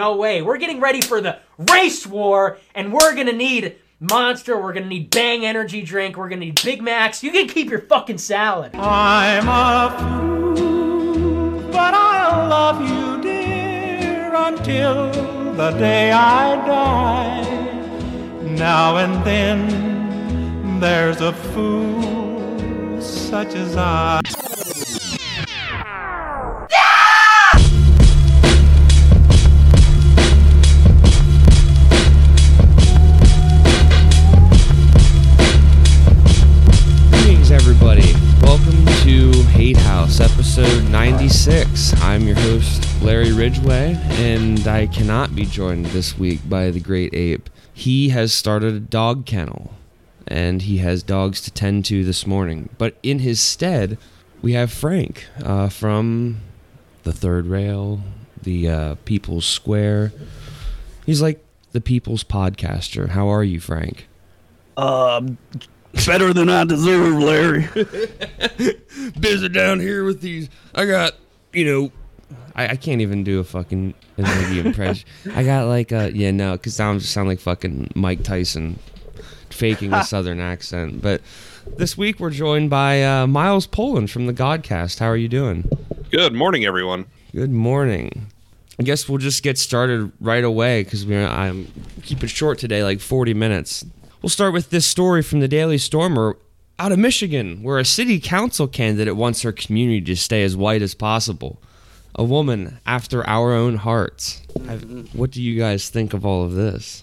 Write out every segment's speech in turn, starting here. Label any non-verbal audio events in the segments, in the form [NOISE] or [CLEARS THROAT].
No way. We're getting ready for the race war, and we're gonna need Monster. We're gonna need Bang Energy Drink. We're gonna need Big Macs. You can keep your fucking salad. I'm a fool, but I'll love you, dear, until the day I die. Now and then, there's a fool such as I. 96. I'm your host, Larry Ridgeway, and I cannot be joined this week by the great ape. He has started a dog kennel, and he has dogs to tend to this morning. But in his stead, we have Frank uh, from the Third Rail, the uh, People's Square. He's like the People's Podcaster. How are you, Frank? Better than I deserve, Larry. [LAUGHS] busy down here with these. I got, you know, I, I can't even do a fucking Iggy impression. I got like a yeah no, because I just sound like fucking Mike Tyson, faking a [LAUGHS] southern accent. But this week we're joined by uh, Miles Poland from the Godcast. How are you doing? Good morning, everyone. Good morning. I guess we'll just get started right away because we're I'm keep it short today, like 40 minutes. We'll start with this story from the Daily Stormer out of Michigan, where a city council candidate wants her community to stay as white as possible. A woman after our own hearts. I've- what do you guys think of all of this?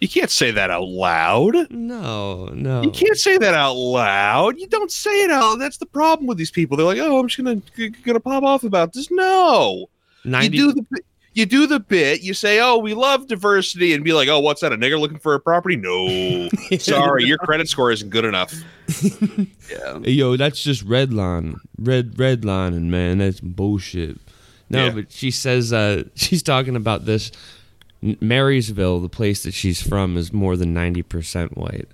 You can't say that out loud. No, no. You can't say that out loud. You don't say it out. Loud. That's the problem with these people. They're like, "Oh, I'm just gonna gonna pop off about this." No, 90, you do the you do the bit. You say, "Oh, we love diversity," and be like, "Oh, what's that? A nigger looking for a property?" No, [LAUGHS] sorry, your credit score isn't good enough. [LAUGHS] yeah, Hey, Yo, that's just redline, red red redlining, man. That's bullshit. No, Yeah. but she says uh, [LAUGHS] she's talking about this. Marysville, the place that she's from, is more than ninety percent white.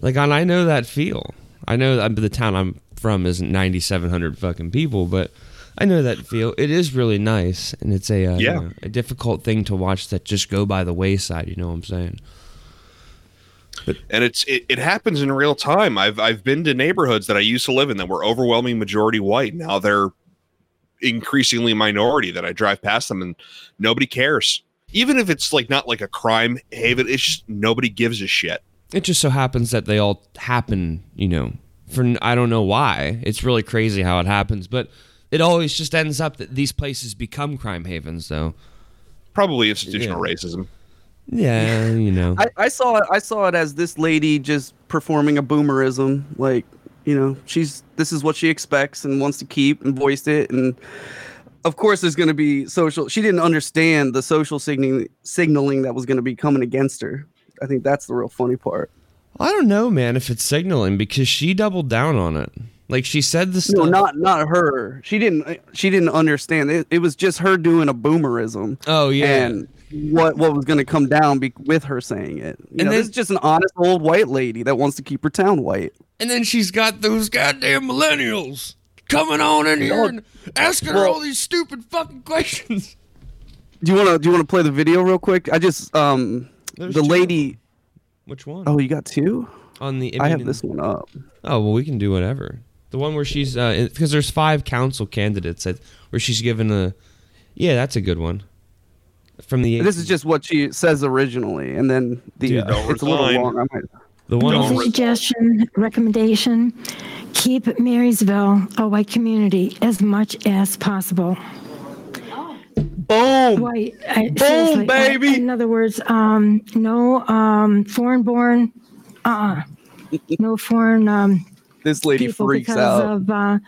Like, and I know that feel. I know that the town I'm from isn't ninety seven hundred fucking people, but I know that feel. It is really nice, and it's a uh, you know, a difficult thing to watch that just go by the wayside. You know what I'm saying? and it's it, it happens in real time. I've I've been to neighborhoods that I used to live in that were overwhelming majority white. Now they're increasingly minority. That I drive past them and nobody cares. Even if it's like not like a crime haven, it's just nobody gives a shit. It just so happens that they all happen, you know, for I don't know why. It's really crazy how it happens, but it always just ends up that these places become crime havens, though. Probably institutional Yeah. racism. Yeah, you know. I, I saw it. I saw it as this lady just performing a boomerism. Like, you know, she's this is what she expects and wants to keep and voiced it. And of course, there's going to be social. She didn't understand the social signaling signaling that was going to be coming against her. I think that's the real funny part. I don't know, man, if it's signaling because she doubled down on it. Like she said the No, not not her. She didn't. She didn't understand. It, it was just her doing a boomerism. oh yeah. and what what was going to come down be, with her saying it. You And know, then- this is just an honest old white lady that wants to keep her town white. and then she's got those goddamn millennials coming on in here and asking her all these stupid fucking questions. [LAUGHS] Do you want to do you want to play the video real quick? I just um There's the two. lady. Which one? Oh, you got two? on the I have this one up. Oh well, we can do whatever. The one where she's uh, because there's five council candidates that, where she's given a. Yeah, that's a good one. From the This is just what she says originally, and then the Dude, uh, it's a little long. I might. the one. Don't re- Suggestion, recommendation, keep Marysville a white community as much as possible. Boom! White, I, seriously, I- baby! in other words, um, no um, foreign-born, uh, no foreign um, This lady freaks out. of uh,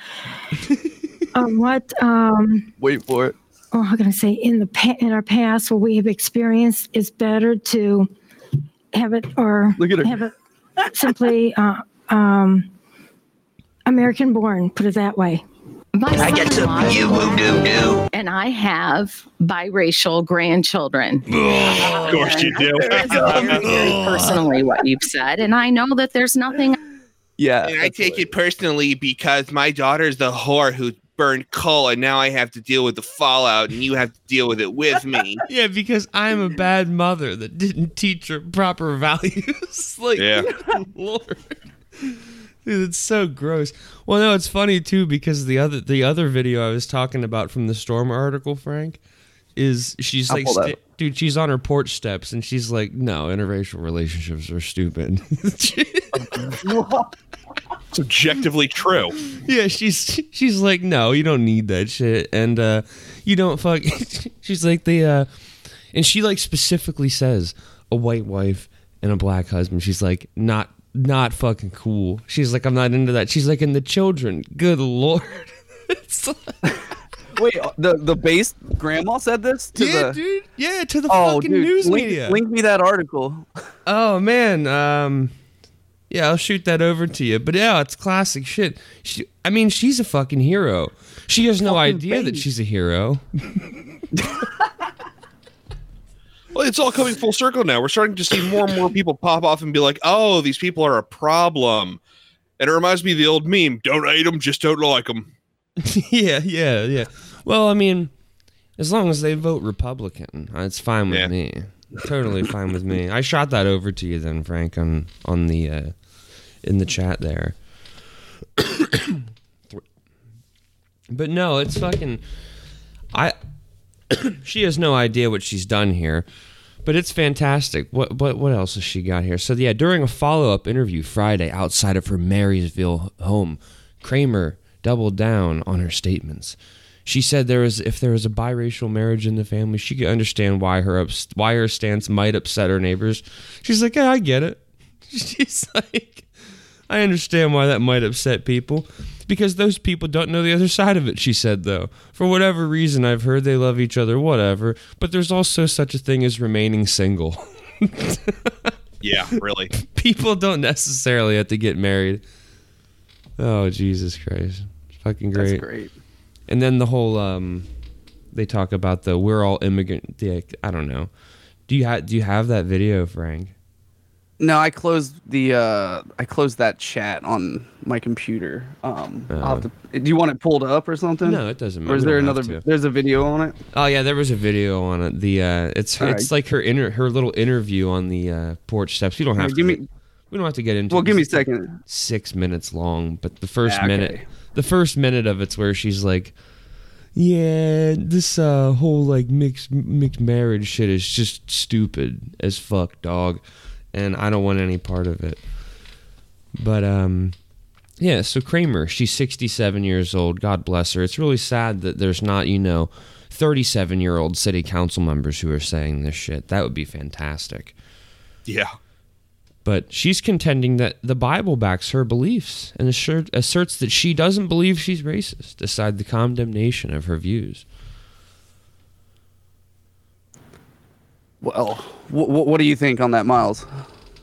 [LAUGHS] of what um, Wait for it. oh i'm gonna say, in the pa- in our past, what we have experienced, it's better to have it or Look at her. have it simply [LAUGHS] uh, um, American born. Put it that way. My I get some you woo doo doo. And I have biracial grandchildren. Of course you do. Very, [LAUGHS] very personally what you've said. And I know that there's nothing Yeah. And I take what- it personally because my daughter's the whore who burned coal, and now I have to deal with the fallout, and you have to deal with it with me. [LAUGHS] Yeah, because I'm a bad mother that didn't teach her proper [LAUGHS] values. [LAUGHS] like, Yeah. Lord. Dude, it's so gross. Well, no, it's funny too because the other the other video I was talking about from the Storm article, Frank, is she's I'll like, pull that sta- dude, she's on her porch steps and she's like, no, interracial relationships are stupid. [LAUGHS] It's objectively true. yeah, she's she's like, no, you don't need that shit, and uh, you don't fuck. [LAUGHS] she's like the, uh, and she like specifically says a white wife and a black husband. She's like not not fucking cool. She's like, I'm not into that. She's like, and the children. Good lord. [LAUGHS] It's like- Wait, the the base grandma said this to yeah, the. dude. Yeah, to the Oh, fucking dude, news link, media. link me that article. Oh man, um, yeah, I'll shoot that over to you. But yeah, it's classic shit. She, I mean, she's a fucking hero. She has no idea that she's a hero. [LAUGHS] Well, it's all coming full circle now. We're starting to see more and more people pop off and be like, "Oh, these people are a problem," and it reminds me of the old meme: "Don't hate them, just don't like them." [LAUGHS] yeah, yeah, yeah. Well, I mean, as long as they vote Republican, uh, it's fine with Yeah. me. Totally fine with me. I shot that over to you then, Frank, on on the uh, in the chat there. [COUGHS] but no, it's fucking. I. [COUGHS] she has no idea what she's done here, but it's fantastic. What what what else has she got here? So yeah, during a follow up interview Friday outside of her Marysville home, Cramer doubled down on her statements. She said there was if there is a biracial marriage in the family, she could understand why her ups, why her stance might upset her neighbors. She's like, yeah, I get it. [LAUGHS] She's like, I understand why that might upset people because those people don't know the other side of it. She said though, for whatever reason, I've heard they love each other, whatever. But there's also such a thing as remaining single. [LAUGHS] Yeah, really. people don't necessarily have to get married. Oh Jesus Christ, fucking That's great. great. And then the whole um, they talk about the we're all immigrant. dick. I don't know. Do you have do you have that video, Frank? No, I closed the uh I closed that chat on my computer. Um I'll have to, do you want it pulled up or something? No, it doesn't matter. Or is there another there's a video on it? Oh yeah, there was a video on it. The uh, it's All it's right. like her inter- her little interview on the uh, porch steps. You don't have Here, to give me- we don't have to get into. Well, give me a second. Six minutes long, but the first Ah, minute, okay. The first minute of it's where she's like, "Yeah, this uh, whole like mixed mixed marriage shit is just stupid as fuck, dog," and I don't want any part of it. But um, yeah. So Cramer, she's sixty-seven years old. God bless her. It's really sad that there's not, you know, thirty-seven-year-old city council members who are saying this shit. That would be fantastic. Yeah. But she's contending that the Bible backs her beliefs and assert, asserts that she doesn't believe she's racist, aside the condemnation of her views. Well, what, what do you think on that, Miles?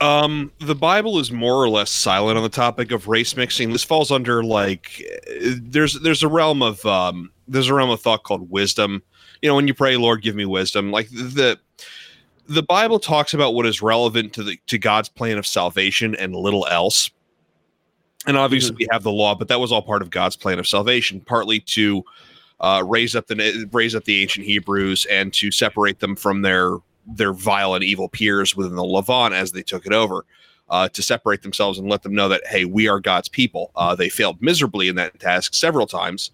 Um, the Bible is more or less silent on the topic of race mixing. This falls under like uh, there's there's a realm of um there's a realm of thought called wisdom. You know, when you pray, Lord, give me wisdom. Like the the Bible talks about what is relevant to the to God's plan of salvation and little else. And obviously, we have the law, but that was all part of God's plan of salvation, partly to uh, raise up the raise up the ancient Hebrews and to separate them from their their vile and evil peers within the Levant as they took it over, uh, to separate themselves and let them know that hey, we are God's people. Uh, they failed miserably in that task several times.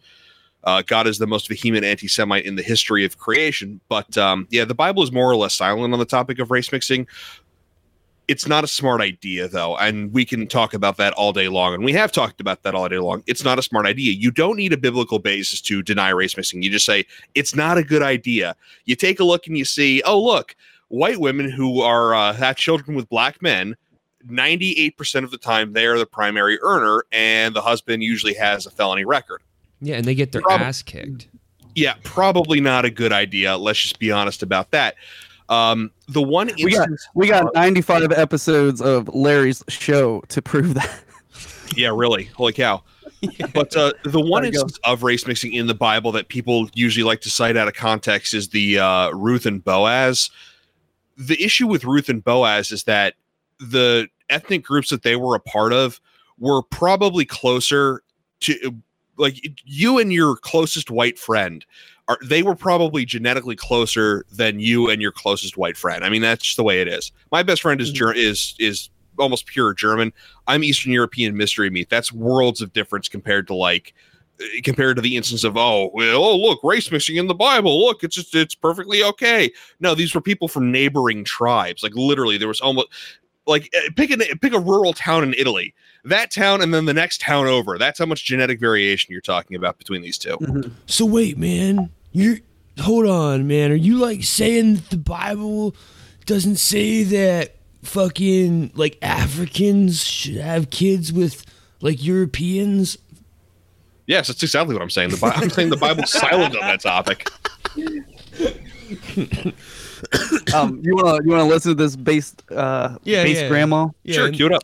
Uh, God is the most vehement anti-Semite in the history of creation. But um, yeah, the Bible is more or less silent on the topic of race mixing. It's not a smart idea, though, and we can talk about that all day long. And we have talked about that all day long. It's not a smart idea. You don't need a biblical basis to deny race mixing. You just say it's not a good idea. You take a look and you see, oh, look, white women who are uh, have children with black men. 98% of the time, they are the primary earner, and the husband usually has a felony record. Yeah, and they get their Prob- ass kicked. Yeah, probably not a good idea. Let's just be honest about that. Um, the one We got instance, we got 95 episodes of Larry's show to prove that. [LAUGHS] yeah, really, holy cow. But uh, the one There you go. instance of race mixing in the Bible that people usually like to cite out of context is the uh, Ruth and Boaz. The issue with Ruth and Boaz is that the ethnic groups that they were a part of were probably closer to like you and your closest white friend are they were probably genetically closer than you and your closest white friend. I mean, that's just the way it is. My best friend is Ger- is is almost pure German. I'm Eastern European mystery meat. That's worlds of difference compared to like eh, compared to the instance of oh well oh look race mixing in the Bible look it's just it's perfectly okay. No, these were people from neighboring tribes. Like literally, there was almost like eh, pick a pick a rural town in Italy. That town and then the next town over. That's how much genetic variation you're talking about between these 2 So wait, man, you're hold on, man. Are you like saying that the Bible doesn't say that fucking like Africans should have kids with like Europeans? Yes, that's exactly what I'm saying. The Bi- I'm saying the Bible's silent on that topic. [LAUGHS] [COUGHS] Um, you wanna you wanna listen to this bass uh Yeah, bass yeah. grandma? sure, and- cue it up.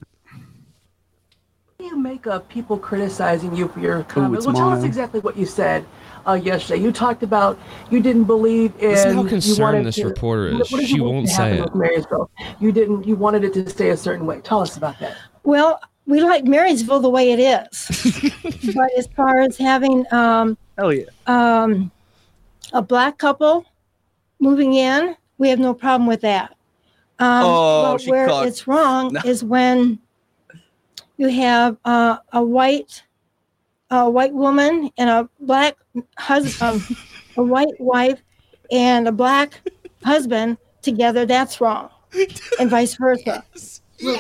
do you make of people criticizing you for your comments? it's well, tell us exactly what you said uh, yesterday. You talked about you didn't believe in. Listen how concerned wanted this to- reporter is. what did She you want won't to happen say with it. Marysville? You didn't. You wanted it to stay a certain way. Tell us about that. Well, we like Marysville the way it is. [LAUGHS] but as far as having um, Hell yeah. um, a black couple moving in, we have no problem with that. Um, Oh, but where caught- it's wrong [LAUGHS] No. is when you have uh, a white a white woman and a black husband, um, [LAUGHS] a white wife and a black husband together. That's wrong, and vice versa.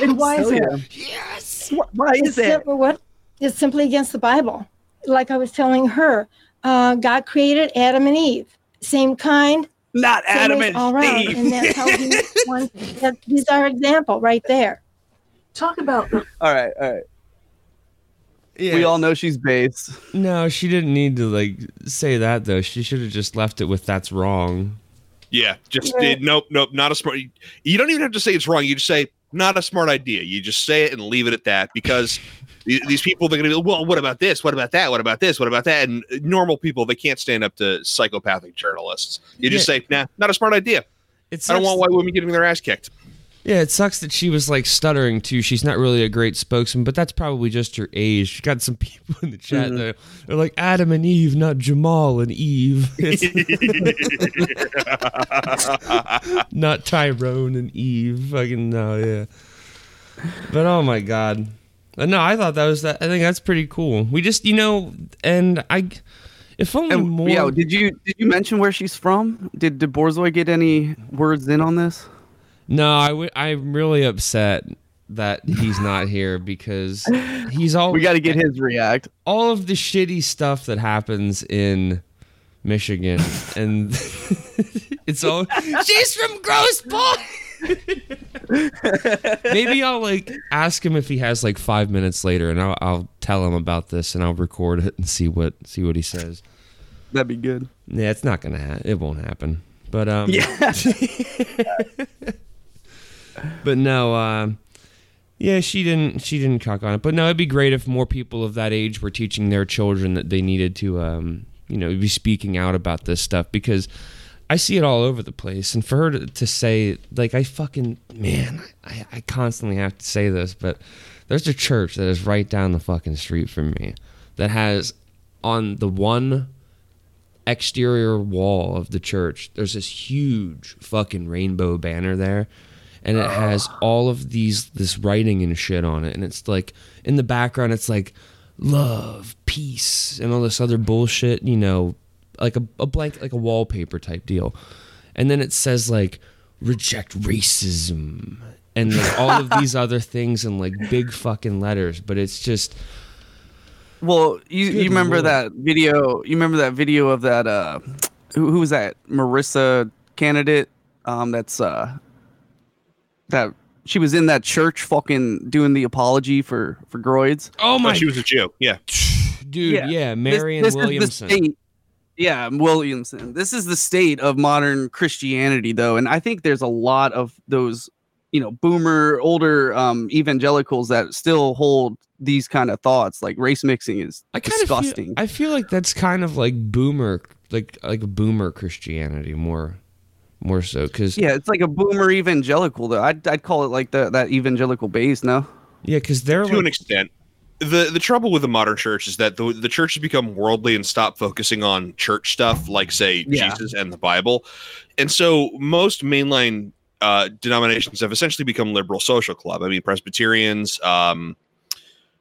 And why is Hell that? yeah. Wh- Why is It's that? simple, what? It's simply against the Bible. Like I was telling her, uh, God created Adam and Eve, same kind, Not same Adam race and all around, Steve. and that's how he wants. That, he's our example right there. Talk about all right, all right. Yeah. We all know she's bass. No, she didn't need to like say that though. She should have just left it with "that's wrong." Yeah, just Yeah. nope, nope, not a smart. You don't even have to say it's wrong. You just say not a smart idea. You just say it and leave it at that because the- these people they're gonna be well. What about this? What about that? What about this? What about that? And normal people they can't stand up to psychopathic journalists. You just say nah, not a smart idea. It's I don't want white women getting their ass kicked. Yeah, it sucks that she was like stuttering too. She's not really a great spokesman, but that's probably just her age. She got some [LAUGHS] people in the chat Mhm. that they're like Adam and Eve, not Jamal and Eve. [LAUGHS] [LAUGHS] Not Tyrone and Eve. Fucking no, yeah. But oh my god. Uh, No, I thought that was that. I think that's pretty cool. We just, you know, and I, if only And more. yeah, did you did you mention where she's from? Did did Borzoi get any words in on this? No, I w- I'm really upset that he's not here because he's all [LAUGHS] We got to get his react. all of the shitty stuff that happens in Michigan, and [LAUGHS] it's all she's from Gross Boy. Maybe I'll like ask him if he has like five minutes later, and I'll, I'll tell him about this, and I'll record it and see what see what he says. That'd be good. Yeah, it's not gonna happen. It won't happen. But um, Yeah. [LAUGHS] but no, um, yeah, she didn't. She didn't cock on it. But no, it'd be great if more people of that age were teaching their children that they needed to, um, you know, be speaking out about this stuff because I see it all over the place. And for her to, to say, like, I fucking man, I, I constantly have to say this, but there's a church that is right down the fucking street from me that has on the one exterior wall of the church there's this huge fucking rainbow banner there and it has [SIGHS] all of these this writing and shit on it and it's like in the background it's like love peace and all this other bullshit you know like a, a blank like a wallpaper type deal and then it says like reject racism and like all of these [LAUGHS] other things in like big fucking letters but it's just Well, you, you remember lord. that video? You remember that video of that? Uh, who, who was that? Marissa candidate. Um, that's uh, that she was in that church, fucking doing the apology for for Groids. oh my Oh, she was a Jew. Yeah. dude Yeah. yeah, This- marion this is the williamson state- Yeah, Williamson. This is the state of modern Christianity, though, and I think there's a lot of those, you know, boomer, older um, evangelicals that still hold these kind of thoughts. Like race mixing is I kind disgusting. Of feel, I feel like that's kind of like boomer, like like boomer Christianity more, more so because yeah, it's like a boomer evangelical, though. I'd, I'd call it like the, that evangelical base. No, yeah, because they're To an extent. The the trouble with the modern church is that the the church has become worldly and stopped focusing on church stuff like say Yeah. Jesus and the Bible, and so most mainline uh, denominations have essentially become liberal social club. I mean, Presbyterians, um,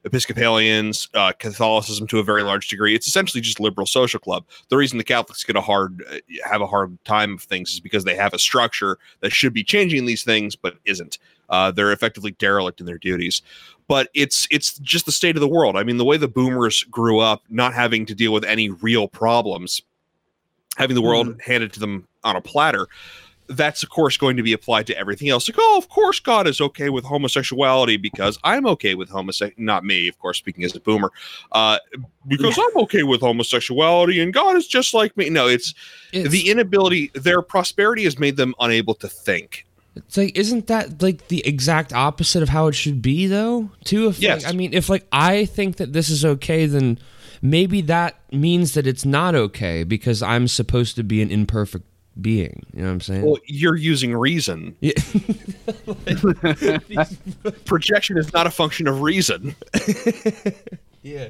Episcopalians, uh, Catholicism to a very large degree. It's essentially just liberal social club. The reason the Catholics get a hard uh, have a hard time of things is because they have a structure that should be changing these things but isn't. Uh, they're effectively derelict in their duties. But it's it's just the state of the world. I mean, the way the boomers grew up, not having to deal with any real problems, having the world handed to them on a platter. That's of course going to be applied to everything else. Like, oh, of course, God is okay with homosexuality because I'm okay with homosexuality. Not me, of course, speaking as a boomer, uh, because I'm okay with homosexuality and God is just like me. No, it's, It's- the inability. Their prosperity has made them unable to think. It's like, isn't that like the exact opposite of how it should be, though? Too, if Yes. like, I mean, if like I think that this is okay, then maybe that means that it's not okay because I'm supposed to be an imperfect being. You know what I'm saying? Well, you're using reason. Yeah. [LAUGHS] Projection is not a function of reason. [LAUGHS] Yeah.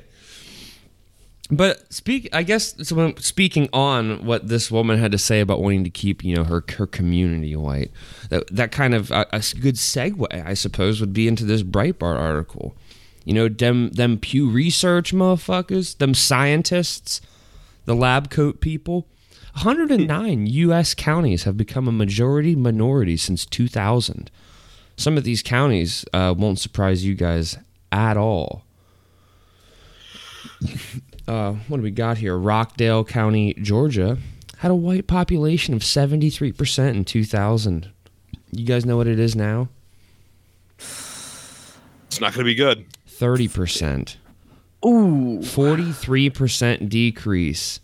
But speak, I guess, so when speaking on what this woman had to say about wanting to keep, you know, her her community white, that that kind of a, a good segue, I suppose, would be into this Breitbart article. You know, them them Pew Research motherfuckers, them scientists, the lab coat people. 109 U.S. [LAUGHS] counties have become a majority minority since 2000. Some of these counties uh, won't surprise you guys at all. uh, what do we got here? Rockdale County, Georgia, had a white population of 73% in 2000. You guys know what it is now? It's not going to be good. 30%. Ooh. 43% decrease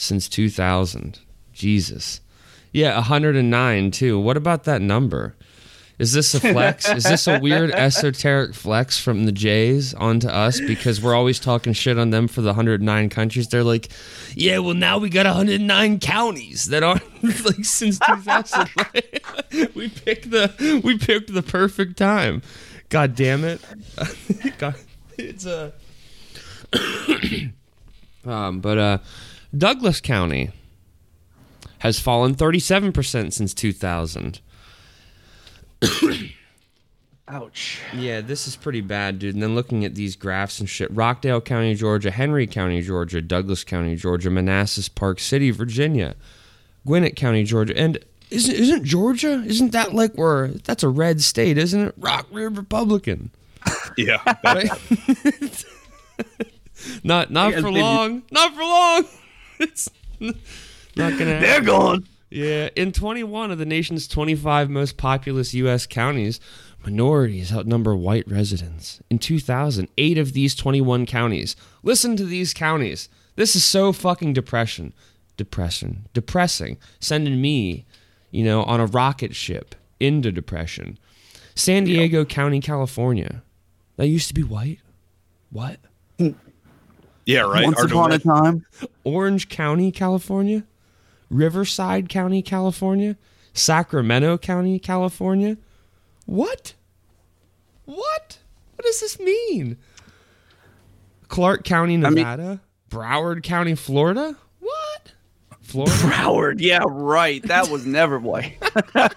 since 2000. Jesus. Yeah, 109 too. What about that number? Is this a flex? Is this a weird [LAUGHS] esoteric flex from the Jays onto us because we're always talking shit on them for the 109 countries? They're like, yeah, well now we got 109 counties that aren't [LAUGHS] like since 2000. [LAUGHS] we picked the we picked the perfect time. God damn it. God, it's a [COUGHS] um, but uh, Douglas County has fallen 37% since 2000. [COUGHS] Ouch. Yeah, this is pretty bad, dude. And then looking at these graphs and shit Rockdale County, Georgia, Henry County, Georgia, Douglas County, Georgia, Manassas Park City, Virginia, Gwinnett County, Georgia. And isn't, isn't Georgia? Isn't that like where that's a red state, isn't it? Rock River Republican. [LAUGHS] Yeah. Right? [LAUGHS] not not for long. Not for long. It's not gonna happen. They're gone. Yeah, in 21 of the nation's 25 most populous U.S. counties, minorities outnumber white residents. In 2000, eight of these 21 counties. Listen to these counties. This is so fucking depression, depression, depressing. Sending me, you know, on a rocket ship into depression. San Diego County, California. That used to be white. What? Hmm. Yeah, right. Once Hard to upon a time. Orange County, California, Riverside County, California, Sacramento County, California. What? What? What does this mean? Clark County, mean- Nevada, Broward County, Florida. What? Florida. [LAUGHS] Broward. Yeah, right. That was never white.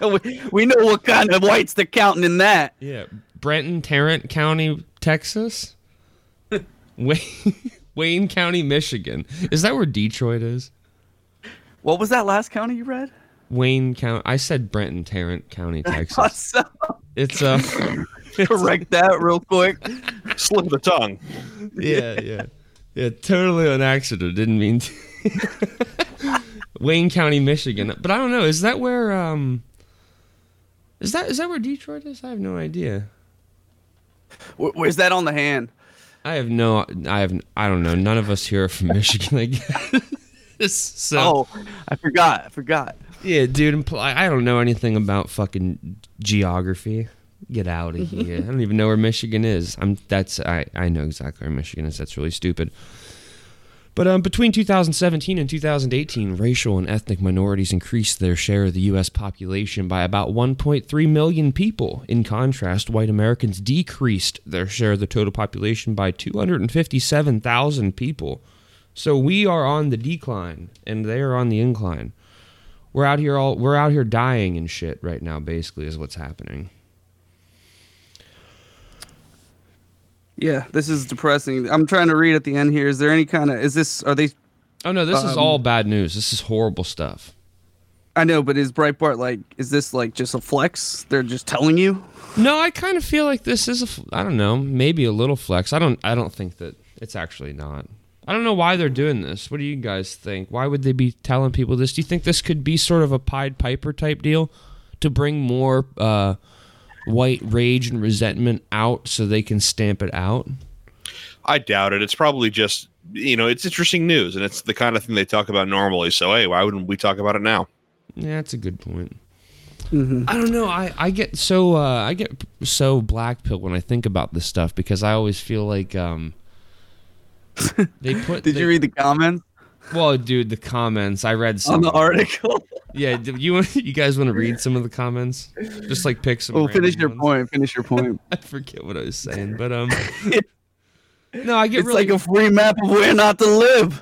[LAUGHS] we, we know what kind of whites they're counting in that. yeah, Brenton Tarrant County, Texas. [LAUGHS] Wayne, Wayne County, Michigan. Is that where Detroit is? What was that last county you read? Wayne County. I said Brenton Tarrant County, [LAUGHS] Texas. So, It's uh [LAUGHS] correct that real quick. Slip the tongue. [LAUGHS] yeah, yeah, yeah. Totally an accident. Didn't mean to. Wayne County, Michigan. But I don't know. Is that where um? Is that is that where Detroit is? I have no idea. Where's that on the hand? I have no. I have. I don't know. None of us here are from [LAUGHS] Michigan. I guess. so Oh, I forgot. I forgot. yeah, dude. I I don't know anything about fucking geography. Get out of mm-hmm. here. I don't even know where Michigan is. I'm. That's. I. I know exactly where Michigan is. That's really stupid. But um, between 2017 and 2018, racial and ethnic minorities increased their share of the U.S. population by about 1.3 million people. In contrast, white Americans decreased their share of the total population by 257,000 people. So we are on the decline, and they are on the incline. We're out here all we're out here dying and shit right now. Basically, is what's happening. Yeah, this is depressing. I'm trying to read at the end here. Is there any kind of is this are they Oh no, this is Um, all bad news. This is horrible stuff. I know, but is Breitbart like is this like just a flex? They're just telling you? No, I kind of feel like this is a I don't know, maybe a little flex. I don't I don't think that it's actually not. I don't know why they're doing this. What do you guys think? Why would they be telling people this? Do you think this could be sort of a Pied Piper type deal to bring more uh, white rage and resentment out so they can stamp it out? I doubt it. It's probably just you know, it's interesting news, and it's the kind of thing they talk about normally. So hey, why wouldn't we talk about it now? Yeah, that's a good point. I don't know. I, I get so uh, I get so black pill when I think about this stuff because I always feel like um [LAUGHS] they put. Did they- you read the comments Well, dude, the comments I read some on the article? [LAUGHS] Yeah, you you guys want to read some of the comments? Just like pick some. well, finish your ones. point. Finish your point. [LAUGHS] I forget what I was saying, but um, [LAUGHS] no, I get it's really. like a free map of where not to live.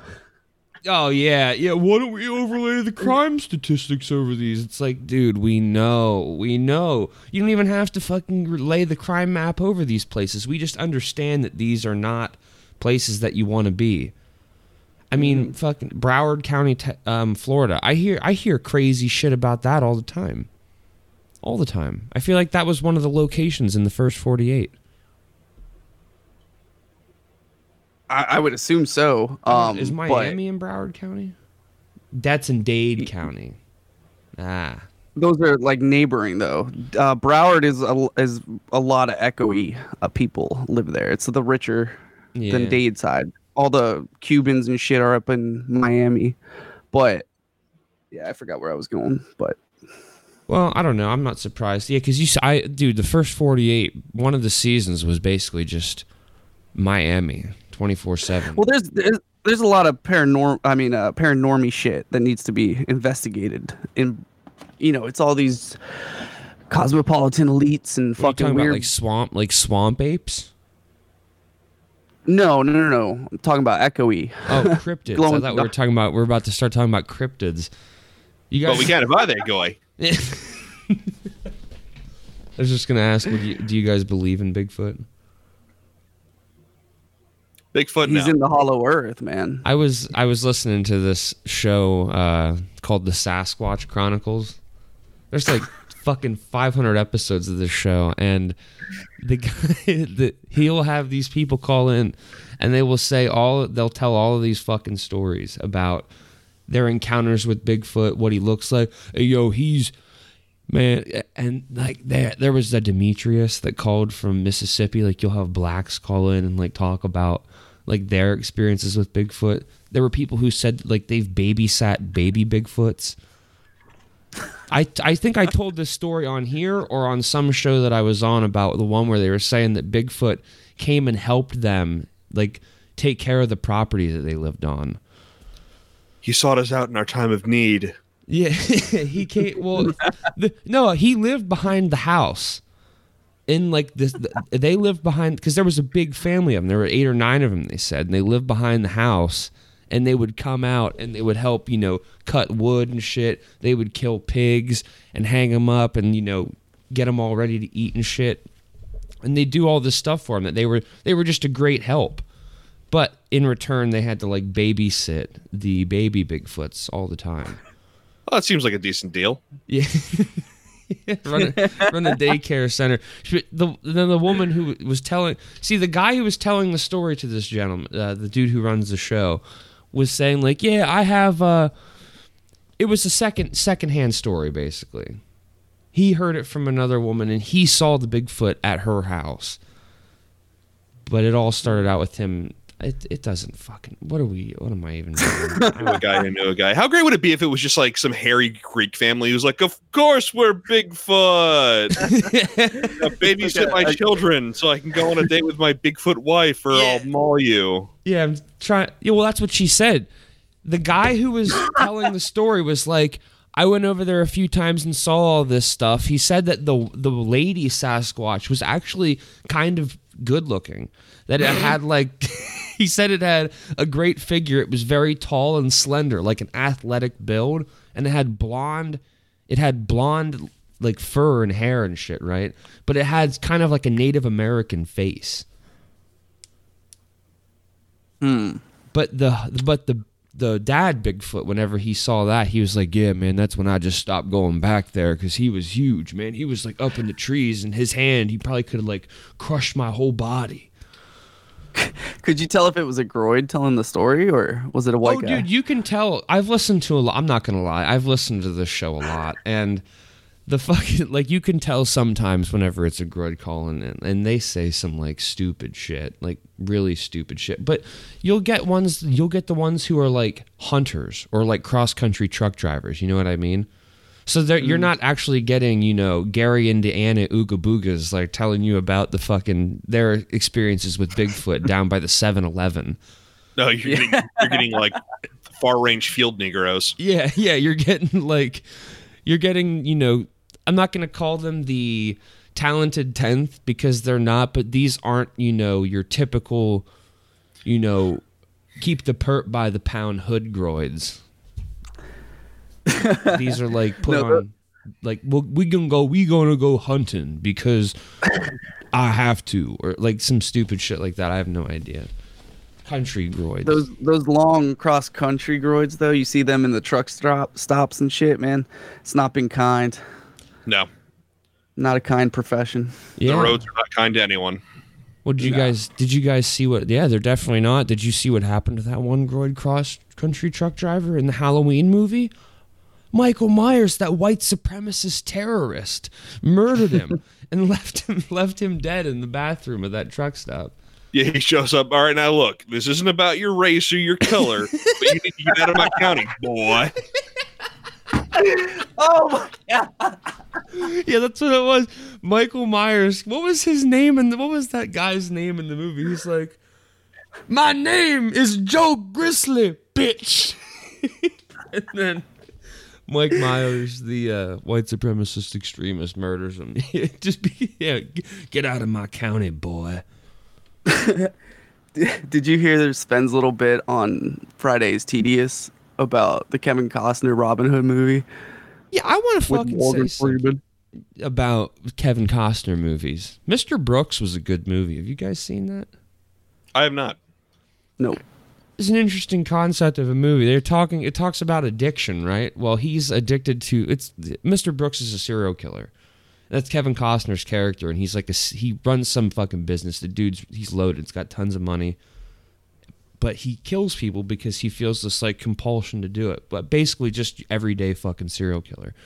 oh yeah, yeah. Why don't we overlay the crime statistics over these? It's like, dude, we know, we know. You don't even have to fucking lay the crime map over these places. We just understand that these are not places that you want to be. I mean, fucking Broward County, um, Florida. I hear I hear crazy shit about that all the time. All the time. I feel like that was one of the locations in the first 48. I, I would assume so. Um, Is but Miami in Broward County? That's in Dade County. Ah. those are like neighboring though. Uh, Broward is a, is a lot of echoey uh, people live there. It's the richer Yeah. than Dade side. All the Cubans and shit are up in Miami, but yeah, I forgot where I was going. But Well, I don't know. I'm not surprised. Yeah, because you, I, dude, the first 48, one of the seasons was basically just Miami, 24 seven. well, there's there's, there's a lot of paranorm. I mean, uh, paranormy shit that needs to be investigated. In you know, it's all these cosmopolitan elites and What are you fucking talking weird. about, like swamp, like swamp apes? No, no, no, no. I'm talking about echoey. Oh, [LAUGHS] cryptids. I thought we were talking about. We're about to start talking about cryptids. You guys, But we can't buy that guy. [LAUGHS] I was just gonna ask, would you, do you guys believe in Bigfoot? Bigfoot He's now. in the hollow earth, man. I was I was listening to this show uh, called The Sasquatch Chronicles. There's like fucking 500 episodes of this show, and the [LAUGHS] guy that he'll have these people call in, and they will say all they'll tell all of these fucking stories about their encounters with Bigfoot, what he looks like. Yo, he's man, and like there there was a Demetrius that called from Mississippi. Like you'll have blacks call in and like talk about like their experiences with Bigfoot. There were people who said like they've babysat baby Bigfoots. I, I think I told this story on here or on some show that I was on about the one where they were saying that Bigfoot came and helped them like take care of the property that they lived on. He sought us out in our time of need. Yeah, [LAUGHS] he came. Well, the, no, he lived behind the house. In like this, they lived behind because there was a big family of them. There were eight or nine of them. They said, and they lived behind the house. And they would come out and they would help, you know, cut wood and shit. They would kill pigs and hang them up and you know get them all ready to eat and shit. And they do all this stuff for them. That they were they were just a great help. But in return, they had to like babysit the baby Bigfoots all the time. [LAUGHS] Well, that seems like a decent deal. Yeah. [LAUGHS] run, a, run a daycare center. She- The, then the woman who was telling, see, the guy who was telling the story to this gentleman, uh, the dude who runs the show, was saying like, yeah, I have. Uh, it was a second secondhand story basically. He heard it from another woman, and he saw the Bigfoot at her house. But it all started out with him It, it doesn't fucking. What are we? What am I even doing? [LAUGHS] I know a guy who knew a guy. How great would it be if it was just like some hairy Greek family who's like, "Of course we're Bigfoot. [LAUGHS] [LAUGHS] Babysit my children so I can go on a date with my Bigfoot wife, or I'll maul you." Yeah, I'm trying. Yeah, well, that's what she said. The guy who was telling the story was like, I went over there a few times and saw all this stuff. He said that the the lady Sasquatch was actually kind of good looking. That it had [LAUGHS] like [LAUGHS] he said it had a great figure. It was very tall and slender, like an athletic build, and it had blonde it had blonde like fur and hair and shit, right? But it had kind of like a Native American face. Hmm. But the but the the dad Bigfoot, whenever he saw that, he was like, "Yeah, man, that's when I just stopped going back there because he was huge, man. He was like up in the trees, and his hand, he probably could have like crushed my whole body." [LAUGHS] Could you tell if it was a groid telling the story, or was it a white oh, guy? dude, you can tell. I've listened to a lot. I'm not gonna lie. I've listened to this show a lot, and the fucking like you can tell sometimes whenever it's a grud calling in, and they say some like stupid shit, like really stupid shit. But you'll get ones. You'll get the ones who are like hunters or like cross country truck drivers. You know what I mean? So they're you're mm. not actually getting, you know, Gary and Deanna Ooga Boogas like telling you about the fucking their experiences with Bigfoot [LAUGHS] down by the 7-Eleven. No, you're getting, you're [LAUGHS] getting like far range field Negroes. Yeah, yeah, you're getting like you're getting, you know, I'm not going to call them the talented 10th because they're not, but these aren't, you know, your typical, you know, keep the perp by the pound hood groids. these are like put [LAUGHS] No, on like well, we gonna go we gonna go hunting because I have to or like some stupid shit like that. I have no idea. Country groids. Those those long cross country groids though, you see them in the truck stop stops and shit, man. It's not been kind. No, Not a kind profession. yeah. the roads are not kind to anyone. Well, did you guys did you guys see what? Yeah, they're definitely not. Did you see what happened to that one groid cross country truck driver in the Halloween movie? Michael Myers, that white supremacist terrorist, murdered him [LAUGHS] and left him left him dead in the bathroom of that truck stop. Yeah, he shows up. All right, now look, this isn't about your race or your color, but you need to get out of my county, boy. [LAUGHS] Oh my god. Yeah, that's what it was. Michael Myers. What was his name? And what was that guy's name in the movie? He's like, "My name is Joe Grizzly, bitch." [LAUGHS] and then Mike Myers, the uh, white supremacist extremist, murders him. [LAUGHS] Just be, yeah, get out of my county, boy. [LAUGHS] Did you hear there's Sven's little bit on Friday's Tedious about the Kevin Costner Robin Hood movie? Yeah, I want to fucking Morgan say something Freeman. about Kevin Costner movies. Mr. Brooks was a good movie. Have you guys seen that? I have not. No. It's an interesting concept of a movie. They're talking. It talks about addiction, right? Well, he's addicted to. It's Mr. Brooks is a serial killer. That's Kevin Costner's character, and he's like a. s- He runs some fucking business. The dude's he's loaded. He's got tons of money, but he kills people because he feels this like compulsion to do it. But basically, just everyday fucking serial killer.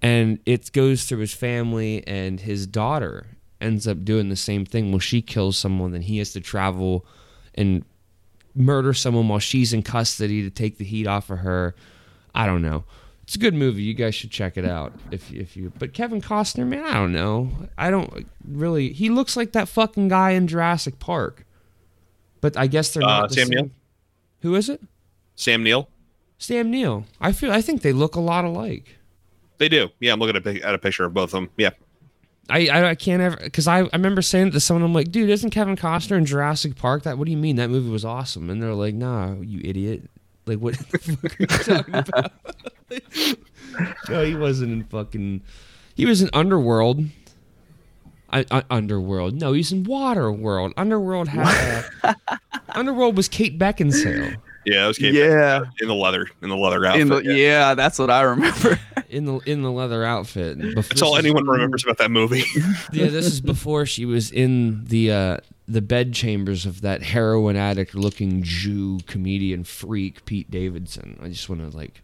And it goes through his family, and his daughter ends up doing the same thing. Well, she kills someone, then he has to travel and murder someone while she's in custody to take the heat off of her. I don't know. It's a good movie. You guys should check it out if if you. But Kevin Costner, man, I don't know. I don't really. He looks like that fucking guy in Jurassic Park. But I guess they're not. Uh, the Sam same. Neill? Who is it? Sam Neill. Sam Neill. I feel. I think they look a lot alike. They do. Yeah, I'm looking at a, at a picture of both of them. Yeah. I, I, I can't ever because I, I remember saying to someone I'm like dude isn't Kevin Costner in Jurassic Park that what do you mean that movie was awesome and they're like nah you idiot like what [LAUGHS] the fuck are you talking about [LAUGHS] no he wasn't in fucking he was in Underworld I, I, Underworld no he's in Waterworld Underworld had uh, [LAUGHS] Underworld was Kate Beckinsale Yeah, it was Kate Yeah. Beckinsale in the leather in the leather outfit. In the, yeah. yeah, that's what I remember. [LAUGHS] in the in the leather outfit Before- That's all anyone remembers about that movie. [LAUGHS] yeah, this is before she was in the uh, the bed chambers of that heroin addict looking Jew comedian freak Pete Davidson. I just want to like,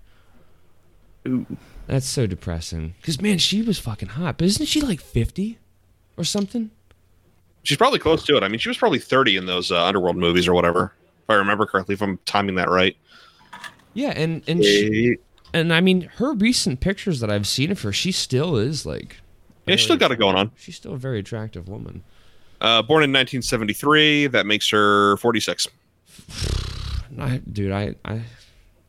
Ooh. that's so depressing. Cause man, she was fucking hot, but isn't she like fifty or something? She's probably close to it. I mean, she was probably 30 in those uh, Underworld movies or whatever, if I remember correctly, if I'm timing that right. Yeah, and and she, and I mean, her recent pictures that I've seen of her, she still is like. Yeah, she still got it going on. She's still a very attractive woman. Uh, born in 1973, that makes her 46. [SIGHS] I, dude, I, I,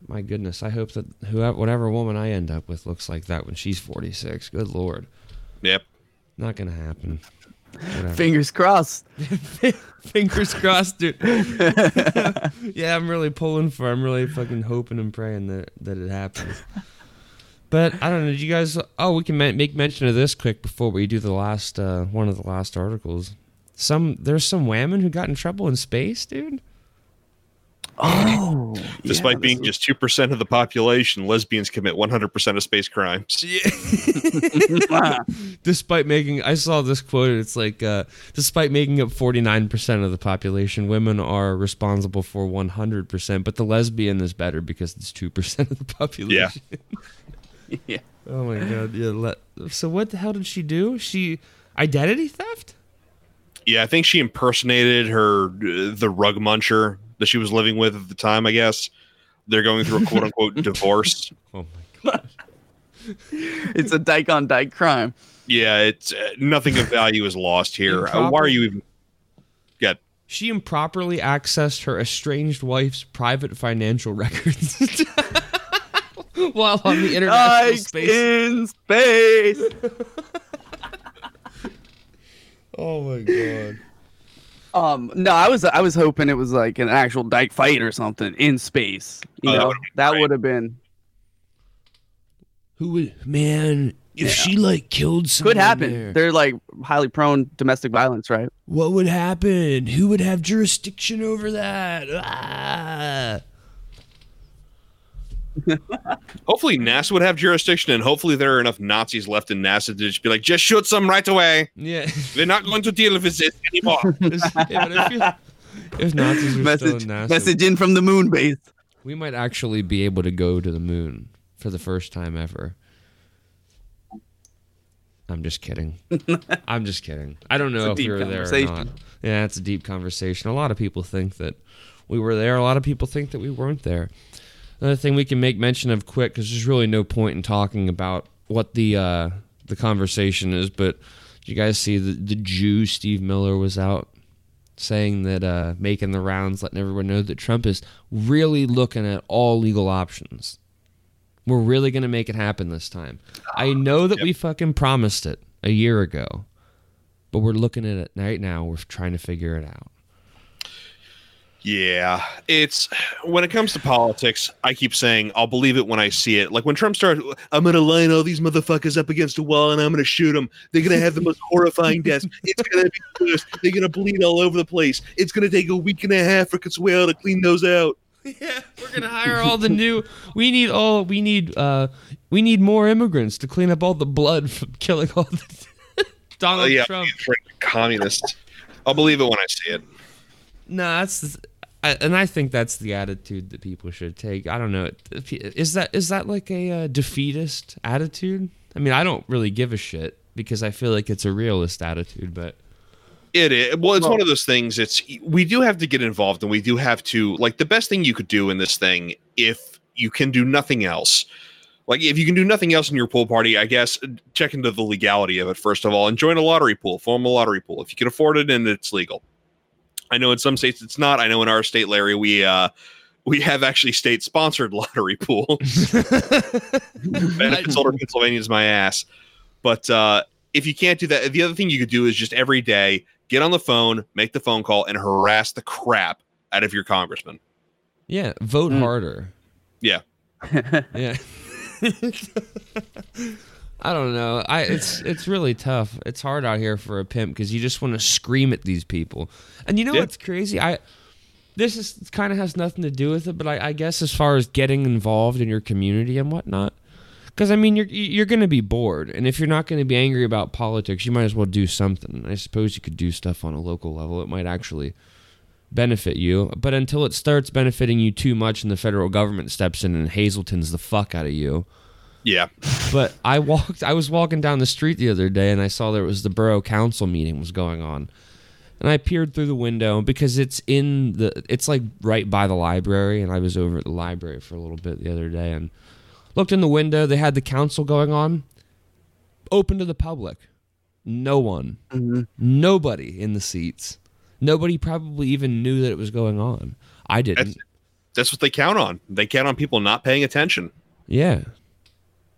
my goodness, I hope that whoever, whatever woman I end up with looks like that when she's 46. Good lord. Yep. Not gonna happen. Whatever. Fingers crossed. [LAUGHS] Fingers crossed, dude. [LAUGHS] yeah, I'm really pulling for. I'm really fucking hoping and praying that that it happens. But I don't know. Did you guys? Oh, we can make mention of this quick before we do the last uh, one of the last articles. Some there's some women who got in trouble in space, dude. Oh, Despite being just 2% of the population, lesbians commit 100% of space crimes. [LAUGHS] [LAUGHS] despite making i saw this quote it's like uh, despite making up 49% of the population women are responsible for 100% but the lesbian is better because it's 2% of the population. [LAUGHS] Yeah. oh my god yeah le- so what the hell did she do? She identity theft? Yeah, I think she impersonated her uh, the rug muncher that she was living with at the time. I guess they're going through a quote [LAUGHS] unquote divorce. Oh my god! [LAUGHS] it's a dyke on dyke crime. Yeah, it's uh, nothing of value is lost here. Uh, why are you even? Get she improperly accessed her estranged wife's private financial records [LAUGHS] while on the international Dykes space in space. oh my god Um, no, I was I was hoping it was like an actual dyke fight or something in space. You Oh, know, that would have been Who would man? If she like killed someone, could happen. there, They're like highly prone domestic violence, right? what would happen? Who would have jurisdiction over that? Ah. Hopefully NASA would have jurisdiction, and hopefully there are enough Nazis left in NASA to just be like, just shoot some right away. Yeah. We're not going to deal with this anymore. [LAUGHS] yeah but if, you- if Nazis were Message still in NASA, message in from the moon base. we might actually be able to go to the moon for the first time ever. I'm just kidding. [LAUGHS] I'm just kidding. I don't know if we deep were there or not. Yeah, it's a deep conversation. A lot of people think that we were there. A lot of people think that we weren't there. Another thing we can make mention of quick, because there's really no point in talking about what the uh, the conversation is. But you guys see the the Jew Steve Miller was out saying that uh, making the rounds, letting everyone know that Trump is really looking at all legal options. We're really going to make it happen this time. I know that we fucking promised it a year ago, but we're looking at it right now. We're trying to figure it out. Yeah, it's when it comes to politics, I keep saying I'll believe it when I see it. Like when Trump starts, I'm gonna line all these motherfuckers up against a wall and I'm gonna shoot them. They're gonna have the most horrifying deaths. It's gonna be the worst. They're gonna bleed all over the place. It's gonna take a week and a half for Consuelo to clean those out. [LAUGHS] Yeah, we're gonna hire all the new. We need all. We need. uh We need more immigrants to clean up all the blood from killing all the [LAUGHS] Donald Oh, yeah, Trump. freaking communist. I'll believe it when I see it. No, that's. I, and I think that's the attitude that people should take. I don't know. Is that is that like a uh, defeatist attitude? I mean, I don't really give a shit because I feel like it's a realist attitude. But It is. Well, it's one of those things. It's we do have to get involved, and we do have to like the best thing you could do in this thing, if you can do nothing else. Like if you can do nothing else in your pool party, I guess check into the legality of it first of all, and join a lottery pool, form a lottery pool if you can afford it and it's legal. I know in some states it's not. I know in our state, Larry, we uh we have actually state sponsored [LAUGHS] lottery pool. [LAUGHS] Benefits older Pennsylvania's my ass. But uh, if you can't do that, the other thing you could do is just every day get on the phone, make the phone call, and harass the crap out of your congressman. yeah, vote harder. Yeah. Yeah. [LAUGHS] I don't know. I it's it's really tough. It's hard out here for a pimp because you just want to scream at these people. And you know Yeah. what's crazy? I this is kind of has nothing to do with it, but I, I guess as far as getting involved in your community and whatnot, because I mean you're you're going to be bored, and if you're not going to be angry about politics, you might as well do something. I suppose you could do stuff on a local level. It might actually benefit you, but until it starts benefiting you too much, and the federal government steps in and Hazelton's the fuck out of you. Yeah. But I walked. I was walking down the street the other day, and I saw there was the borough council meeting was going on, And I peered through the window because it's in the it's like right by the library and I was over at the library for a little bit the other day and looked in the window, they had the council going on open to the public. No one. Mm-hmm. Nobody in the seats. Nobody probably even knew that it was going on. I didn't. That's, that's what they count on. They count on people not paying attention. Yeah.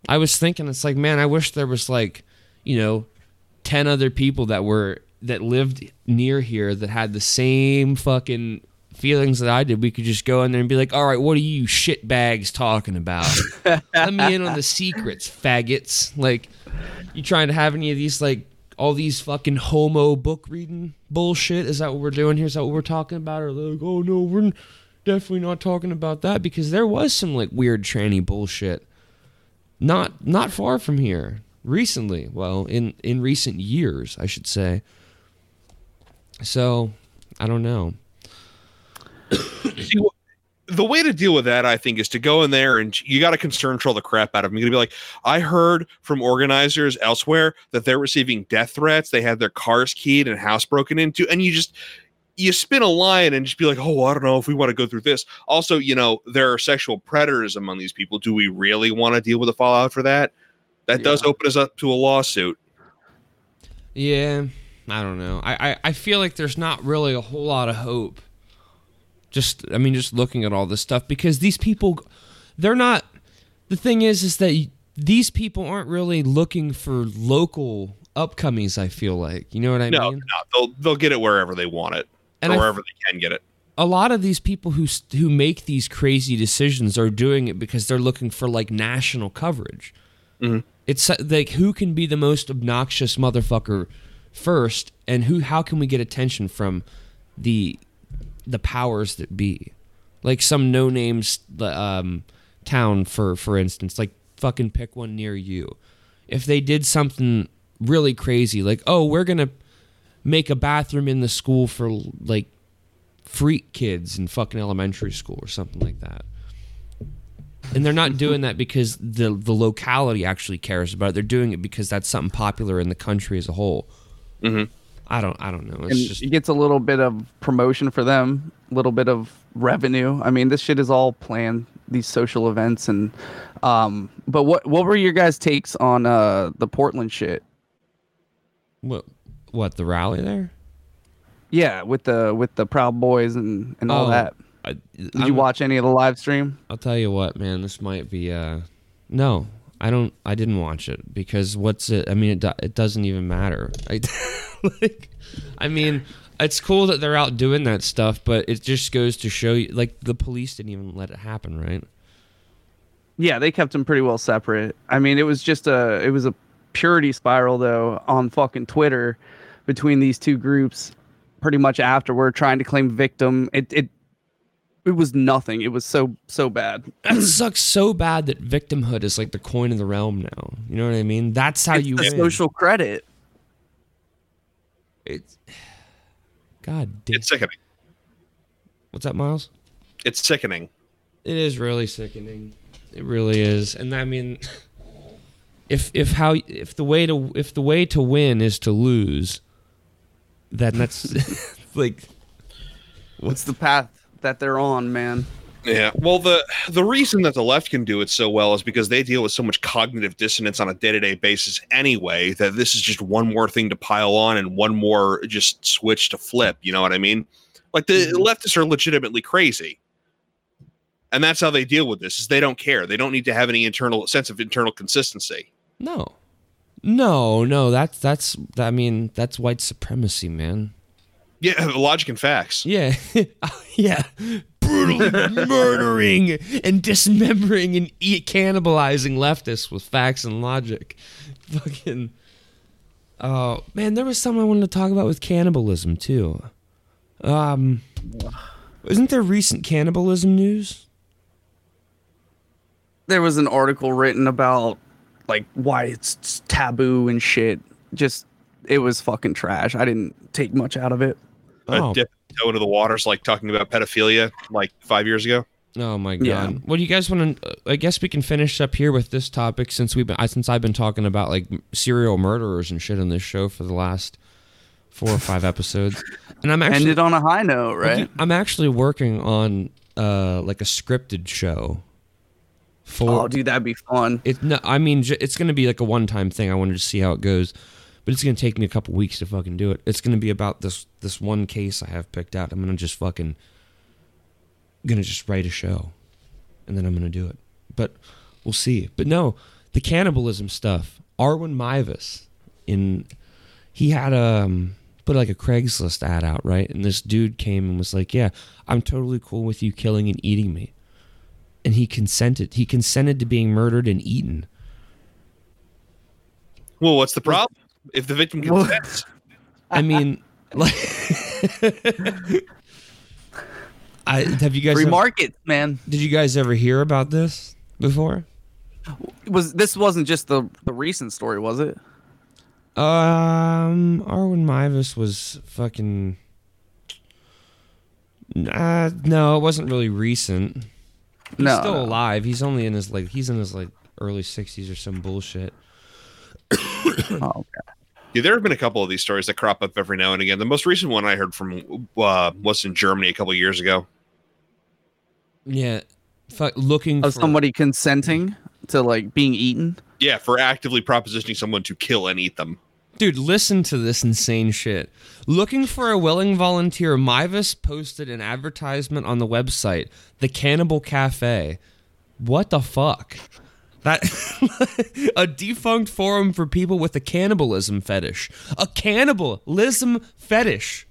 I was thinking it's like, man, I wish there was like, you know, 10 other people that were that lived near here that had the same fucking feelings that I did. We could just go in there and be like, "All right, what are you shit bags talking about? Let me in on the secrets, faggots." Like you trying to have any of these like all these fucking homo book reading bullshit? Is that what we're doing here? Is that what we're talking about? Or like, oh no, we're definitely not talking about that because there was some like weird tranny bullshit not not far from here recently well in in recent years i should say so i don't know See, the way to deal with that, I think, is to go in there and you got to concern troll the crap out of them. You're gonna be like, I heard from organizers elsewhere that they're receiving death threats. They had their cars keyed and house broken into, and you just you spin a line and just be like, oh, I don't know if we want to go through this. Also, you know, there are sexual predators among these people. Do we really want to deal with the fallout for that? That does open us up to a lawsuit. yeah i don't know I, I i feel like there's not really a whole lot of hope just i mean just looking at all this stuff because these people they're not the thing is is that these people aren't really looking for local upcomings i feel like you know what i no, mean no, they'll they'll get it wherever they want it And wherever they can get it. a lot of these people who who make these crazy decisions are doing it because they're looking for like national coverage. Mhm. It's uh, like who can be the most obnoxious motherfucker first, and who how can we get attention from the the powers that be, like some no names um, town for for instance, like fucking pick one near you. If they did something really crazy, like oh we're gonna make a bathroom in the school for like freak kids in fucking elementary school or something like that. And they're not doing that because the the locality actually cares about it. They're doing it because that's something popular in the country as a whole. Mhm. I don't I don't know. It's and just it gets a little bit of promotion for them, a little bit of revenue. I mean, this shit is all planned. These social events and, um, but what what were your guys' takes on uh the Portland shit? what what the rally there? Yeah, with the with the Proud Boys and and all Oh, that. I, Did you watch any of the live stream? I'll tell you what, man. This might be uh no. I don't. I didn't watch it because what's it? I mean, it do, it doesn't even matter. I, [LAUGHS] like, I mean, it's cool that they're out doing that stuff, but it just goes to show you, like, the police didn't even let it happen, right? Yeah, they kept them pretty well separate. I mean, it was just a it was a purity spiral though on fucking Twitter between these two groups. Pretty much afterward, trying to claim victim. It it it was nothing. It was so so bad. it [CLEARS THROAT] sucks so bad that victimhood is like the coin of the realm now. You know what I mean? That's how It's you the win. social credit. It's [SIGHS] God damn. It's sickening. What's that, Miles? It's sickening. It is really sickening. It really is. And I mean [SIGHS] if if how if the way to if the way to win is to lose, then that's [LAUGHS] like What's the path that they're on, man? Yeah. Well, the the reason that the left can do it so well is because they deal with so much cognitive dissonance on a day to day basis anyway. That this is just one more thing to pile on and one more just switch to flip. You know what I mean? Like the mm-hmm. leftists are legitimately crazy, and that's how they deal with this. Is they don't care. They don't need to have any internal sense of internal consistency. no. No, no, that's that's I mean, that's white supremacy, man. Yeah, [LAUGHS] logic and facts. Yeah. [LAUGHS] yeah. Brutally [LAUGHS] murdering and dismembering and eat cannibalizing leftists with facts and logic. Fucking Oh, man, there was something I wanted to talk about with cannibalism too. Um Isn't there recent cannibalism news? There was an article written about like why it's taboo and shit. Just it was fucking trash. I didn't take much out of it. Uh, Oh. dip toe into the waters, like talking about pedophilia, like five years ago. Oh my god. Yeah. Well, do you guys want to? I guess we can finish up here with this topic since we've been I, since I've been talking about like serial murderers and shit on this show for the last four or five episodes, [LAUGHS] and I'm actually Ended on a high note, right? I'm actually working on uh like a scripted show. For Oh, dude, that'd be fun. it, no, I mean it's gonna be like a one time thing. I wanted to see how it goes, but it's gonna take me a couple weeks to fucking do it. It's gonna be about this this one case I have picked out. I'm gonna just fucking gonna just write a show, and then I'm gonna do it. But we'll see. But no, the cannibalism stuff. Armin Meiwes in he had um put like a Craigslist ad out, right? And this dude came and was like, "Yeah, I'm totally cool with you killing and eating me." And he consented. He consented to being murdered and eaten. Well, what's the problem? If the victim consents, [LAUGHS] I mean, like, [LAUGHS] I have you guys Free ever- markets, man. did you guys ever hear about this before? Was this wasn't just the the recent story, was it? Um, Armin Meiwes was fucking. Uh, no, it wasn't really recent. He's No, still no. alive. He's only in his like he's in his like early sixties or some bullshit. [COUGHS] Oh, okay. yeah, there have been a couple of these stories that crop up every now and again. The most recent one I heard from uh, was in Germany a couple of years ago. Yeah, fuck, looking Of for somebody consenting to like being eaten. Yeah, for actively propositioning someone to kill and eat them. Dude, listen to this insane shit. Looking for a willing volunteer, Meiwes posted an advertisement on the website, The Cannibal Cafe. What the fuck? That [LAUGHS] a defunct forum for people with a cannibalism fetish. A cannibalism fetish.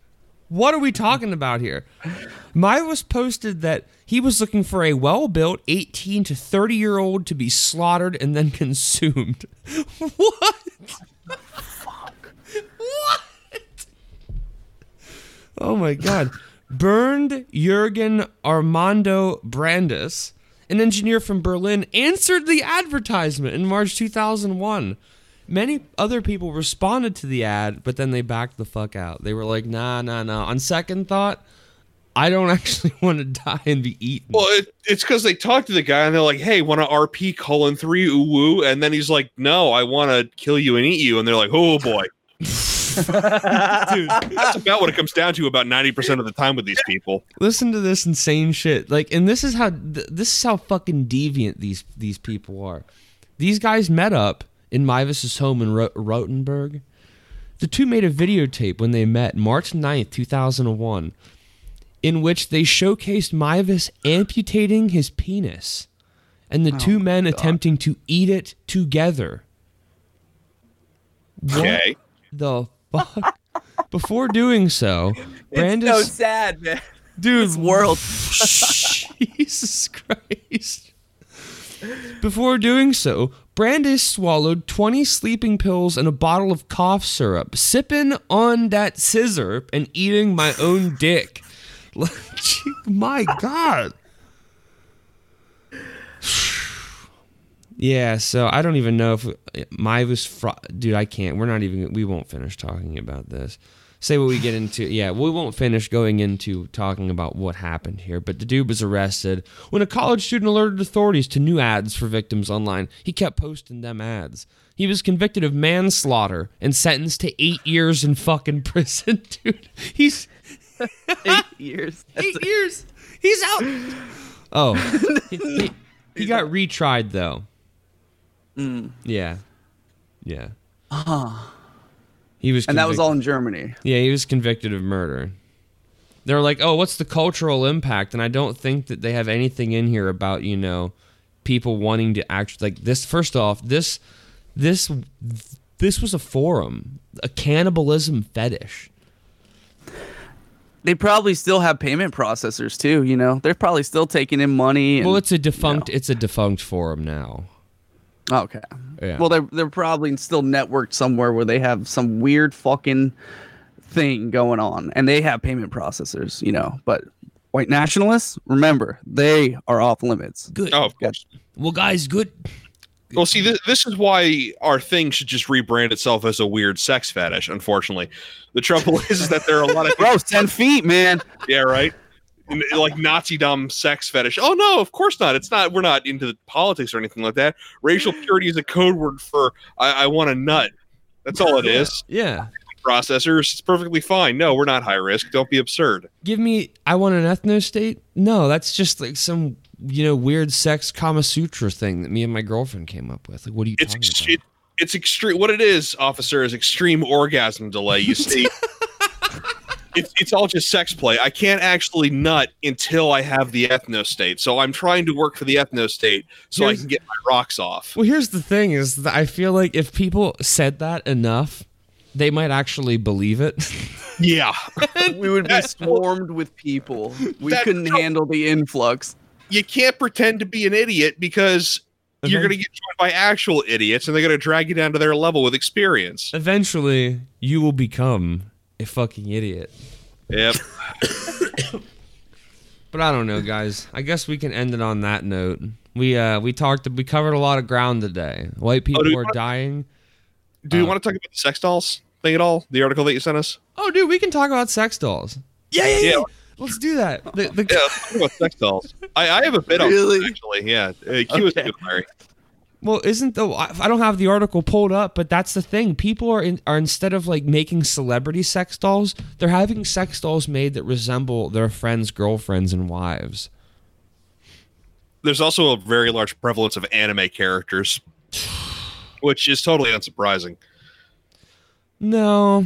What are we talking about here? Meiwes posted that he was looking for a well-built 18 to 30 year old to be slaughtered and then [LAUGHS] consumed. what? What? Oh my god. Bernd Jurgen Armando Brandes, an engineer from Berlin, answered the advertisement in March 2001. Many other people responded to the ad, but then they backed the fuck out. They were like, nah, nah, nah. On second thought, I don't [LAUGHS] actually want to die and be eaten. Well, it, it's because they talked to the guy and they're like, "Hey, want to RP colon three ooh woo?" And then he's like, "No, I want to kill you and eat you." And they're like, "Oh boy." [LAUGHS] Dude, [LAUGHS] that's about what it comes down to about 90% of the time with these people. Listen to this insane shit. Like, and this is how this is how fucking deviant these these people are. These guys met up in Meiwes's home in Ro- Rotenburg. The two made a videotape when they met March 9th, 2001, in which they showcased Meiwes amputating his penis and the oh two men attempting to eat it together. What Okay. the fuck? Before doing so, [LAUGHS] Brandes so sad, man. Dude, world. [LAUGHS] Jesus Christ. Before doing so, Brandes swallowed 20 sleeping pills and a bottle of cough syrup, sipping on that scissor and eating my own dick. [LAUGHS] My God. Yeah, so I don't even know if my was fr- dude. I can't. We're not even. We won't finish talking about this. Say what we get [SIGHS] into. Yeah, we won't finish going into talking about what happened here. But the dude was arrested when a college student alerted authorities to new ads for victims online. He kept posting them ads. He was convicted of manslaughter and sentenced to eight years in fucking [LAUGHS] prison, dude. He's [LAUGHS] Eight years. [LAUGHS] eight years. He's out. Oh, he, he- he got retried though. Mm. Yeah, yeah. Uh-huh. He was, And that was all in Germany. Yeah, he was convicted of murder. They're like, oh, what's the cultural impact? And I don't think that they have anything in here about you know people wanting to actually like this. First off, this this this was a forum, a cannibalism fetish. They probably still have payment processors too. You know, they're probably still taking in money. And, Well, it's a defunct. It's a defunct forum now. Okay. Yeah. Well, they're they're probably still networked somewhere where they have some weird fucking thing going on, and they have payment processors. You know, but white nationalists, remember, they are off limits. Good. Oh, of course. Well, guys, good. Well, see, this, this is why our thing should just rebrand itself as a weird sex fetish. Unfortunately, the trouble [LAUGHS] is, is that there are a lot of Bro, ten feet, man. yeah, right, And, like Nazi dumb sex fetish. Oh no, of course not. It's not. We're not into the politics or anything like that. Racial [LAUGHS] purity is a code word for I, I want a nut. That's all it is. Yeah. processors. It's perfectly fine. No, we're not high risk. Don't be absurd. Give me. I want an ethno state. No, that's just like some you know weird sex Kama Sutra thing that me and my girlfriend came up with. Like, what are you It's talking ex- about? it, it's extreme. What it is, officer, is extreme orgasm delay. You see, [LAUGHS] it's it's all just sex play. I can't actually nut until I have the ethno state. So I'm trying to work for the ethno state so I can get my rocks off. Well, here's the thing: is that I feel like if people said that enough, they might actually believe it. [LAUGHS] Yeah, [LAUGHS] we would be swarmed with people. We That's couldn't so- handle the influx. you can't pretend to be an idiot because you're going to get joined by actual idiots, and they're going to drag you down to their level with experience. Eventually, you will become a fucking idiot. Yep. [COUGHS] But I don't know, guys. I guess we can end it on that note. We uh we talked we covered a lot of ground today. White people do we are dying. Do you Uh, want to talk about the sex dolls thing at all? The article that you sent us. Oh, dude, we can talk about sex dolls. Yeah, yeah, yeah. Yeah. Let's do that. The, the, Yeah, let's talk about sex dolls. I, I have a bit on Really? this, actually. Yeah, uh, Q is Okay. good, Larry. Well, isn't the I don't have the article pulled up, but that's the thing. People are in, are instead of like making celebrity sex dolls, they're having sex dolls made that resemble their friends' girlfriends and wives. There's also a very large prevalence of anime characters, which is totally unsurprising. No,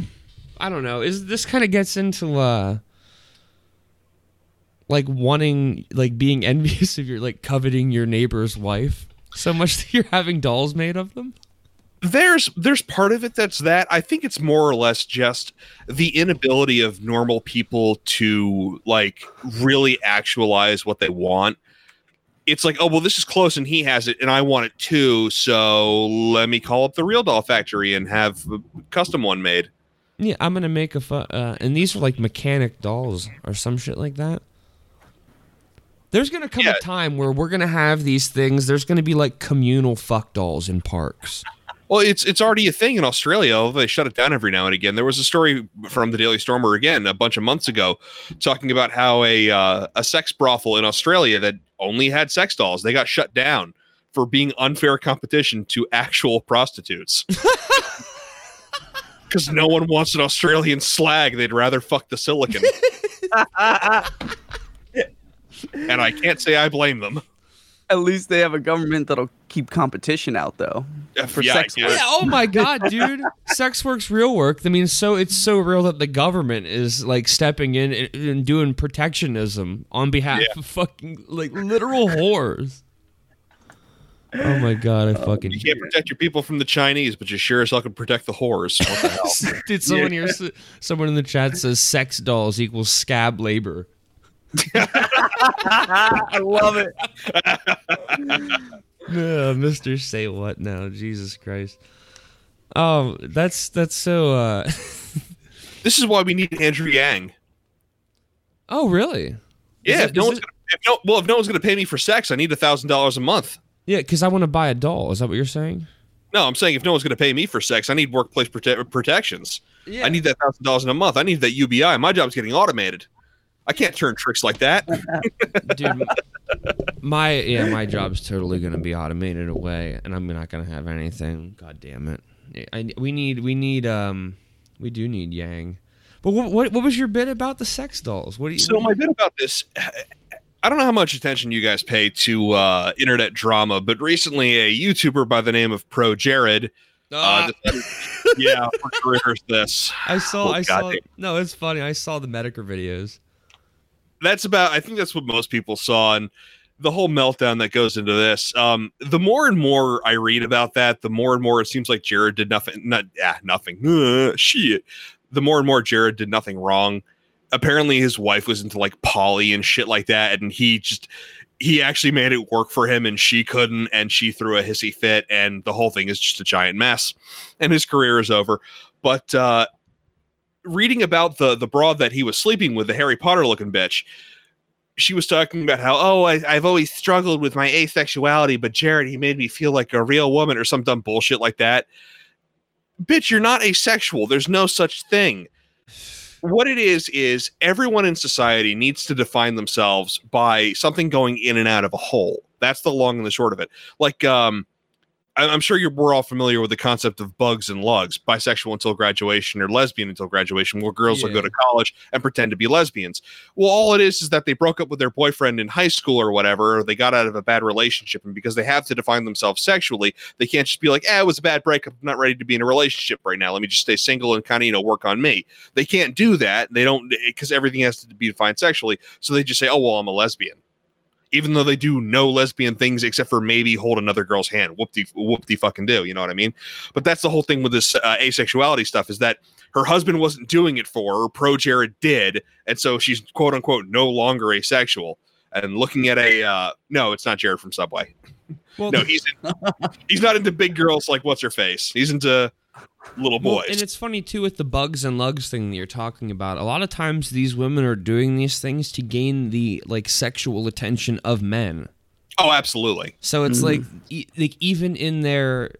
I don't know. Is this kind of gets into uh like wanting like being [LAUGHS] envious of your like coveting your neighbor's wife so much [LAUGHS] that you're having dolls made of them? There's there's part of it that's that. I think it's more or less just the inability of normal people to like really actualize what they want. It's like, oh well, this is close and he has it and I want it too. So let me call up the real doll factory and have a custom one made. Yeah, I'm gonna make a fu- uh, and these are like mechanic dolls or some shit like that. There's gonna come Yeah. a time where we're gonna have these things. There's gonna be like communal fuck dolls in parks. Well, it's it's already a thing in Australia. Although they shut it down every now and again. There was a story from the Daily Stormer again a bunch of months ago, talking about how a uh, a sex brothel in Australia that only had sex dolls they got shut down for being unfair competition to actual prostitutes. [LAUGHS] Because no one wants an Australian slag. They'd rather fuck the silicon. [LAUGHS] and I can't say I blame them. At least they have a government that'll keep competition out, though. For Yeah, sex work. Yeah, oh my god, dude. [LAUGHS] Sex work's real work. I mean, so it's so real that the government is like stepping in and, and doing protectionism on behalf Yeah. of fucking like literal whores. Oh my god, I oh, fucking You can't protect your people from the Chinese, but you sure as hell can protect the whores. What the hell? [LAUGHS] Did someone here? Someone in the chat says sex dolls equals scab labor. I love it. [LAUGHS] Uh, Mister, say what now? Jesus Christ. Oh, that's that's so. uh [LAUGHS] This is why we need Andrew Yang. Oh, really? Yeah, it- if no one's it- gonna, if no, well, if no one's going to pay me for sex, I need a thousand dollars a month. Yeah, because I want to buy a doll. Is that what you're saying? No, I'm saying if no one's going to pay me for sex, I need workplace prote- protections. Yeah. I need that thousand dollars in a month. I need that UBI. My job's getting automated. I can't turn tricks like that. [LAUGHS] dude my yeah my job's totally gonna be automated away and i'm not gonna have anything god damn it I, we need we need um we do need yang but what, what what was your bit about the sex dolls what do you So my bit about this, I don't know how much attention you guys pay to uh, internet drama, but recently a YouTuber by the name of Pro Jared, uh, decided, [LAUGHS] yeah, rehearse this. i saw Oh, i God saw damn. no it's funny i saw the medicare videos that's about i think that's what most people saw and the whole meltdown that goes into this. Um the more and more i read about that the more and more it seems like jared did nothing not yeah nothing uh, shit. The more and more jared did nothing wrong. Apparently his wife was into like poly and shit like that and he just he actually made it work for him and she couldn't and she threw a hissy fit and the whole thing is just a giant mess and his career is over. But uh reading about the the broad that he was sleeping with, the Harry Potter looking bitch, she was talking about how, oh, I, I've always struggled with my asexuality, but Jared, he made me feel like a real woman or some dumb bullshit like that. Bitch, you're not asexual. There's no such thing. What it is, is everyone in society needs to define themselves by something going in and out of a hole. That's the long and the short of it. Like, um, I'm sure you're we're all familiar with the concept of bugs and lugs, bisexual until graduation or lesbian until graduation, where girls will go to college and pretend to be lesbians. Well, all it is is that they broke up with their boyfriend in high school or whatever, or they got out of a bad relationship, and because they have to define themselves sexually, they can't just be like, "Eh, it was a bad breakup. I'm not ready to be in a relationship right now. Let me just stay single and kind of you know work on me." They can't do that. They don't because everything has to be defined sexually. So they just say, "Oh well, I'm a lesbian." Even though they do no lesbian things except for maybe hold another girl's hand. Whoop de whoop de fucking do. You know what I mean? But that's the whole thing with this uh, asexuality stuff is that her husband wasn't doing it for her. Pro Jared did, and so she's quote unquote no longer asexual. And looking at a uh, no, it's not Jared from Subway. Well, no, he's he's not into big girls like what's her face. He's into little Well, boys. and it's funny too with the bugs and lugs thing that you're talking about. A lot of times these women are doing these things to gain the like sexual attention of men. oh, absolutely. So it's mm-hmm. like, e- like even in their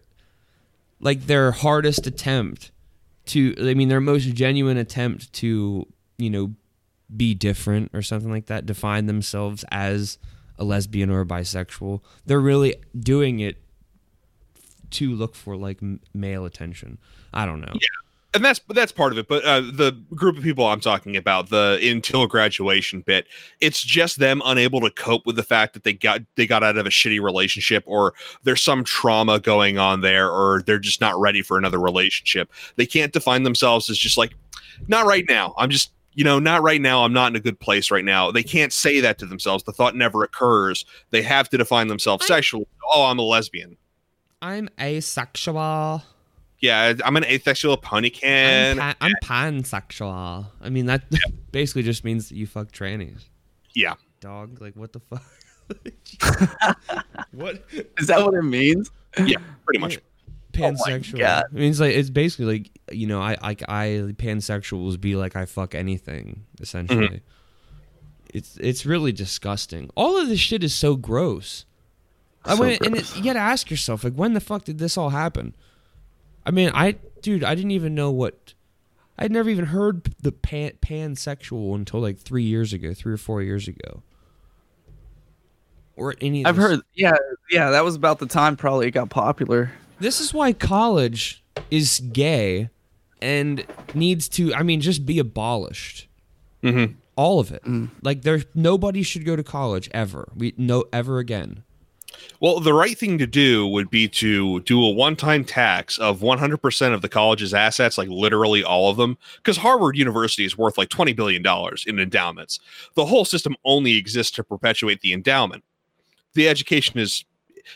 like their hardest attempt to, I mean, their most genuine attempt to, you know, be different or something like that, define themselves as a lesbian or a bisexual. They're really doing it to look for like male attention. I don't know. Yeah. and that's that's part of it but uh, the group of people i'm talking about the until graduation bit it's just them unable to cope with the fact that they got they got out of a shitty relationship or there's some trauma going on there or they're just not ready for another relationship. They can't define themselves as just like not right now. I'm just you know not right now. I'm not in a good place right now. They can't say that to themselves. The thought never occurs. They have to define themselves sexually. Oh i'm a lesbian I'm asexual. yeah i'm an asexual pony can I'm, pa- I'm pansexual. I mean that [LAUGHS] basically just means that you fuck trannies. yeah Dog, like what the fuck? [LAUGHS] what Is that what it means? yeah pretty much [LAUGHS] pansexual? Oh God. It means like it's basically like you know I like I pansexuals be like I fuck anything essentially. Mm-hmm. It's it's really disgusting. All of this shit is so gross. I So mean, and it, you gotta ask yourself like when the fuck did this all happen? I mean, I dude, I didn't even know what. I'd never even heard the pan pansexual until like three years ago, three or four years ago. Or any. Of I've this- heard. Yeah, yeah. That was about the time probably it got popular. This is why college is gay, and needs to. I mean, just be abolished. Mhm. All of it. Like there, nobody should go to college ever. We no ever again. Well, the right thing to do would be to do a one time tax of 100% of the college's assets, like literally all of them, because Harvard University is worth like $20 billion in endowments. The whole system only exists to perpetuate the endowment. The education is,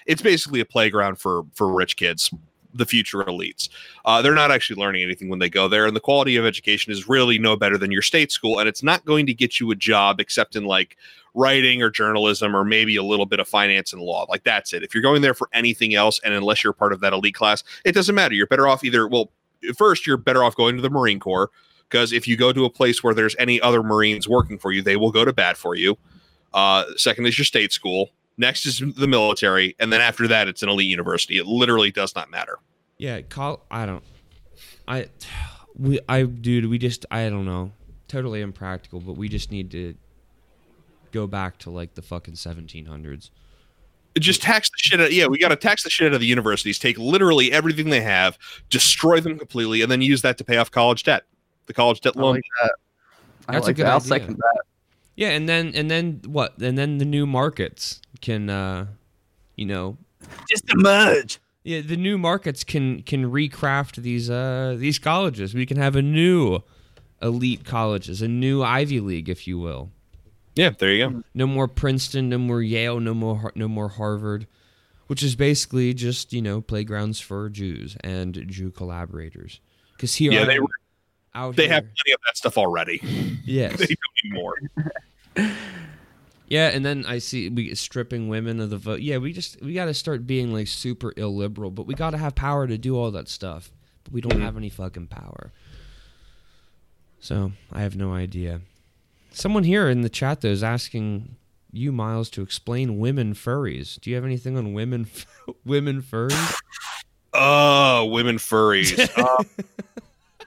it's basically a playground for, for rich kids, the future elites. Uh, they're not actually learning anything when they go there, and the quality of education is really no better than your state school, and it's not going to get you a job except in like writing or journalism or maybe a little bit of finance and law. Like that's it. If you're going there for anything else, and unless you're part of that elite class, it doesn't matter. You're better off either. Well, first, you're better off going to the Marine Corps because if you go to a place where there's any other Marines working for you, they will go to bat for you. Uh, second is your state school. Next is the military, and then after that, it's an elite university. It literally does not matter. Yeah, call. I don't. I, we, I, dude, we just. I don't know. Totally impractical, but we just need to go back to like the fucking 1700s. Just tax the shit out. Yeah, we got to tax the shit out of the universities. Take literally everything they have, destroy them completely, and then use that to pay off college debt. The college debt I loan. like that. I That's a good that. I'll second that. Yeah, and then and then what? And then the new markets can, uh you know, Just emerge. yeah, the new markets can can recraft these uh these colleges. We can have a new elite colleges, a new Ivy League, if you will. Yeah, there you go. No more Princeton, no more Yale, no more no more Harvard, which is basically just you know playgrounds for Jews and Jew collaborators. Because here, Yeah, they am out They here. have plenty of that stuff already. [LAUGHS] yes, They don't need more. [LAUGHS] yeah, and then I see we stripping women of the vote. Yeah, we just we got to start being like super illiberal, but we got to have power to do all that stuff. But we don't Mm-hmm. have any fucking power. So I have no idea. Someone here in the chat though is asking you, Miles, to explain women furries. Do you have anything on women [LAUGHS] women furries? Oh, women furries. [LAUGHS] Um,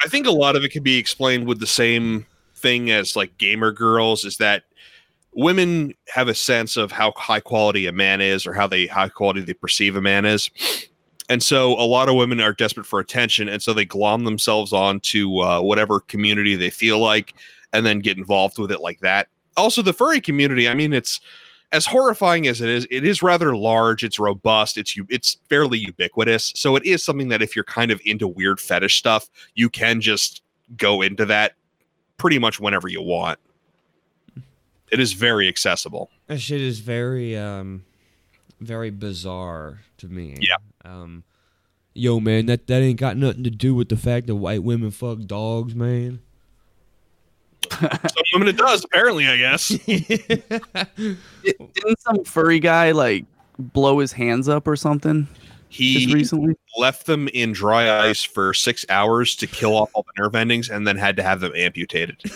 I think a lot of it can be explained with the same thing as like gamer girls is that women have a sense of how high quality a man is or how they high quality they perceive a man is. And so a lot of women are desperate for attention, and so they glom themselves onto uh, whatever community they feel like, and then get involved with it like that. Also, the furry community. I mean, it's as horrifying as it is. It is rather large. It's robust. It's it's fairly ubiquitous. So it is something that if you're kind of into weird fetish stuff, you can just go into that pretty much whenever you want. It is very accessible. That shit is very um very bizarre to me. Yeah. Um Yo man, that, that ain't got nothing to do with the fact that white women fuck dogs, man. Some women it does, apparently, I guess. [LAUGHS] Didn't some furry guy like blow his hands up or something? He Just recently? left them in dry ice for six hours to kill off all the nerve endings and then had to have them amputated. [LAUGHS]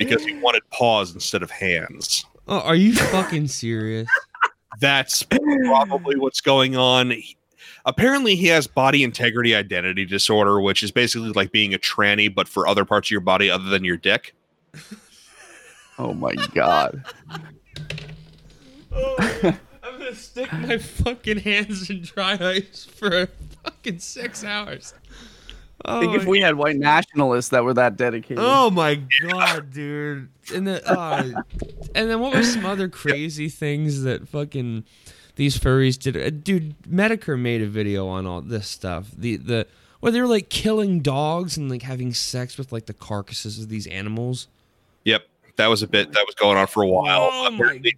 because he wanted paws instead of hands. Oh, are you fucking serious? [LAUGHS] That's probably what's going on. He- apparently, he has body integrity identity disorder, which is basically like being a tranny, but for other parts of your body other than your dick. [LAUGHS] Oh my god. Oh, I'm gonna stick my fucking hands in dry ice for fucking six hours. Oh think if we had white nationalists that were that dedicated. Oh my god, dude! And then, uh, and then what were some other crazy things that fucking these furries did? Uh, dude, Medicare made a video on all this stuff. The the where they were like killing dogs and like having sex with like the carcasses of these animals. Yep, that was a bit that was going on for a while. Oh my apparently,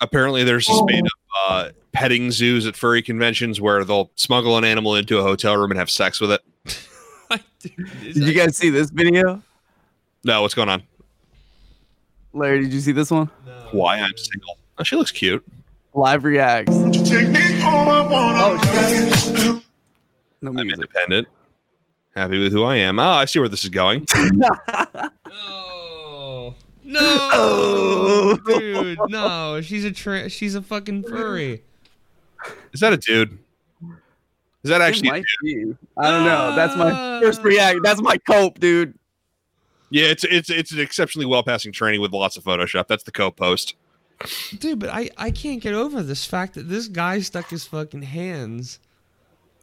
apparently there's a spate of uh, petting zoos at furry conventions where they'll smuggle an animal into a hotel room and have sex with it. [LAUGHS] Did you guys see this video? No, what's going on? Larry, did you see this one? Why I'm single? Oh, she looks cute. Live reacts. Oh, no I'm independent. Happy with who I am. Oh, I see where this is going. [LAUGHS] Oh no, dude, [LAUGHS] no! She's a tra- she's a fucking furry. Is that a dude? Is that actually? a might dude? be. I don't know. That's my first ah. react. That's my cope, dude. Yeah, it's it's it's an exceptionally well passing training with lots of Photoshop. That's the co-post. Dude, but I, I can't get over this fact that this guy stuck his fucking hands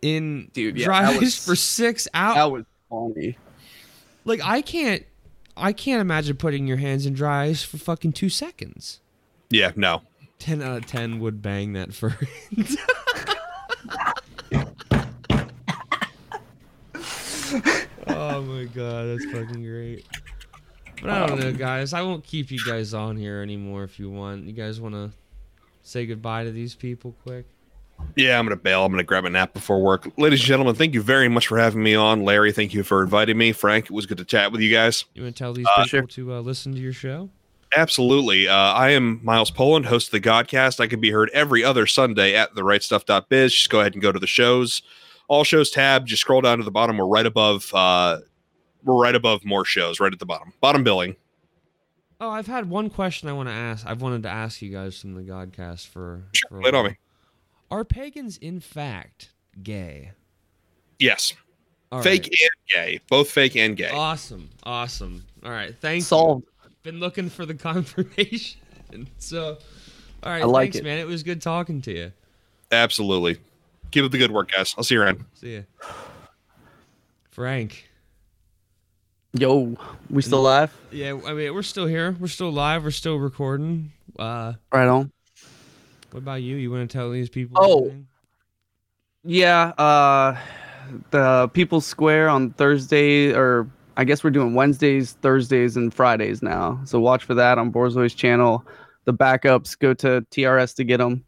in Dude, yeah, dry that ice was- for six hours. That was funny. Like I can't I can't imagine putting your hands in dry ice for fucking two seconds. Yeah, no. Ten out of ten would bang that furry. [LAUGHS] oh my god, that's fucking great. But I don't know, guys. I won't keep you guys on here anymore if you want. You guys want to say goodbye to these people quick? Yeah, I'm gonna bail. I'm gonna grab a nap before work. Ladies and gentlemen, thank you very much for having me on. Larry, thank you for inviting me. Frank, it was good to chat with you guys. You want to tell these Uh, people to uh, listen to your show? Absolutely. Uh, I am Miles Poland, host of the Godcast. I can be heard every other Sunday at therightstuff.biz. Just go ahead and go to the shows. All shows tab. Just scroll down to the bottom. We're right above. Uh, we're right above more shows. Right at the bottom. Bottom billing. Oh, I've had one question I want to ask. I've wanted to ask you guys from the Godcast for. for a Lay it on me. Are pagans in fact gay? Yes. All fake right. and gay. Both fake and gay. Awesome, awesome. All right, thank Solved. you. Been looking for the [LAUGHS] confirmation. So, all right, I like thanks, it. man. It was good talking to you. Absolutely. Keep up the good work, guys. I'll see you around. See ya. Frank. Yo, we still live? Yeah, I mean, we're still here. We're still live. We're still recording. Uh, Right on. What about you? You want to tell these people? Oh. anything? Yeah, uh the People's Square on Thursday or I guess we're doing Wednesdays, Thursdays, and Fridays now. So watch for that on Borzoi's channel. The backups go to TRS to get them.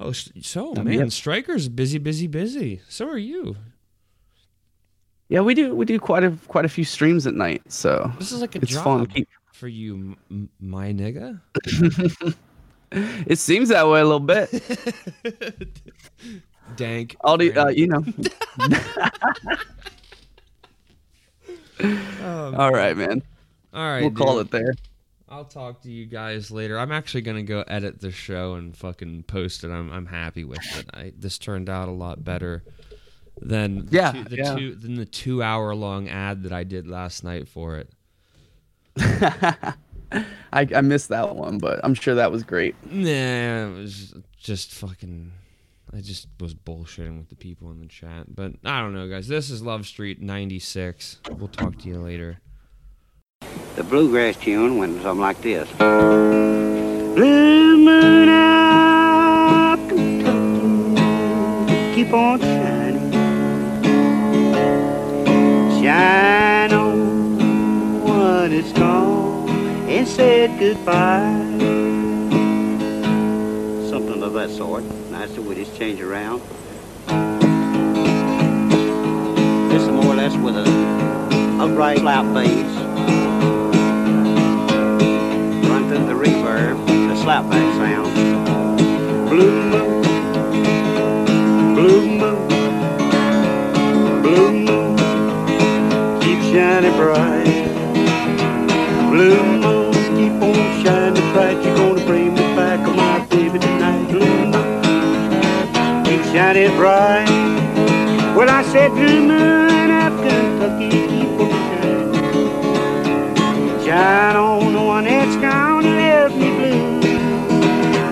Oh, so Um, man. Striker's busy, busy, busy. So are you. Yeah, we do we do quite a quite a few streams at night. So This is like a it's job fun. For you, my nigga. [LAUGHS] it seems that way a little bit. [LAUGHS] Dank. All the uh, you know. Oh, [LAUGHS] All right, man. All right, We'll call dude. it there. I'll talk to you guys later. I'm actually gonna go edit the show and fucking post it. I'm I'm happy with it. I, this turned out a lot better than the Yeah, two, the yeah. two than the two hour long ad that I did last night for it. [LAUGHS] I, I missed that one, but I'm sure that was great. Nah, it was just fucking. I just was bullshitting with the people in the chat. But I don't know, guys. This is Lovestreet 96. We'll talk to you later. The bluegrass tune went something like this. Blue moon up Kentucky, keep on shining. Shine on when it's gone and said goodbye. Something of that sort. Nice the way just change around. This is more or less with a upright slap bass. Run through the reverb, the slapback sound. Blue moon, blue moon, blue moon, keep shining bright. Blue keep on shining bright. You're gonna bring me back, oh my baby tonight. Moon, keep shining bright. Well, I said blue moon up Kentucky, keep on shining. Shine on the one that's gonna left me blue.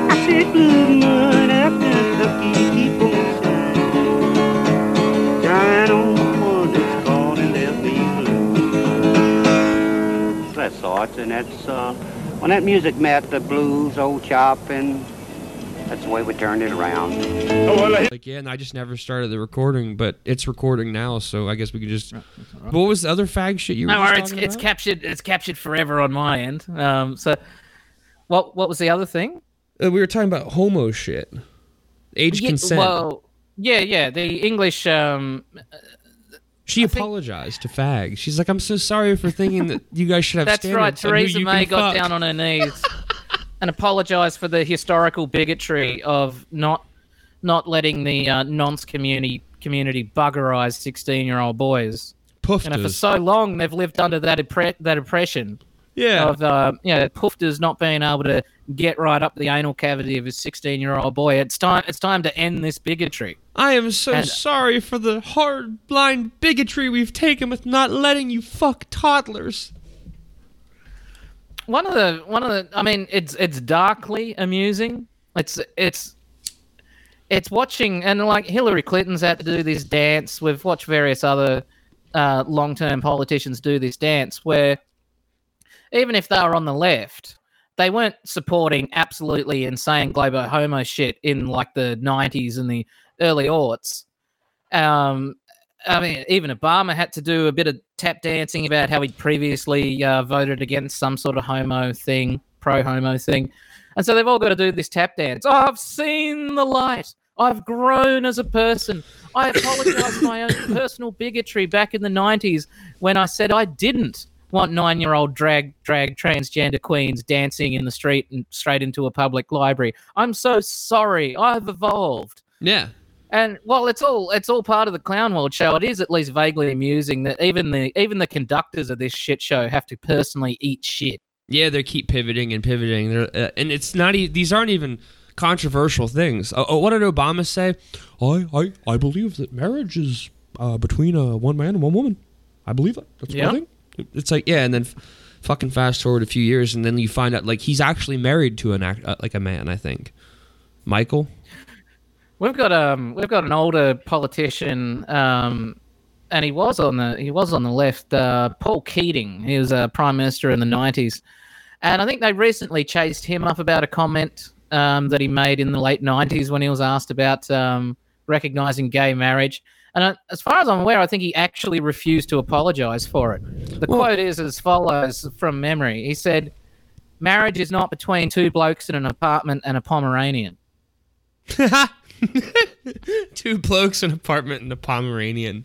I said blue moon up Kentucky, keep on shining. Shine on the one that's gonna left me blue. That sort, and that's uh, when that music met the blues, old chop, and that's the way we turned it around. Like, yeah, and I just never started the recording, but it's recording now, so I guess we could just. What was the other fag shit you were No, just it's talking it's about? captured. It's captured forever on my end. Um, so, what what was the other thing? Uh, we were talking about homo shit. Age Yeah, consent. Well, yeah, yeah. The English. Um, she apologized to fag. She's like, I'm so sorry for thinking that you guys should have that's right. standards on who Theresa May got fuck." down on her knees and apologized for the historical bigotry of not not letting the uh, nonce community community buggerize sixteen year old boys. You know, for so long they've lived under that that oppression. Yeah. Of uh, you know, poofters not being able to get right up the anal cavity of his sixteen year old boy. It's time. It's time to end this bigotry. I am so And- sorry for the hard, blind bigotry we've taken with not letting you fuck toddlers. one of the one of the i mean it's it's darkly amusing it's it's it's watching and like hillary clinton's had to do this dance we've watched various other uh, long-term politicians do this dance where even if they were on the left they weren't supporting absolutely insane global homo shit in like the 90s and the early aughts um, I mean, even Obama had to do a bit of tap dancing about how he'd previously uh, voted against some sort of homo thing, pro homo thing. And so they've all got to do this tap dance. Oh, I've seen the light. I've grown as a person. I apologize for my own [LAUGHS] personal bigotry back in the 90s when I said I didn't want nine year old drag, drag transgender queens dancing in the street and straight into a public library. I'm so sorry. I've evolved. Yeah. And while it's all it's all part of the Clown World show, it is at least vaguely amusing that even the even the conductors of this shit show have to personally eat shit. Yeah, they keep pivoting and pivoting. They're, uh, and it's not. E- these aren't even controversial things. Uh, uh, what did Obama say? I I, I believe that marriage is uh, between uh, one man and one woman. I believe it. That's Yeah. what I think. It's like yeah, and then fucking fast forward a few years, and then you find out like he's actually married to an act uh, like a man. I think. Michael. We've got um we've got an older politician um and he was on the he was on the left uh, Paul Keating. He was a prime minister in the 90s. And I think they recently chased him up about a comment um, that he made in the late 90s when he was asked about um, recognizing gay marriage. And uh, as far as I'm aware, I think he actually refused to apologize for it. The quote is as follows from memory. He said, Marriage is not between two blokes in an apartment and a Pomeranian. [LAUGHS] Two blokes, in an apartment, and a Pomeranian.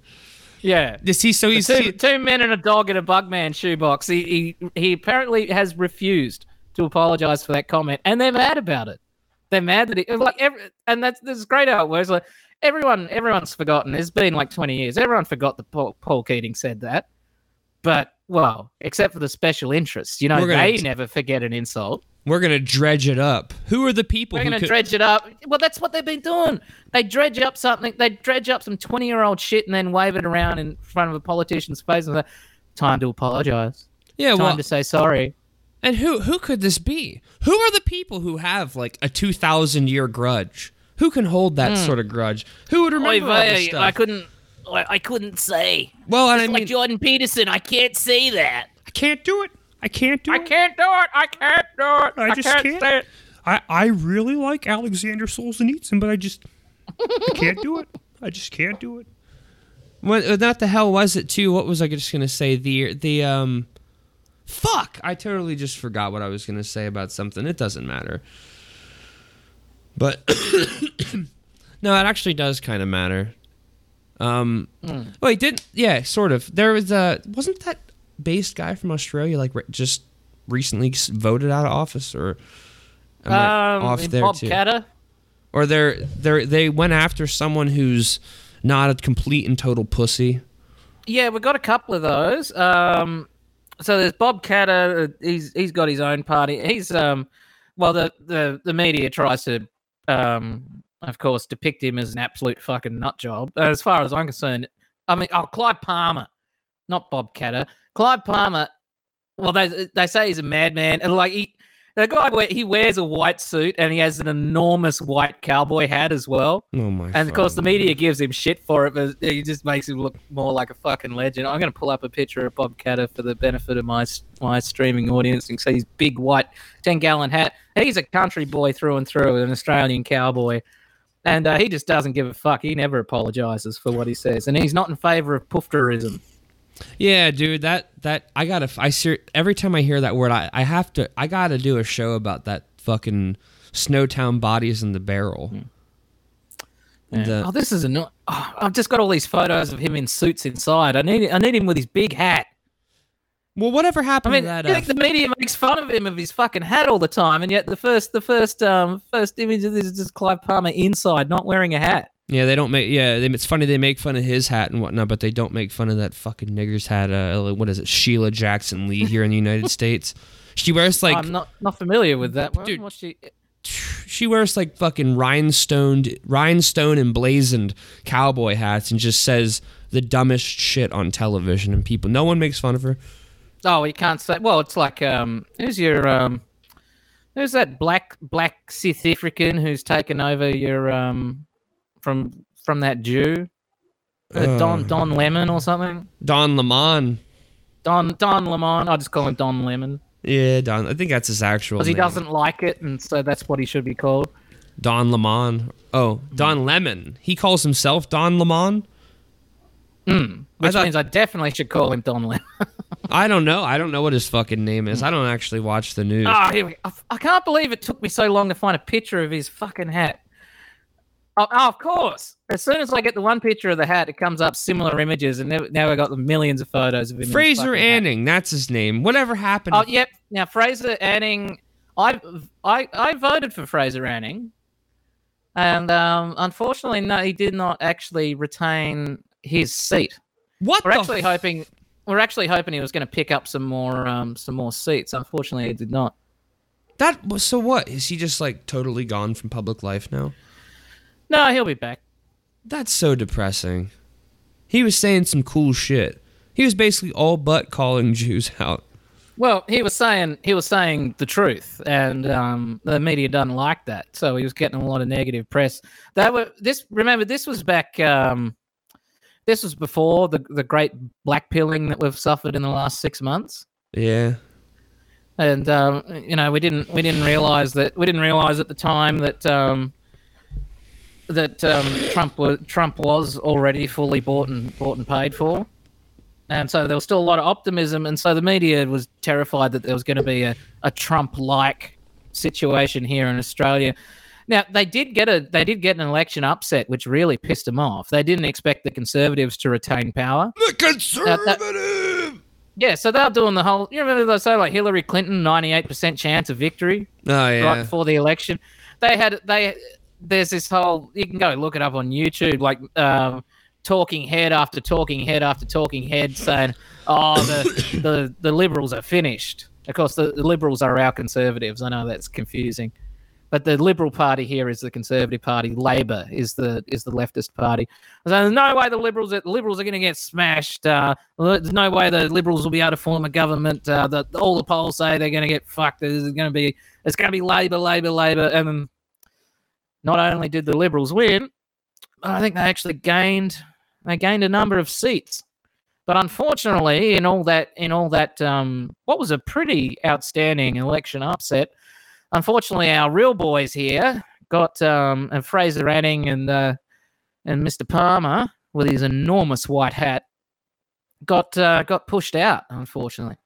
Yeah. Does he? So he's two, two men and a dog in a Bugman shoebox. He, he he apparently has refused to apologize for that comment, and they're mad about it. They're mad that he like every, and that's this is great how it works. Like everyone, everyone's forgotten. It's been like twenty years. Everyone forgot that Paul, Paul Keating said that, but well, except for the special interests, you know, gonna they never forget an insult. We're gonna dredge it up. Who are the people? We're to could- dredge it up. Well, that's what they've been doing. They dredge up something. They dredge up some twenty-year-old shit and then wave it around in front of a politician's face and say, "Time to apologize. Yeah, time well- to say sorry." And who who could this be? Who are the people who have like a two thousand year grudge? Who can hold that Hmm. sort of grudge? Who would remember all this I, stuff? I couldn't. I, I couldn't say. Well, Just I like Jordan Peterson, I can't say that. I can't do it. I can't do I it. can't do it. I can't do it. I just can't, can't. say it. I, I really like Alexander Solzhenitsyn, but I just I [LAUGHS] can't do it. I just can't do it. What uh, not the hell was it too? What was I just gonna say? The the um, fuck! I totally just forgot what I was gonna say about something. It doesn't matter. But [COUGHS] no, it actually does kind of matter. Um, Hmm. wait, did yeah, sort of. There was a wasn't that based guy from Australia like re- just recently voted out of office or Um, off there Bob too? Or they're they they went after someone who's not a complete and total pussy. Yeah, we got a couple of those. Um, so there's Bob Katter. He's he's got his own party. He's um, well, the the the media tries to um, of course, depict him as an absolute fucking nut job. As far as I'm concerned, I mean, oh, Clive Palmer, not Bob Katter. Clive Palmer. Well, they they say he's a madman, and like he, the guy he wears a white suit and he has an enormous white cowboy hat as well. Oh my! And of course, the media gives him shit for it, but he just makes him look more like a fucking legend. I'm going to pull up a picture of Bob Katter for the benefit of my my streaming audience and see his big white 10 gallon hat. He's a country boy through and through, an Australian cowboy. And uh, he just doesn't give a fuck. He never apologizes for what he says. And he's not in favor of poofterism. Yeah, dude, that that I gotta. I ser- every time I hear that word, I I have to. I gotta do a show about that fucking Snowtown bodies in the barrel. The- oh, this is annoying. Oh, I've just got all these photos of him in suits inside. I need I need him with his big hat. Well, whatever I happened mean, to that? I Uh, think the media makes fun of him of his fucking hat all the time, and yet the first the first um first image of this is just Clive Palmer inside, not wearing a hat. yeah, they don't make. Yeah, they, it's funny they make fun of his hat and whatnot, but they don't make fun of that fucking nigger's hat. Uh, what is it, Sheila Jackson Lee here in the United [LAUGHS] States? She wears like I'm not not familiar with that. Dude, what's she? she wears like fucking rhinestone rhinestone emblazoned cowboy hats and just says the dumbest shit on television and people no one makes fun of her Oh, you can't say. Well, it's like um, who's your um, who's that black black South African who's taken over your um, from from that Jew, uh, Don Uh. Don Lemon or something. don lemon Don Don Lemon. I just call him Don Lemon yeah don i think that's his actual because he doesn't like it, and so that's what he should be called. don lemon oh don lemon he calls himself don lemon Which thought- means I definitely should call him Don Lemon. [LAUGHS] i don't know i don't know what his fucking name is i don't actually watch the news Oh, here we I, I can't believe it took me so long to find a picture of his fucking hat. Oh, oh, of course. As soon as I get the one picture of the hat, it comes up similar images, and now, now I got the millions of photos of him. fraser fucking hat. anning that's his name whatever happened Oh, yep. Now Fraser Anning, I I I voted for Fraser Anning, and um, unfortunately, no, he did not actually retain his seat. what We're the actually f- hoping. We're actually hoping he was going to pick up some more um some more seats. Unfortunately, he did not. that was so what is he just like totally gone from public life now No, he'll be back. That's so depressing. He was saying some cool shit. He was basically all but calling [LAUGHS] Jews out. Well, he was saying he was saying the truth, and um, the media doesn't like that, so he was getting a lot of negative press. That were this. Remember, this was back. Um, this was before the the great black pilling that we've suffered in the last six months, Yeah. and um, you know we didn't we didn't realize that we didn't realize at the time that um, that um, Trump was Trump was already fully bought and bought and paid for. And so there was still a lot of optimism, and so the media was terrified that there was going to be a, a Trump-like situation here in Australia. Now they did get a they did get an election upset, which really pissed them off. They didn't expect the Conservatives to retain power. The conservative. Yeah, so they're doing the whole. You remember they say like Hillary Clinton, ninety-eight percent chance of victory Oh yeah. right before the election. They had they there's this whole you can go look it up on YouTube like um, talking head after talking head after talking head saying oh the the, the liberals are finished. Of course the, the liberals are our conservatives. I know that's confusing. But the Liberal Party here is the Conservative Party. Labor is the is the leftist party. So there's no way the Liberals the Liberals are going to get smashed. Uh, there's no way the Liberals will be able to form a government. Uh, all the polls say they're going to get fucked. There's going to be it's going to be Labor, Labor, Labor, and not only did the Liberals win, but I think they actually gained they gained a number of seats. But unfortunately, in all that in all that um, what was a pretty outstanding election upset, unfortunately, our real boys here got um, and Fraser Anning and uh, and Mr. Palmer with his enormous white hat got uh, got pushed out. Unfortunately.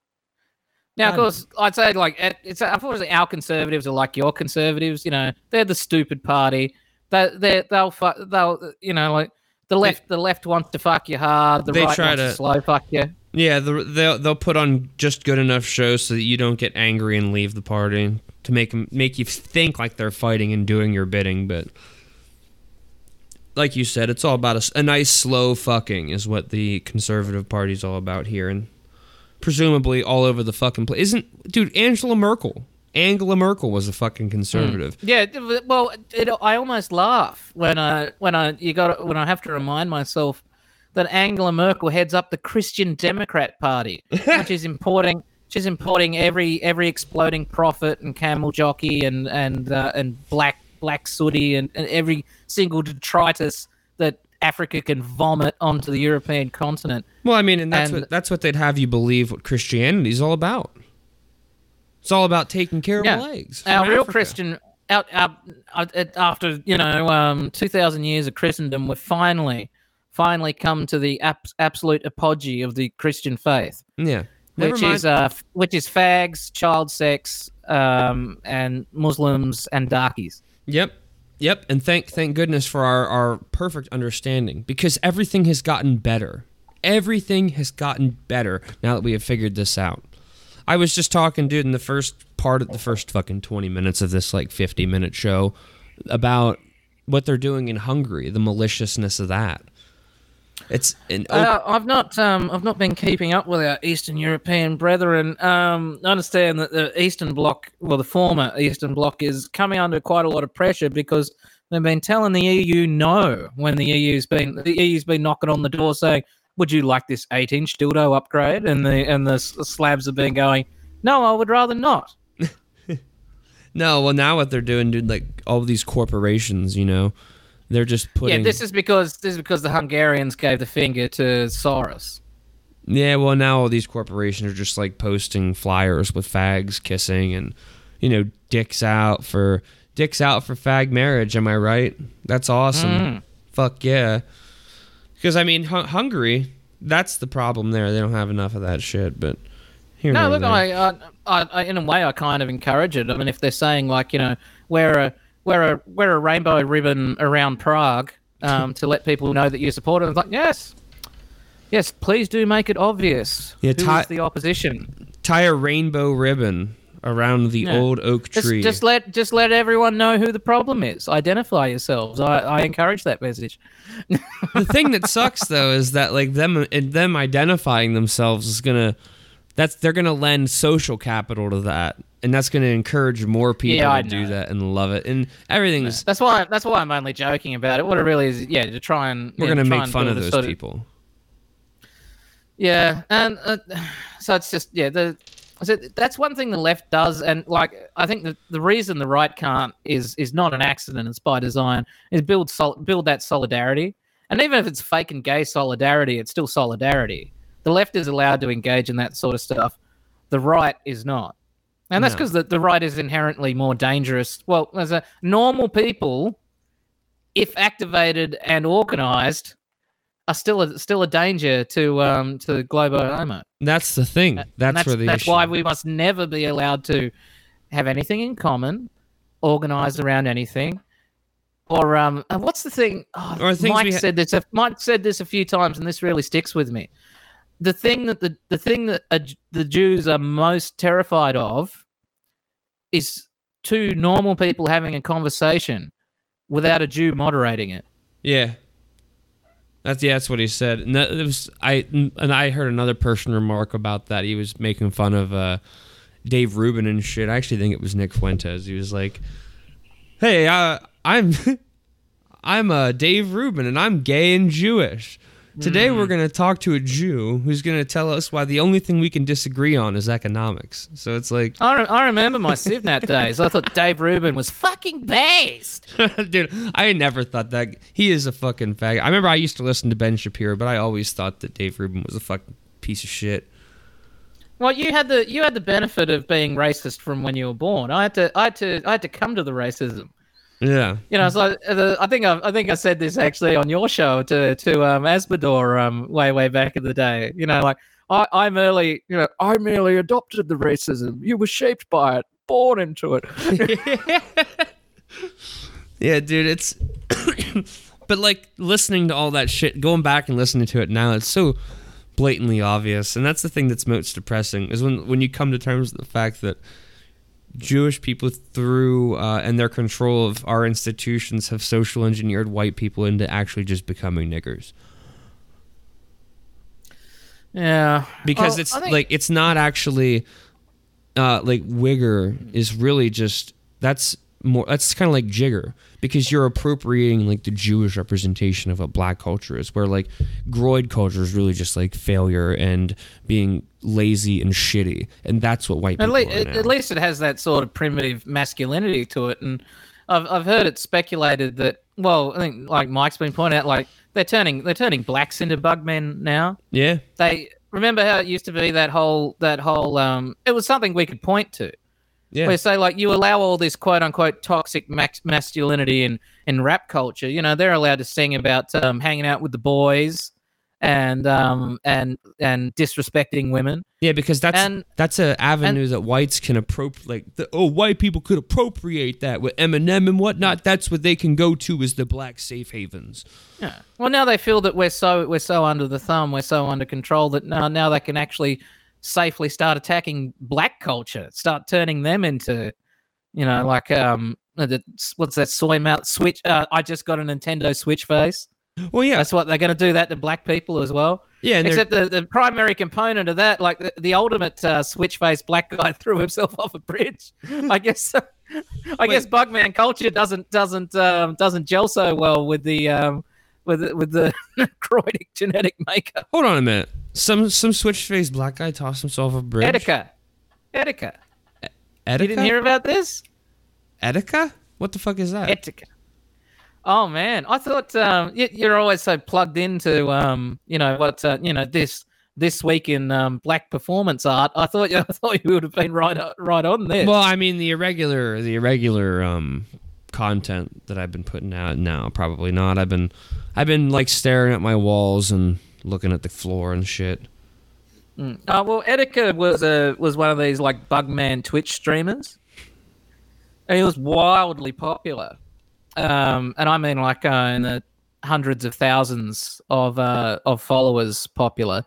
Now, of course, I'd say like it's unfortunately our conservatives are like your conservatives. You know, they're the stupid party. They they they'll they'll you know like the left the left wants to fuck you hard. The They right try wants to to- slow fuck you. Yeah, the, they'll they'll put on just good enough shows so that you don't get angry and leave the party to make 'em- make you think like they're fighting and doing your bidding. But like you said, it's all about a nice slow fucking is what the conservative party's all about here, and presumably all over the fucking place. Isn't dude Angela Merkel? Angela Merkel was a fucking conservative. Hmm. Yeah, well, it, I almost laugh when I when I you got when I have to remind myself that Angela Merkel heads up the Christian Democrat Party, [LAUGHS] which is importing she's importing every every exploding prophet and camel jockey and and uh, and black black sooty and, and every single detritus that Africa can vomit onto the European continent. Well, I mean, and that's And- what that's what they'd have you believe what Christianity's all about. It's all about taking care of legs. Our from real Christian, out, out, out, after you know, um, two thousand years of Christendom, we've finally, finally come to the abs- absolute apogee of the Christian faith, Yeah. Never which mind. is uh, which is fags, child sex, um, and Muslims and darkies. Yep. Yep. And thank thank goodness for our, our perfect understanding because everything has gotten better. Everything has gotten better now that we have figured this out. I was just talking, dude, in the first part of the first fucking 20 minutes of this like 50 minute show about what they're doing in Hungary, the maliciousness of that. It's an Uh, I've not, um, I've not been keeping up with our Eastern European brethren. Um, I understand that the Eastern Bloc, well, the former Eastern Bloc, is coming under quite a lot of pressure because they've been telling the EU no when the EU's been the EU's been knocking on the door saying, "Would you like this eight-inch dildo upgrade?" And the and the Slavs have been going, "No, I would rather not." [LAUGHS] [LAUGHS] no, well now what they're doing, dude, like all these corporations, you know, they're just putting Yeah, this is because this is because the Hungarians gave the finger to Soros. Yeah, well, now all these corporations are just like posting flyers with fags kissing and, you know, dicks out for dicks out for fag marriage. Am I right? That's awesome. Mm. Fuck yeah. Because I mean, Hun- Hungary, that's the problem there. They don't have enough of that shit. But here, No, look. I, I, I, I, in a way, I kind of encourage it. I mean, if they're saying like, you know, wear a wear a wear a rainbow ribbon around Prague um, to let people know that you support it, it's like, yes, yes, please do make it obvious. Yeah, tie- the opposition? tie a rainbow ribbon around the Yeah. old oak tree. just let just let everyone know who the problem is. Identify yourselves. I, I encourage that message. [LAUGHS] the thing that sucks though is that like them them identifying themselves is gonna that's they're gonna lend social capital to that and that's gonna encourage more people Yeah, to do that and love it and everything's That's why that's why I'm only joking about it. What it really is, yeah, to try and we're yeah, gonna try make fun of those sort people Yeah, and uh, so it's just yeah the so that's one thing the left does, and like I think the, the reason the right can't is is not an accident; it's by design. Is build sol- build that solidarity, and even if it's fake and gay solidarity, it's still solidarity. The left is allowed to engage in that sort of stuff. The right is not, and that's No. because the, the right is inherently more dangerous. Well, as a normal people, if activated and organized, are still a, still a danger to um to global homo. that's the thing that's, that's where the that's issue why we must never be allowed to have anything in common, organize around anything, or um. what's the thing? Oh, Mike ha- said this. Mike said this a few times, and this really sticks with me. The thing that the the thing that the Jews are most terrified of is two normal people having a conversation without a Jew moderating it. yeah. That's yeah that's what he said. And that, was i and i heard another person remark about that. He was making fun of uh dave rubin and shit. I actually think it was nick fuentes. He was like Hey, uh, I'm [LAUGHS] I'm uh, Dave Rubin, and I'm gay and Jewish. Today we're mm-hmm. going to talk to a Jew who's going to tell us why the only thing we can disagree on is economics. So it's like, I, re- I remember my Civnat days. I thought Dave Rubin was fucking based. [LAUGHS] dude, I never thought that he is a fucking fag. I remember I used to listen to Ben Shapiro, but I always thought that Dave Rubin was a fucking piece of shit. Well, you had the you had the benefit of being racist from when you were born. I had to I had to I had to come to the racism. Yeah. You know, so I think I, I think I said this actually on your show to to um, Asmodor um, way way back in the day. You know, like I I merely you know I merely adopted the racism. You were shaped by it, born into it. [LAUGHS] Yeah, dude, it's. [COUGHS] but like listening to all that shit, going back and listening to it now, it's so blatantly obvious, and that's the thing that's most depressing is when when you come to terms with the fact that Jewish people through uh, and their control of our institutions have social engineered white people into actually just becoming niggers. yeah, because Well, it's think- like it's not actually uh like wigger is really just that's more that's kind of like jigger because you're appropriating like the jewish representation of what black culture is where like groid culture is really just like failure and being lazy and shitty and that's what white people le- at, now. at least it has that sort of primitive masculinity to it, and I've I've heard it speculated that well, I think like Mike's been pointing out, like they're turning they're turning blacks into bugmen now. yeah They remember how it used to be that whole that whole um it was something we could point to. Yeah Where say like you allow all this quote unquote toxic max- masculinity in in rap culture. You know they're allowed to sing about um, hanging out with the boys and um and and disrespecting women. yeah because that's and- that's an avenue that whites can appropriate like the, oh white people could appropriate that with eminem and whatnot that's what they can go to is the black safe havens Yeah. Well, now they feel that we're so we're so under the thumb, we're so under control that now now they can actually safely start attacking black culture, start turning them into, you know, like um, the, what's that soy mouth switch? Uh, I just got a Nintendo Switch face. well yeah That's what they're going to do that to black people as well. yeah Except the, the primary component of that, like the, the ultimate uh, switch face black guy [LAUGHS] threw himself off a bridge. I [LAUGHS] guess. [LAUGHS] I guess Bugman culture doesn't doesn't um, doesn't gel so well with the um, with the- with the necrotic genetic makeup. Hold on a minute. Some some switch faced black guy tossed himself a bridge. Etika, Etika. Etika? You didn't hear about this? Etika? What the fuck is that? Etika. Oh man, I thought um, you're always so plugged into um, you know what uh, you know this this week in um, black performance art. I thought you [LAUGHS] I thought you would have been right right on this. well, I mean the irregular the irregular um content that I've been putting out now, probably not. I've been I've been like staring at my walls and looking at the floor and shit. Mm. Uh, well, Etika was a was one of these like Bugman Twitch streamers. And he was wildly popular, um, and I mean like uh, in the hundreds of thousands of uh, of followers popular.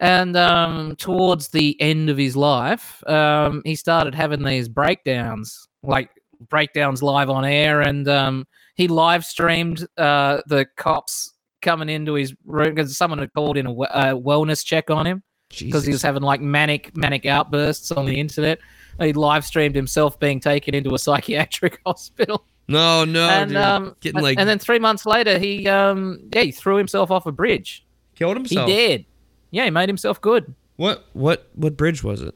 And um, towards the end of his life, um, he started having these breakdowns, like breakdowns live on air, and um, he live streamed uh, the cops coming into his room because someone had called in a we- uh, wellness check on him because he was having like manic manic outbursts on the internet. He live streamed himself being taken into a psychiatric [LAUGHS] hospital. No, no, and dude. um, Getting and- like and then three months later, he um, yeah, he threw himself off a bridge. killed himself. He did. Yeah, he made himself good. What what what bridge was it?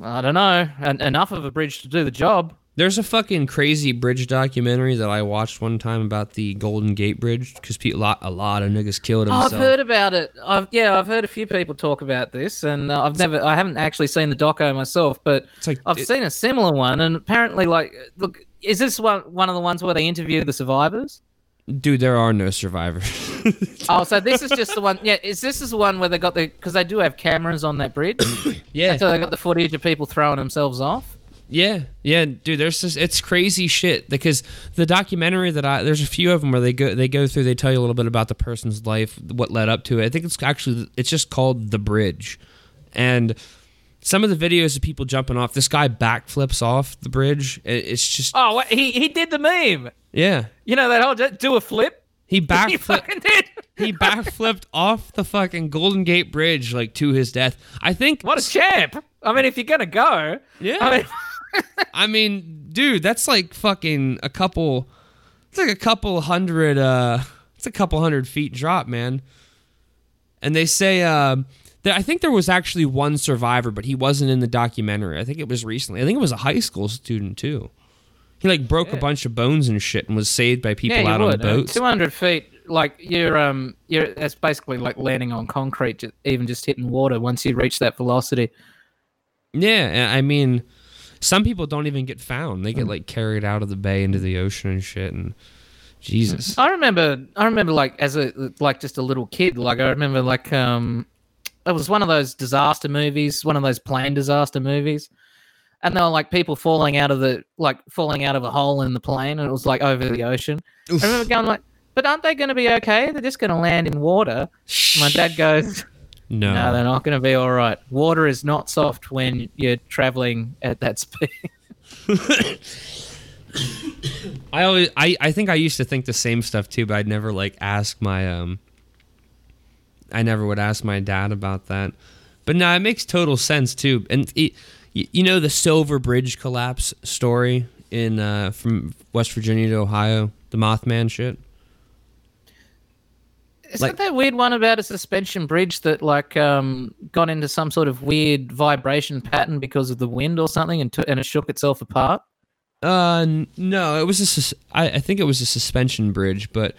I don't know, en- enough of a bridge to do the job. There's a fucking crazy bridge documentary that I watched one time about the Golden Gate Bridge because a lot a lot of niggas killed Oh, themselves. I've heard about it. I've yeah, I've heard a few people talk about this, and uh, I've never, I haven't actually seen the doco myself, but like I've it- seen a similar one, and apparently, like, look, is this one one of the ones where they interview the survivors? Dude, there are no survivors. [LAUGHS] Oh, so this is just the one. Yeah, is this is the one where they got the because they do have cameras on that bridge. [COUGHS] Yeah. so they got the footage of people throwing themselves off. Yeah, yeah, dude. There's just it's crazy shit because the documentary that I there's a few of them where they go they go through they tell you a little bit about the person's life, what led up to it. I think it's actually it's just called the bridge, and some of the videos of people jumping off. This guy backflips off the bridge. It's just Oh, he he did the meme. yeah. You know that whole do a flip. He [LAUGHS] He backflipped. fucking did. he backflipped off the fucking Golden Gate Bridge like to his death. I think What a champ! I mean, if you're gonna go, Yeah. I mean, I mean, dude, that's like fucking a couple. It's like a couple hundred. uh It's a couple hundred feet drop, man. And they say, uh, that I think there was actually one survivor, but he wasn't in the documentary. I think it was recently. I think it was a high school student too. He like broke a bunch of bones and shit, and was saved by people yeah, out on would. Uh, boats. Two hundred feet, like you're um, you're that's basically like landing on concrete, ju- even just hitting water. Once you reach that velocity, Yeah, I mean, some people don't even get found. They get like carried out of the bay into the ocean and shit. And Jesus, I remember, I remember like as a like just a little kid, like I remember like um, it was one of those disaster movies, one of those plane disaster movies, and there were like people falling out of the like falling out of a hole in the plane, and it was like over the ocean. I remember going like, but aren't they going to be okay? They're just going to land in water. My dad goes. No, No, they're not going to be all right. Water is not soft when you're traveling at that speed. [LAUGHS] I always, I, I think I used to think the same stuff too, but I'd never like ask my, um, I never would ask my dad about that. But no, it makes total sense too. And it, you know the Silver Bridge collapse story in uh, from West Virginia to Ohio, the Mothman shit. Isn't Like- that weird one about a suspension bridge that like um got into some sort of weird vibration pattern because of the wind or something and, t- and it shook itself apart? Uh, no, it was a. Sus- I, I think it was a suspension bridge, but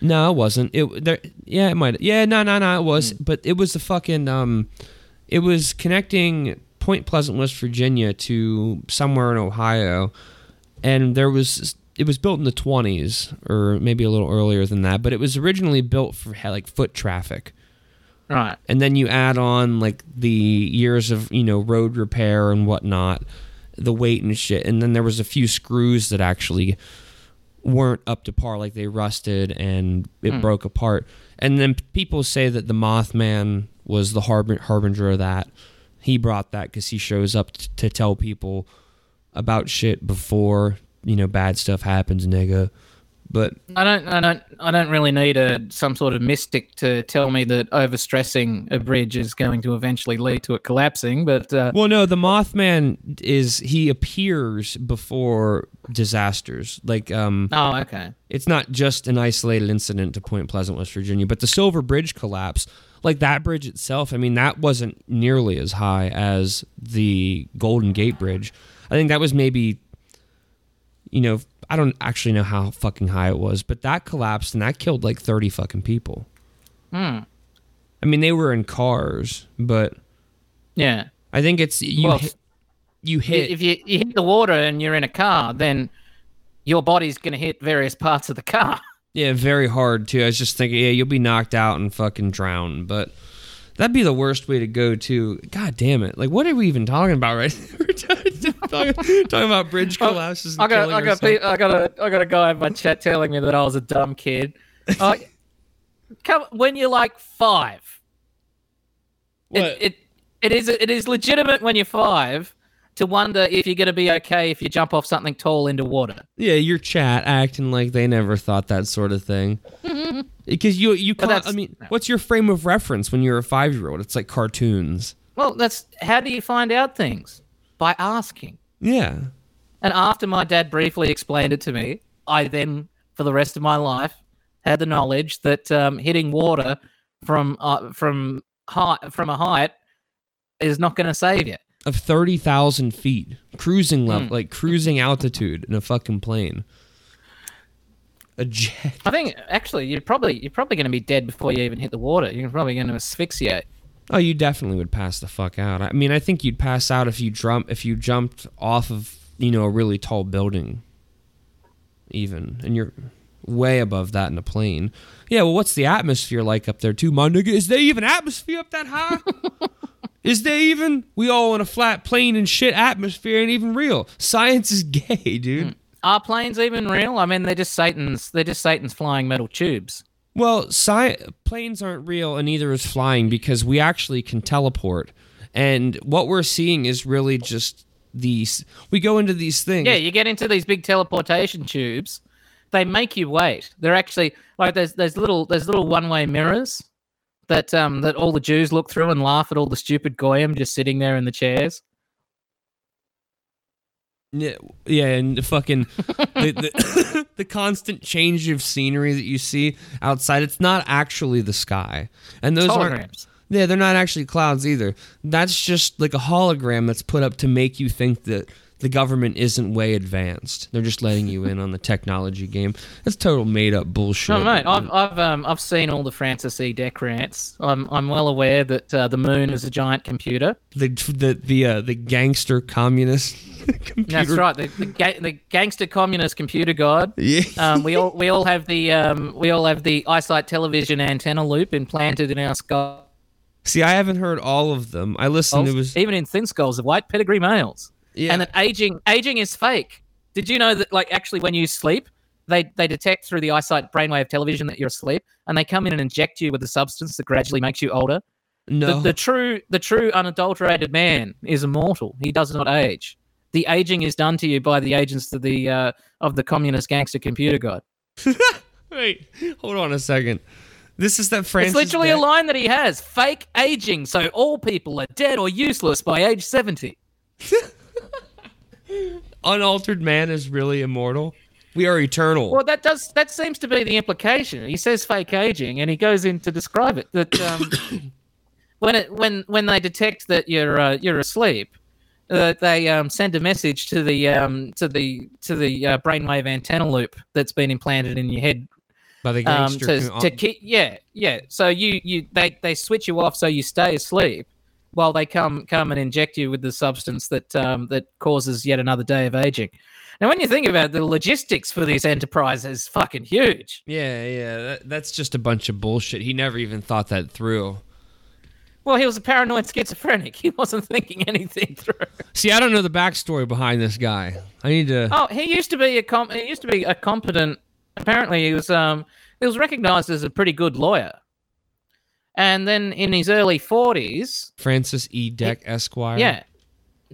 no, it wasn't. It there. Yeah, it might. Yeah, no, no, no, it was. But it was the fucking. Um, it was connecting Point Pleasant, West Virginia, to somewhere in Ohio, and there was. It was built in the twenties, or maybe a little earlier than that. But it was originally built for like foot traffic Right. and then you add on like the years of you know road repair and whatnot the weight and shit and then there was a few screws that actually weren't up to par like they rusted and it Hmm. broke apart and then people say that the mothman was the harbin- harbinger of that he brought that because he shows up t- to tell people about shit before you know bad stuff happens nigga but I don't I don't I don't really need a some sort of mystic to tell me that overstressing a bridge is going to eventually lead to it collapsing, but uh, Well, no, the Mothman is he appears before disasters. Like, um, Oh, okay. It's not just an isolated incident to Point Pleasant, West Virginia, but the Silver Bridge collapse, like that bridge itself. I mean, that wasn't nearly as high as the Golden Gate Bridge. I think that was maybe, you know, I don't actually know how fucking high it was, but that collapsed and that killed like thirty fucking people. hmm. I mean, they were in cars, but Yeah. I think it's you. Well, hit, you hit If you, you hit the water and you're in a car, then your body's going to hit various parts of the car. [LAUGHS] Yeah, very hard too. I was just thinking, yeah, you'll be knocked out and fucking drown, but that'd be the worst way to go too. God damn it! Like, what are we even talking about right? [LAUGHS] [LAUGHS] Talking, talking, about bridge collapses. And I got, I got. I got a, I got a guy in my chat telling me that I was a dumb kid. Uh, come when you're like five. It, it, it is, it is legitimate when you're five to wonder if you're going to be okay if you jump off something tall into water. Yeah, your chat acting like they never thought that sort of thing. [LAUGHS] Because you, you, can't, I mean, what's your frame of reference when you're a five year old? It's like cartoons. Well, that's how do you find out things by asking. Yeah. And after my dad briefly explained it to me, I then, for the rest of my life, had the knowledge that um, hitting water from uh, from height from a height is not going to save you. Of 30,000 feet, cruising level, Hmm. like cruising altitude in a fucking plane. A jet. I think actually you're probably you're probably going to be dead before you even hit the water. You're probably going to asphyxiate. Oh, you definitely would pass the fuck out. I mean, I think you'd pass out if you jump if you jumped off of you know a really tall building, even, and you're way above that in a plane. Yeah, well, what's the atmosphere like up there too, my nigga? Is there even atmosphere up that high? [LAUGHS] Is there even? We all in a flat plane and shit. Atmosphere ain't even real. Science is gay, dude. Mm. Are planes even real? I mean, they're just Satan's. They're just Satan's flying metal tubes. Well, sci- planes aren't real, and neither is flying because we actually can teleport. And what we're seeing is really just these. We go into these things. Yeah, you get into these big teleportation tubes. They make you wait. They're actually like there's there's little there's little one way mirrors that um that all the Jews look through and laugh at all the stupid goyim just sitting there in the chairs. Yeah, yeah, and the fucking the, the, [LAUGHS] the constant change of scenery that you see outside. It's not actually the sky, and those aren't. Holograms. Yeah, they're not actually clouds either. That's just like a hologram that's put up to make you think that the government isn't way advanced. They're just letting you in on the technology game. That's total made up bullshit. No, mate, I've I've um I've seen all the Francis E. Dec rants. I'm I'm well aware that uh, the moon is a giant computer. the the the uh, the gangster communist. [LAUGHS] computer. That's right. The, the, ga- the gangster communist computer god. Yeah. Um, we all [LAUGHS] we all have the um we all have the eyesight television antenna loop implanted in our skull. See, I haven't heard all of them. I listened. It was even in thin skulls of white pedigree males. Yeah. And that aging aging is fake. Did you know that like actually when you sleep, they they detect through the eyesight brainwave television that you're asleep, and they come in and inject you with a substance that gradually makes you older. No. The, the true the true unadulterated man is immortal. He does not age. The aging is done to you by the agents of the uh, of the communist gangster computer god. [LAUGHS] Wait, hold on a second. This is that Francis. it's literally a line that he has: fake aging, so all people are dead or useless by age seventy. [LAUGHS] Unaltered man is really immortal. We are eternal. Well, that does that seems to be the implication. He says fake aging, and he goes in to describe it that um, [COUGHS] when it when when they detect that you're uh, you're asleep, uh, they um, send a message to the um, to the to the uh, brainwave antenna loop that's been implanted in your head By the um, gangster. to, to keep yeah yeah. So you you they they switch you off so you stay asleep while they come come and inject you with the substance that um, that causes yet another day of aging. Now, when you think about it, the logistics for this enterprise is fucking huge. yeah, yeah. That, that's just a bunch of bullshit. He never even thought that through. Well, he was a paranoid schizophrenic. [LAUGHS] He wasn't thinking anything through. See, I don't know the backstory behind this guy. I need to. Oh, he used to be a com- he used to be a competent. Apparently, he was um he was recognized as a pretty good lawyer. And then in his early forties, Francis E. Dec Esquire. yeah,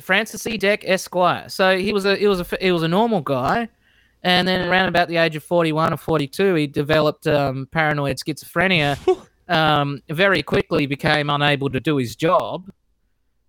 Francis E. Dec Esquire. So he was a he was a he was a normal guy, and then around about the age of forty one or forty two, he developed um, paranoid schizophrenia. [LAUGHS] um, very quickly became unable to do his job,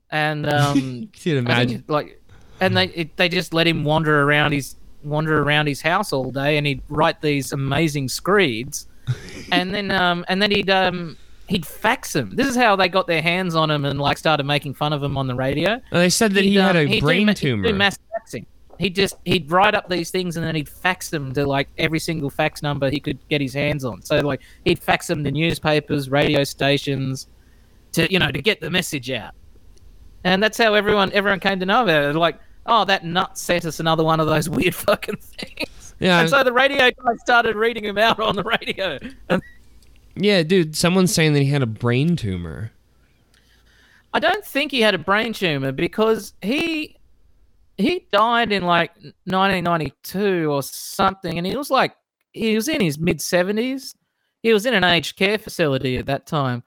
and um, [LAUGHS] You can I think, imagine. like, and they it, they just let him wander around his wander around his house all day, and he'd write these amazing screeds, [LAUGHS] and then um and then he'd um he'd fax them. This is how they got their hands on him and like started making fun of him on the radio. And they said that he He'd, had um, a he'd do brain he'd tumor. do mass faxing. He'd just he'd write up these things and then he'd fax them to like every single fax number he could get his hands on. So like he'd fax them to newspapers, radio stations, to you know to get the message out. And that's how everyone everyone came to know about it. Like, oh, that nut sent us another one of those [LAUGHS] weird fucking things. Yeah. And so the radio guy started reading him out on the radio. And Yeah, dude. Someone's saying that he had a brain tumor. I don't think he had a brain tumor because he he died in like 1992 or something, and he was like he was in his mid 70s. He was in an aged care facility at that time.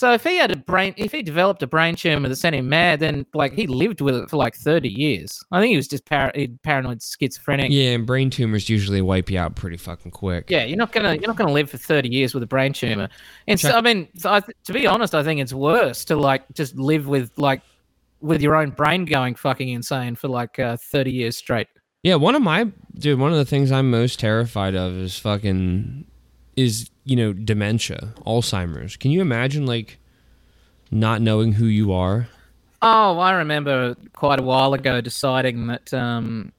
So if he had a brain, if he developed a brain tumor that sent him mad, then like he lived with it for like 30 years. I think he was just par- paranoid schizophrenic. Yeah, and brain tumors usually wipe you out pretty fucking quick. Yeah, you're not gonna you're not gonna live for thirty years with a brain tumor. And so, I mean, so I th- to be honest, I think it's worse to like just live with like with your own brain going fucking insane for like uh, thirty years straight. Yeah, one of my dude, one of the things I'm most terrified of is fucking is, you know, dementia, Alzheimer's. Can you imagine like not knowing who you are? Oh, I remember quite a while ago deciding that um,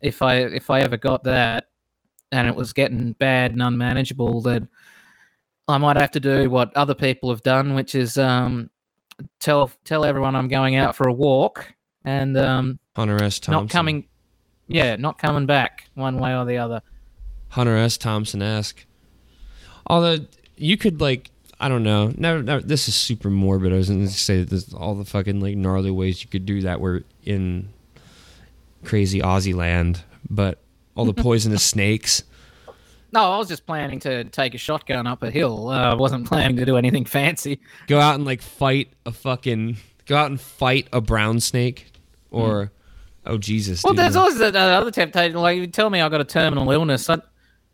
if I if I ever got that and it was getting bad and unmanageable, that I might have to do what other people have done, which is um, tell tell everyone I'm going out for a walk and um, Hunter S. Thompson. not coming. Yeah, not coming back one way or the other. Hunter S. Thompson esque. Although you could like, I don't know. Never, never, this is super morbid. I was going to say there's all the fucking like gnarly ways you could do that were in crazy Aussie land, but all the [LAUGHS] poisonous snakes. No, I was just planning to take a shotgun up a hill. Uh, I wasn't planning to do anything fancy. Go out and like fight a fucking. Go out and fight a brown snake, or oh Jesus. Well, dude, there's always the the other temptation. Like, you tell me I got a terminal illness. I,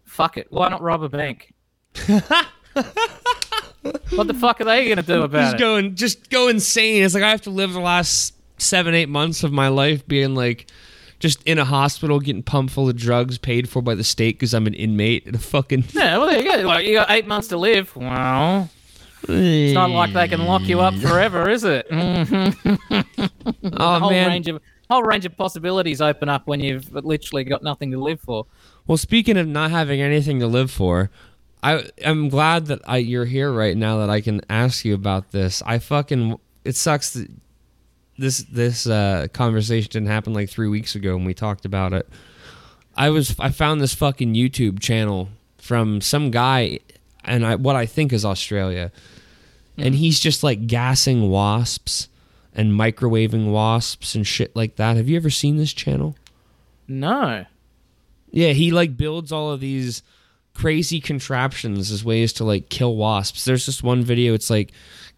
fuck it. Why not rob a bank? What the fuck are they going to do about just it? go and just go insane. It's like I have to live the last seven, eight months of my life being like just in a hospital getting pumped full of drugs paid for by the state because I'm an inmate at a fucking. Yeah, well, there you go. Like, you got eight months to live. Well, it's not like they can lock you up [LAUGHS] forever, is it? [LAUGHS] Oh, whole man. range of whole range of possibilities open up when you've literally got nothing to live for. Well, speaking of not having anything to live for, I I'm glad that I you're here right now that I can ask you about this. I fucking it sucks that this this uh, conversation didn't happen like three weeks ago when we talked about it. I was I found this fucking YouTube channel from some guy, and I what I think is Australia, and he's just like gassing wasps and microwaving wasps and shit like that. Have you ever seen this channel? No. Yeah, he like builds all of these crazy contraptions as ways to like kill wasps. There's this one video, it's like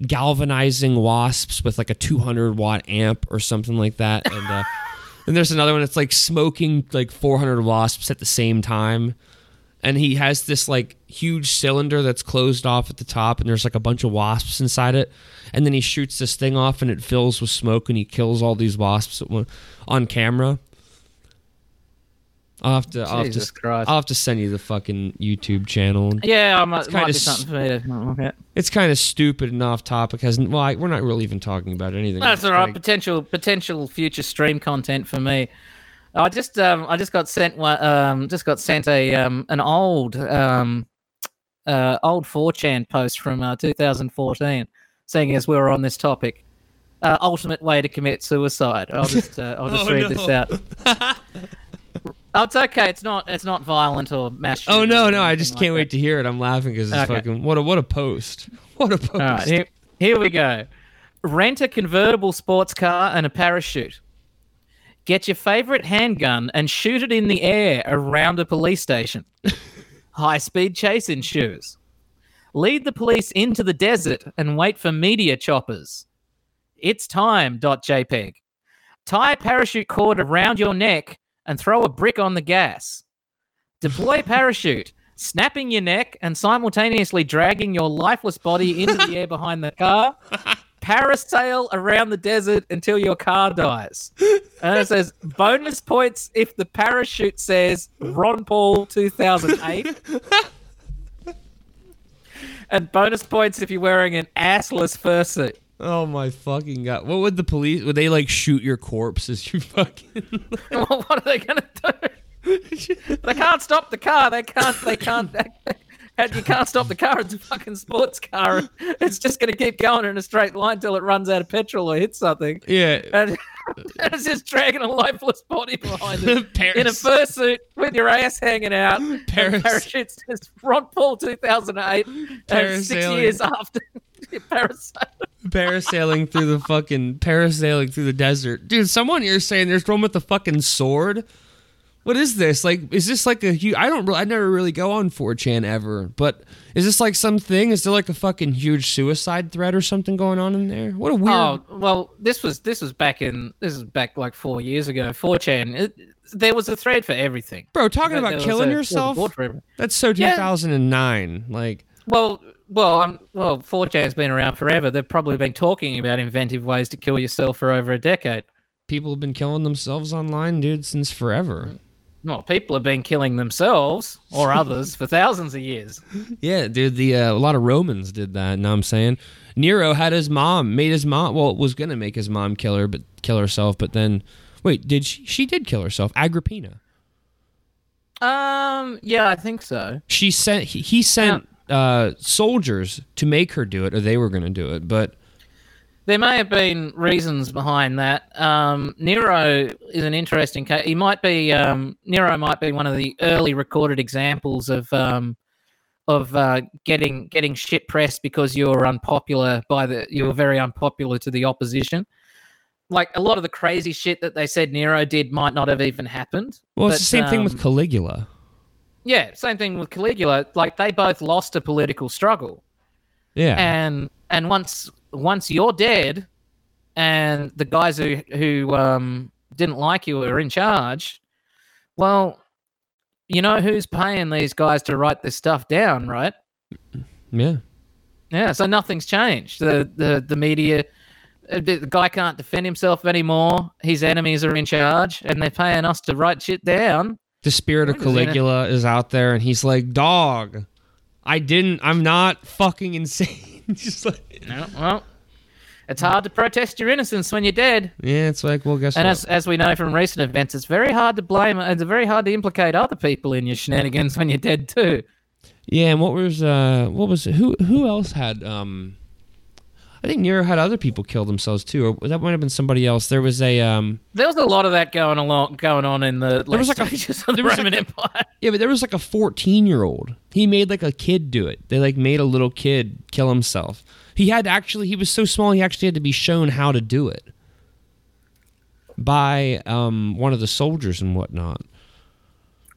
galvanizing wasps with like a 200 watt amp or something like that. And uh, [LAUGHS] and there's another one that's like smoking like 400 wasps at the same time. And he has this like huge cylinder that's closed off at the top, and there's like a bunch of wasps inside it. And then he shoots this thing off, and it fills with smoke, and he kills all these wasps on camera. I'll have to, I'll have Jesus to, Christ. I'll have to send you the fucking YouTube channel. Yeah, I might, It's might kinda be something for me to look at. It's kind of stupid and off topic. Has well, I, we're not really even talking about anything. That's all right. Greg. Potential potential future stream content for me. I just um I just got sent one um just got sent a um an old um uh old 4chan post from uh, 2014 saying as we were on this topic. Uh, ultimate way to commit suicide. I'll just uh, I'll [LAUGHS] just Oh, read no. this out. [LAUGHS] oh, it's okay. It's not it's not violent or mass. Oh no, no! I just like can't that. wait to hear it. I'm laughing because it's Okay. fucking what a what a post. [LAUGHS] What a post. All right, here, here we go. Rent a convertible sports car and a parachute. Get your favorite handgun and shoot it in the air around a police station. [LAUGHS] High speed chase ensues. Lead the police into the desert and wait for media choppers. It's time. Dot JPEG. Tie a parachute cord around your neck and throw a brick on the gas. Deploy [LAUGHS] parachute, snapping your neck and simultaneously dragging your lifeless body into the air behind the car. Parasail around the desert until your car dies. And it says bonus points if the parachute says Ron Paul 2008. and bonus points if you're wearing an assless fursuit. Oh my fucking god! What would the police? Would they like shoot your corpse as you [LAUGHS] fucking? [LAUGHS] what are they gonna do? [LAUGHS] they can't stop the car. They can't. They can't. and you can't stop the car. It's a fucking sports car. It's just gonna keep going in a straight line till it runs out of petrol or hits something. Yeah. And, and [LAUGHS] it's just dragging a lifeless body behind it [LAUGHS] Paras- in a fursuit with your ass hanging out. and [LAUGHS] Paras- parachutes. It's Ron Paul 2008. And six years after. Parasailing. parasailing through the fucking parasailing through the desert, dude. Someone you're saying there's one with the fucking sword. What is this? Like, is this like a huge? I don't. I never really go on 4chan ever, but is this like something? Is there like a fucking huge suicide threat or something going on in there? What a weird. Oh well, this was this was back in this is back like four years ago. 4chan, it, there was a thread for everything. Bro, talking There- about there killing a- there was a yourself. board for everything. That's so Yeah. 2009. Like, Well, well, um, well, 4chan's been around forever. They've probably been talking about inventive ways to kill yourself for over a decade. people have been killing themselves online, dude, since forever. Well, people have been killing themselves or [LAUGHS] others for thousands of years. Yeah, dude. The uh, a lot of Romans did that. Know what I'm saying? Nero had his mom, made his mom. Well, was gonna make his mom kill her, but kill herself. But then, wait, did she? She did kill herself. Agrippina. Um, yeah, I think so. She sent. He, he sent uh, soldiers to make her do it, or they were gonna do it. But There may have been reasons behind that. Um, Nero is an interesting case. He might be um, Nero might be one of the early recorded examples of um, of uh, getting getting shit pressed because you're unpopular by the you're very unpopular to the opposition. Like a lot of the crazy shit that they said Nero did might not have even happened. well, it's but, the same thing with um, Caligula. Yeah, same thing with Caligula. Like they both lost a political struggle. Yeah. And and once once you're dead, and the guys who who um, didn't like you are in charge, well, you know who's paying these guys to write this stuff down, right? yeah. Yeah. So nothing's changed. The the the media uh, the guy can't defend himself anymore. His enemies are in charge, and they're paying us to write shit down. The spirit of What is in it? Caligula is out there, and he's like, "Dog, I didn't. I'm not fucking insane." [LAUGHS] Just like, No, well, it's hard to protest your innocence when you're dead. yeah, it's like, well, guess And what? as, as we know from recent events, it's very hard to blame. It's very hard to implicate other people in your shenanigans when you're dead too. Yeah, and what was uh what was who who else had um I think Nero had other people kill themselves too, or that might have been somebody else. There was a um There was a lot of that going along, going on in the There was like a- stages of the there was Roman like Empire. yeah, but there was like a 14 year old. He made like a kid do it. They like made a little kid kill himself. He had actually he was so small he actually had to be shown how to do it by um one of the soldiers and whatnot.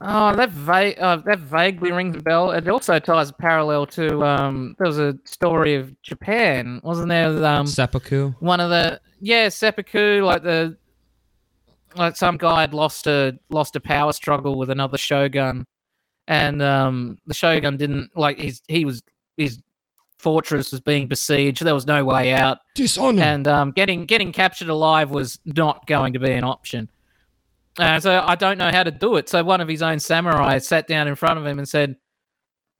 Oh, that va- uh, that vaguely rings a bell. It also ties a parallel to um. There was a story of Japan, wasn't there? Um, Seppuku. one of the yeah seppuku like the like some guy had lost a lost a power struggle with another shogun and um the shogun didn't like his he was his fortress was being besieged there was no way out Dishonor. and um getting getting captured alive was not going to be an option uh, so i don't know how to do it so one of his own samurai sat down in front of him and said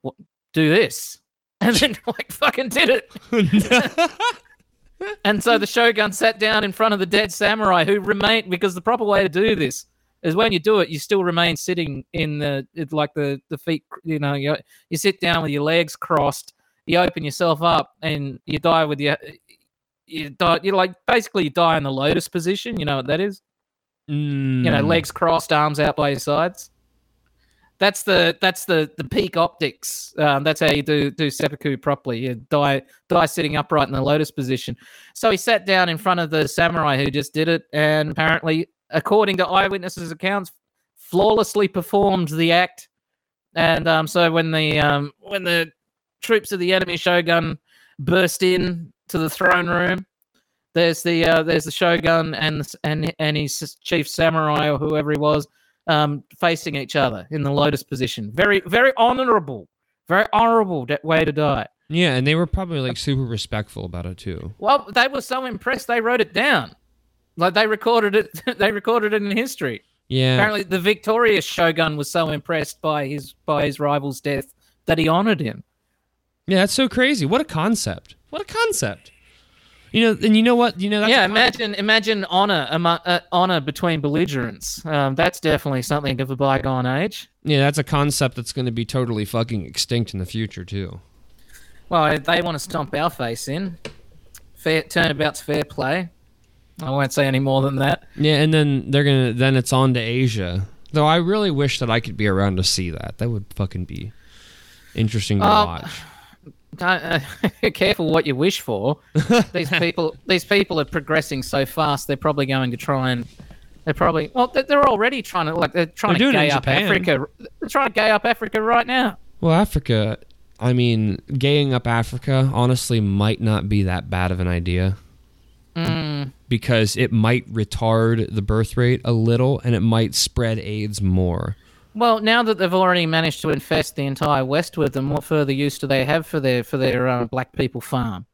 what do this [LAUGHS] and then like fucking did it [LAUGHS] and so the shogun sat down in front of the dead samurai who remained because the proper way to do this is when you do it, you still remain sitting in the it's like the the feet. You know, you you sit down with your legs crossed. You open yourself up and you die with your you die. You like basically you die in the lotus position. You know what that is? Mm. You know, legs crossed, arms out by your sides. That's the that's the the peak optics. Um, that's how you do do seppuku properly. You die die sitting upright in the lotus position. So he sat down in front of the samurai who just did it, and apparently, according to eyewitnesses' accounts, flawlessly performed the act. And um, so when the um, when the troops of the enemy shogun burst in to the throne room, there's the uh, there's the shogun and and and his chief samurai or whoever he was um, facing each other in the lotus position. Very very honorable, very honorable de- way to die. Yeah, and they were probably like super respectful about it too. Well, they were so impressed they wrote it down, like they recorded it. [LAUGHS] they recorded it in history. Yeah. Apparently, the victorious shogun was so impressed by his by his rival's death that he honored him. Yeah, that's so crazy. What a concept. What a concept. You know, and you know what? You know, that's yeah, a con- imagine imagine honor amo- uh, honor between belligerents. Um, that's definitely something of a bygone age. Yeah, that's a concept that's going to be totally fucking extinct in the future too. Well, if they want to stomp our face in. Fair turnabout's fair play. I won't say any more than that. Yeah, and then they're gonna then it's on to Asia. Though I really wish that I could be around to see that. That would fucking be interesting to Uh, watch. Don't, uh, [LAUGHS] careful what you wish for. [LAUGHS] these people, these people are progressing so fast. They're probably going to try and. They're probably well. They're they're already trying to like. They're trying They're to gay up Japan. Africa. They're trying to gay up Africa right now. Well, Africa, I mean, gaying up Africa honestly might not be that bad of an idea Mm. because it might retard the birth rate a little and it might spread AIDS more. Well, now that they've already managed to infest the entire West with them, what further use do they have for their for their uh, black people farm?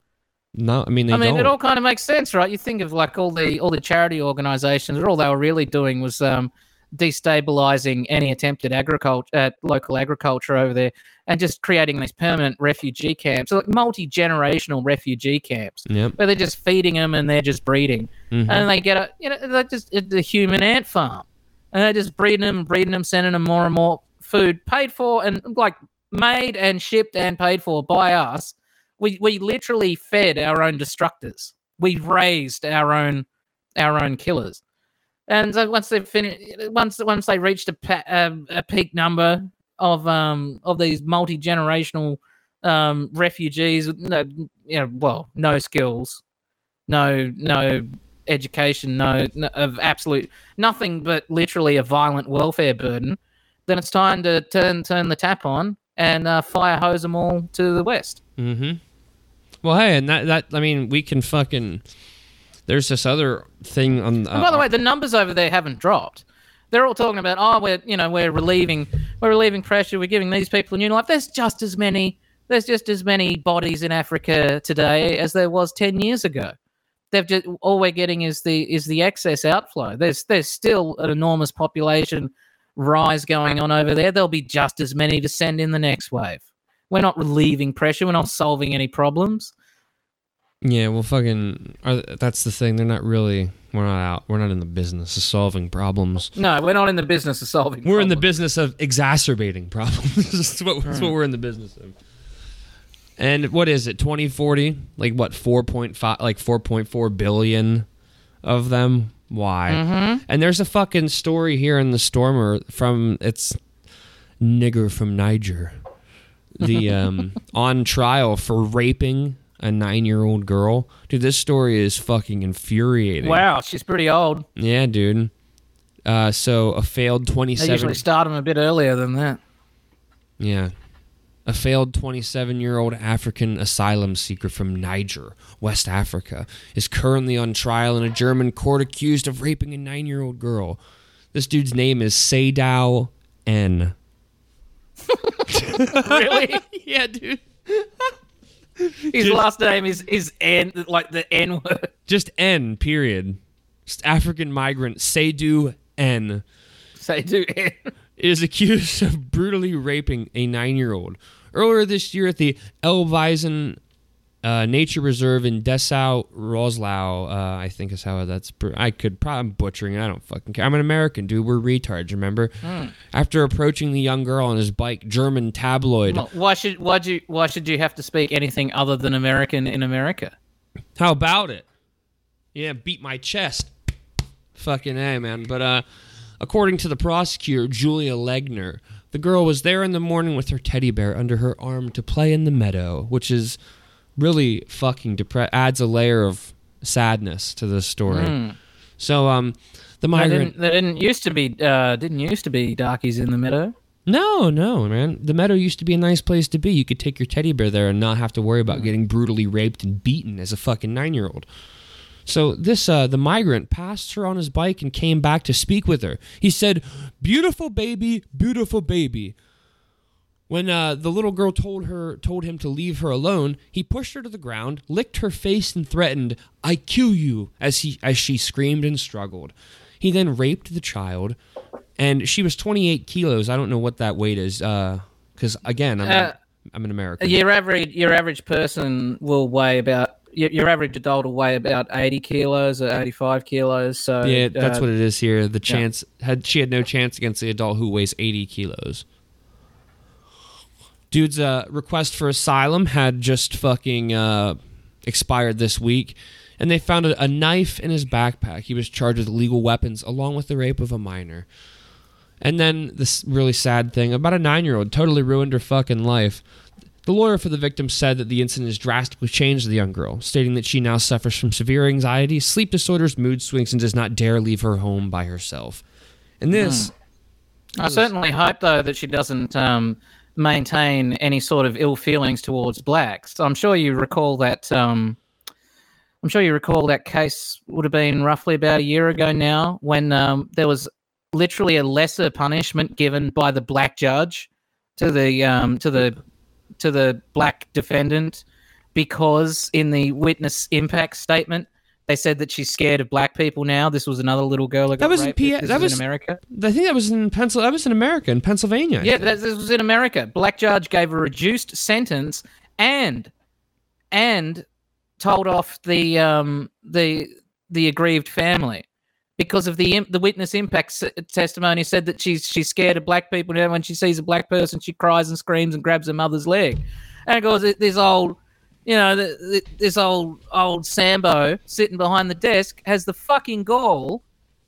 No, I mean they I mean, don't. it all kind of makes sense, right? You think of like all the all the charity organizations, all they were really doing was um, destabilizing any attempted agriculture, uh, local agriculture over there, and just creating these permanent refugee camps, like multi generational refugee camps, Yep. where they're just feeding them and they're just breeding, Mhm. and they get a you know they're just a human ant farm, and they're just breeding them, breeding them, sending them more and more food paid for and like made and shipped and paid for by us we we literally fed our own destructors. We raised our own our own killers. And so once they've finished, once once they reached a, a, a peak number of um of these multi generational um refugees, no, you know, well, no skills, no no education, no, no of absolute nothing but literally a violent welfare burden. Then it's time to turn turn the tap on and uh, fire hose them all to the west. Mm-hmm. Well, hey, and that that I mean, we can fucking. There's this other thing on. Uh, by the way, the numbers over there haven't dropped. They're all talking about, oh, we're you know we're relieving we're relieving pressure. We're giving these people a new life. There's just as many there's just as many bodies in Africa today as there was ten years ago. They've just all we're getting is the is the excess outflow. There's there's still an enormous population rise going on over there. There'll be just as many to send in the next wave. We're not relieving pressure. We're not solving any problems. Yeah, well, fucking, are, that's the thing. They're not really. We're not out. We're not in the business of solving problems. No, we're not in the business of solving. Problems. We're in the business of exacerbating problems. [LAUGHS] that's, what, that's what Hmm. we're in the business of. And what is it? 2040? Like what? 4.5 like 4.4 billion of them. Why? Mhm. And there's a fucking story here in the Stormer from it's nigger from Niger. The [LAUGHS] um on trial for raping a 9-year-old girl. Dude, this story is fucking infuriating. Wow, she's pretty old. Yeah, dude. Uh, so a failed They 27 usually start them a bit earlier than that. Yeah. A failed 27 year old African asylum seeker from Niger, West Africa, is currently on trial in a German court accused of raping a nine year old girl. This dude's name is Seydou N. [LAUGHS] really? [LAUGHS] yeah, dude. His last name is is N, like the N word. Just N, period. Just African migrant Seydou N. Seydou N. is accused of brutally raping a nine year old. Earlier this year at the Elweisen uh, Nature Reserve in Dessau, Roslau, uh, I think is how that's. I could probably I'm butchering. it. I don't fucking care. I'm an American, dude. We're retards. Remember? Hmm. After approaching the young girl on his bike, German tabloid. Well, Why should why do you, why should you have to speak anything other than American in America? How about it? Yeah, beat my chest. Fucking A, man. But uh according to the prosecutor, Julia Legner, the girl was there in the morning with her teddy bear under her arm to play in the meadow, which is really fucking depre- adds a layer of sadness to this story. Mm. So um the There migrant didn't, didn't used to be uh, didn't used to be darkies in the meadow. No, no, man. The meadow used to be a nice place to be. You could take your teddy bear there and not have to worry about getting brutally raped and beaten as a fucking nine year old. So this uh the migrant passed her on his bike and came back to speak with her. He said, Beautiful baby, beautiful baby. When uh, the little girl told her told him to leave her alone, he pushed her to the ground, licked her face, and threatened, "I kill you!" as he as she screamed and struggled. He then raped the child, and she was 28 kilos. I don't know what that weight is, because again, I'm Uh, I'm an American. Your average your average person will weigh about your, average adult will weigh about eighty kilos or eighty five kilos. So yeah, that's uh, what it is here. The yeah. chance had she had no chance against the adult who weighs 80 kilos. Dude's uh, request for asylum had just fucking uh, expired this week, and they found a, a knife in his backpack. He was charged with illegal weapons along with the rape of a minor. And then this really sad thing about a nine year old totally ruined her fucking life. The lawyer for the victim said that the incident has drastically changed the young girl, stating that she now suffers from severe anxiety, sleep disorders, mood swings, and does not dare leave her home by herself. And this, I certainly hope though that she doesn't um, maintain any sort of ill feelings towards blacks. I'm sure you recall that. Um, I'm sure you recall that case would have been roughly about a year ago now, when um, there was literally a lesser punishment given by the black judge to the um, to the to the black defendant because in the witness impact statement they said that she's scared of black people now. This was another little girl that got that was in. P- that was in America. I think that was in Pencil. That was in America, in Pennsylvania. Yeah, that, this was in America. Black judge gave a reduced sentence and and told off the um the the aggrieved family because of the the witness impact testimony said that she's she's scared of black people now when she sees a black person she cries and screams and grabs her mother's leg and of course this old you know th- th- this old old sambo sitting behind the desk has the fucking gall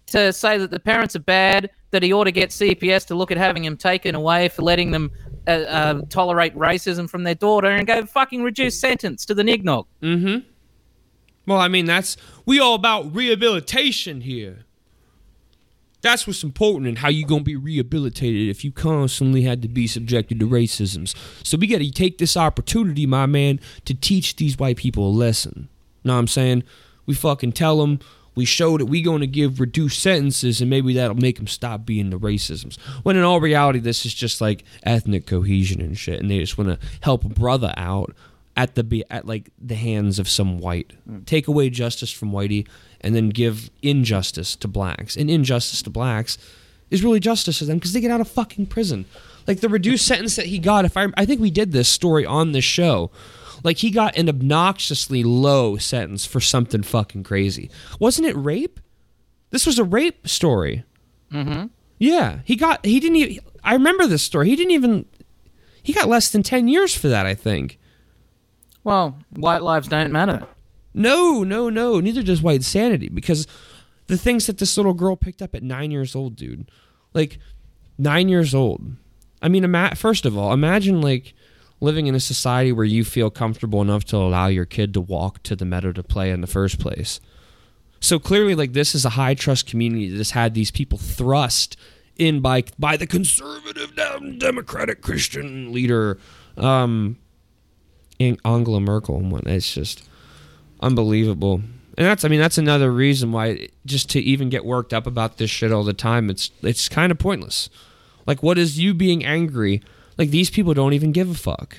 to say that the parents are bad, that he ought to get CPS to look at having him taken away for letting them uh, uh, tolerate racism from their daughter and go fucking reduce sentence to the nignog. Mm-hmm. Well, I mean, that's we all about rehabilitation here. That's what's important and how you gonna be rehabilitated if you constantly had to be subjected to racisms. So we gotta take this opportunity, my man, to teach these white people a lesson. Know what I'm saying? We fucking tell them. We show that we gonna give reduced sentences, and maybe that'll make them stop being the racisms. When in all reality, this is just like ethnic cohesion and shit, and they just want to help a brother out at the be at like the hands of some white. Take away justice from whitey and then give injustice to blacks. And injustice to blacks is really justice to them because they get out of fucking prison. Like the reduced [LAUGHS] sentence that he got, if I I think we did this story on this show. Like he got an obnoxiously low sentence for something fucking crazy. Wasn't it rape? This was a rape story. Mm-hmm. Yeah, he got he didn't even I remember this story. He didn't even he got less than 10 years for that, I think. Well, white lives don't matter. No, no, no. Neither does white sanity because the things that this little girl picked up at 9 years old, dude. Like 9 years old. I mean, ima- first of all, imagine like living in a society where you feel comfortable enough to allow your kid to walk to the meadow to play in the first place. So clearly, like this is a high trust community that has had these people thrust in by by the conservative dem- democratic Christian leader, um, Angela Merkel. And what it's just unbelievable. And that's I mean that's another reason why just to even get worked up about this shit all the time it's it's kind of pointless. Like what is you being angry? Like these people don't even give a fuck.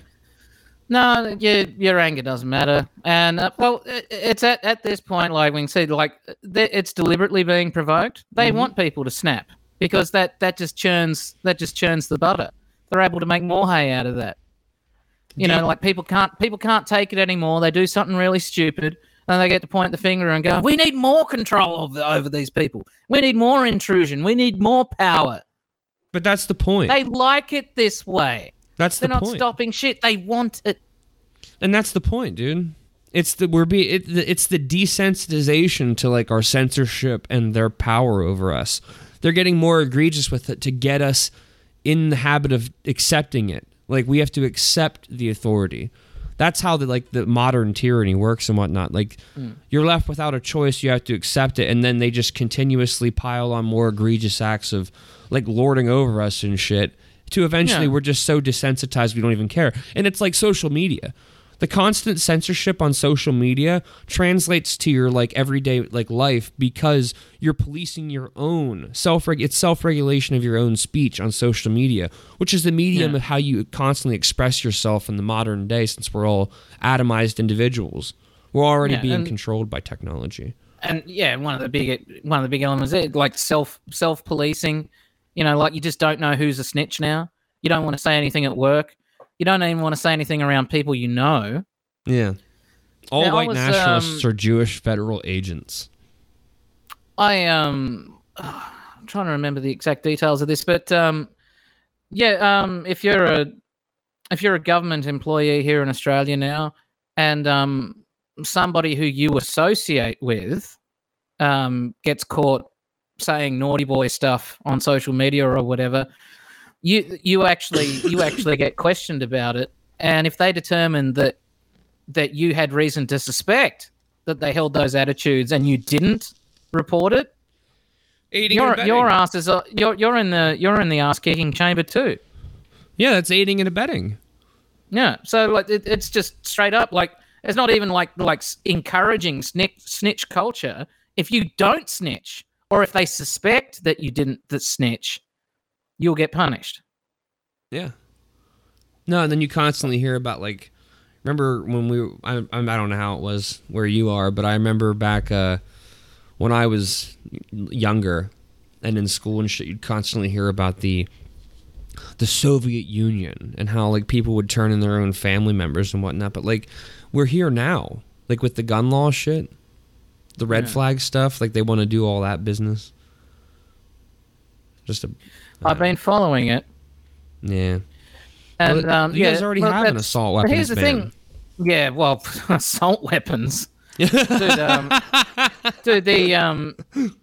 No, your your anger doesn't matter, and uh, well, it, it's at, at this point like we can see like it's deliberately being provoked. They Mhm. want people to snap because that that just churns that just churns the butter. They're able to make more hay out of that. You know, like people can't people can't take it anymore. They do something really stupid, and they get to point the finger and go, "We need more control the, over these people. We need more intrusion. We need more power." But that's the point. They like it this way. That's the point. They're not stopping shit. They want it. And that's the point, dude. It's the we're be it, it's the desensitization to like our censorship and their power over us. They're getting more egregious with it to get us in the habit of accepting it. Like we have to accept the authority. That's how the like the modern tyranny works and whatnot. Like Hmm. you're left without a choice. You have to accept it, and then they just continuously pile on more egregious acts of like lording over us and shit. To eventually, Yeah. we're just so desensitized we don't even care. And it's like social media. The constant censorship on social media translates to your like everyday like life because you're policing your own self it's self-regulation of your own speech on social media, which is the medium Yeah. of how you constantly express yourself in the modern day since we're all atomized individuals. We're already Yeah, being and- controlled by technology. and yeah, one of the big one of the big elements is like self self policing. You know, like you just don't know who's a snitch now. You don't want to say anything at work. You don't even want to say anything around people you know. Yeah. All Yeah, I white was, nationalists um, are Jewish federal agents. I um, [SIGHS] I'm trying to remember the exact details of this, but um, yeah, um, if you're a if you're a government employee here in Australia now, and um, somebody who you associate with um, gets caught saying naughty boy stuff on social media or whatever, you you actually you actually get questioned about it, and if they determine that that you had reason to suspect that they held those attitudes and you didn't report it, and your your ass is you're you're in the you're in the ass kicking chamber too. Yeah, that's aiding and abetting. Yeah, so like it, it's just straight up like it's not even like like encouraging snitch snitch culture. If you don't snitch, or if they suspect that you didn't that snitch, you'll get punished. Yeah. No, and then you constantly hear about like, remember when we? I I don't know how it was where you are, but I remember back uh, when I was younger and in school and shit. You'd constantly hear about the the Soviet Union and how like people would turn in their own family members and whatnot. But like, we're here now, like with the gun law shit, the red Yeah. flag stuff. Like they want to do all that business. Just a I've been following it, yeah. and Well, um, you yeah, guys already well, have an assault but weapons Here's the ban. thing. Yeah, well, [LAUGHS] assault weapons. [LAUGHS] dude, um, dude, the um,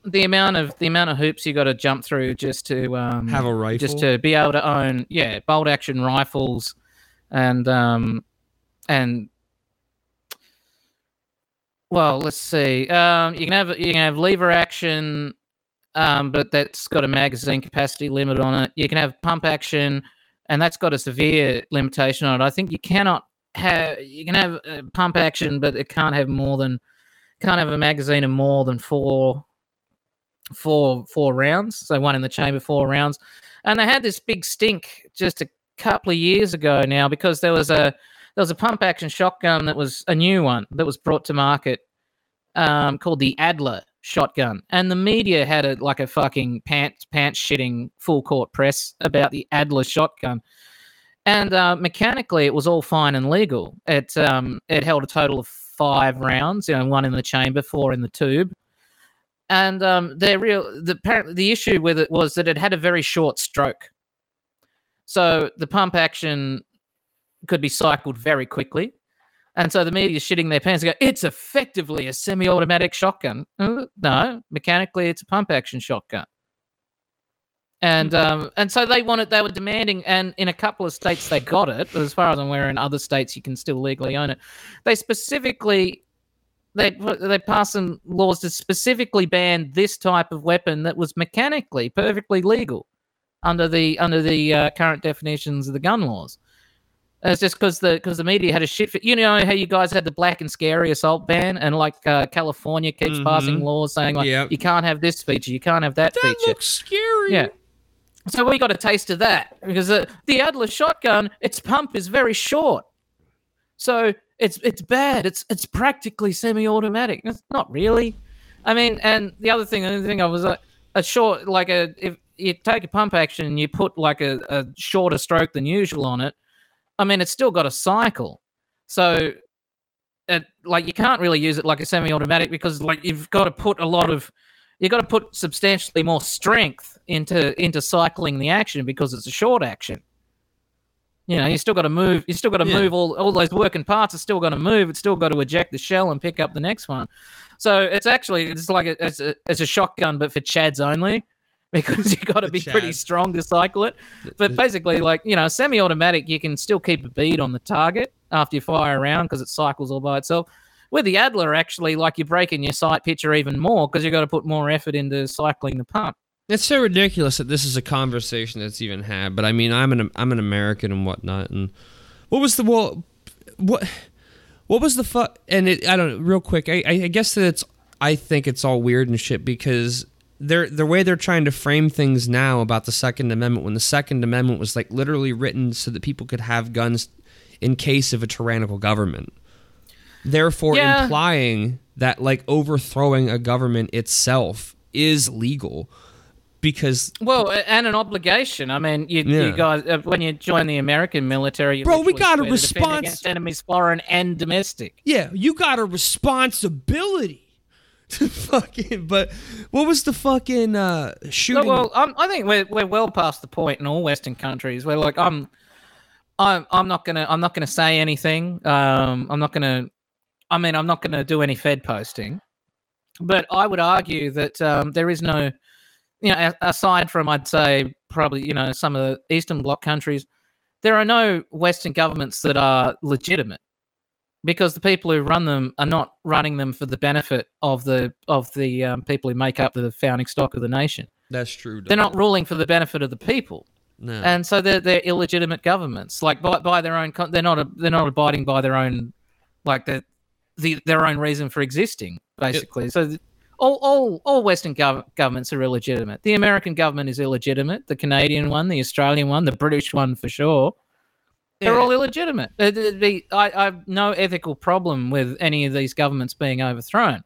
the amount of the amount of hoops you got to jump through just to um, Have a rifle? just to be able to own, yeah, bolt action rifles, and um, and well, let's see. Um, you can have you can have lever action, um, but that's got a magazine capacity limit on it. You can have pump action, and that's got a severe limitation on it. I think you cannot have you can have uh, pump action, but it can't have more than can't have a magazine of more than four four four rounds. So one in the chamber, four rounds. And they had this big stink just a couple of years ago now because there was a there was a pump action shotgun that was a new one that was brought to market um, called the Adler shotgun, and the media had a like a fucking pants pants shitting full court press about the Adler shotgun. And uh, mechanically, it was all fine and legal. It um, it held a total of five rounds, you know, one in the chamber, four in the tube. And um, the real the apparently the issue with it was that it had a very short stroke. So the pump action could be cycled very quickly. And so the media is shitting their pants and go, it's effectively a semi automatic shotgun. Uh, No, mechanically, it's a pump action shotgun. And um, and so they wanted, they were demanding, and in a couple of states they got it, but as far as I'm aware, in other states you can still legally own it. They specifically they they passed some laws to specifically ban this type of weapon that was mechanically perfectly legal under the under the uh, current definitions of the gun laws. It's just because the because the media had a shit. For, you know how you guys had the black and scary assault ban, and like uh, California keeps passing Mhm. laws saying like Yep. you can't have this feature, you can't have that, That feature. looks scary. Yeah. So we got a taste of that because the, the Adler shotgun, its pump is very short, so it's it's bad. It's it's practically semi-automatic. It's not really. I mean, and the other thing, the other thing I was like a short, like a if you take a pump action and you put like a, a shorter stroke than usual on it, I mean, it's still got a cycle. So, it, like you can't really use it like a semi-automatic because like you've got to put a lot of you've got to put substantially more strength into into cycling the action because it's a short action. You know, you still got to move. You still got to Yeah. move all all those working parts are still going to move. It's still got to eject the shell and pick up the next one. So it's actually it's like a, it's a it's a shotgun, but for chads only, because you've got to be pretty strong to cycle it. But basically, like you know, semi-automatic, you can still keep a bead on the target after you fire around because it cycles all by itself. With the Adler, actually, like you're breaking your sight picture even more because you've got to put more effort into cycling the pump. It's so ridiculous that this is a conversation that's even had. But I mean, I'm an I'm an American and whatnot. And what was the well, what what was the fuck? And it, I don't know. Real quick, I I guess that it's I think it's all weird and shit because they're the way they're trying to frame things now about the Second Amendment when the Second Amendment was like literally written so that people could have guns in case of a tyrannical government. Therefore, Yeah. implying that like overthrowing a government itself is legal because Well, and an obligation. I mean, you, Yeah. you guys, uh, when you join the American military, you Bro, we got a response- against enemies, foreign and domestic. Yeah, you got a responsibility [LAUGHS] fucking. But what was the fucking uh, shooting? Well, I think we're we're well past the point in all Western countries where like I'm, I'm I'm not gonna I'm not gonna say anything. Um, I'm not gonna. I mean, I'm not gonna do any Fed posting, but I would argue that um, there is no, you know, a- aside from I'd say probably you know some of the Eastern Bloc countries, there are no Western governments that are legitimate because the people who run them are not running them for the benefit of the of the um, people who make up the founding stock of the nation. That's true. They're not ruling for the benefit of the people, No. and so they're they're illegitimate governments. Like by, by their own, they're not a, they're not abiding by their own, like the, the their own reason for existing, basically. So. all, all, all Western gov- governments are illegitimate. The American government is illegitimate. The Canadian one, the Australian one, the British one for sure. They're all illegitimate. Be- I, I have no ethical problem with any of these governments being overthrown.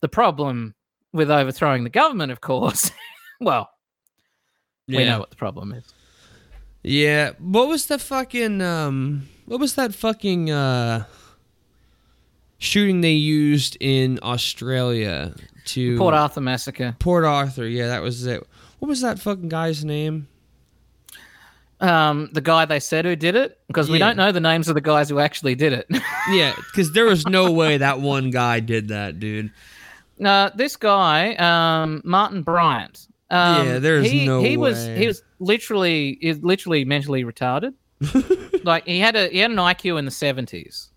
The problem with overthrowing the government, of course, [LAUGHS] well, we know what the problem is. Yeah. What was the fucking um? What was that fucking uh? Shooting they used in Australia to Port Arthur massacre. Port Arthur. Yeah, that was it. What was that fucking guy's name? Um, the guy they said who did it, because we Yeah. don't know the names of the guys who actually did it. [LAUGHS] Yeah, because there was no way that one guy did that, dude. No, this guy, um, Martin Bryant. Um, Yeah, there's he, no he was he was literally is literally mentally retarded. [LAUGHS] like he had a he had an IQ in the seventies.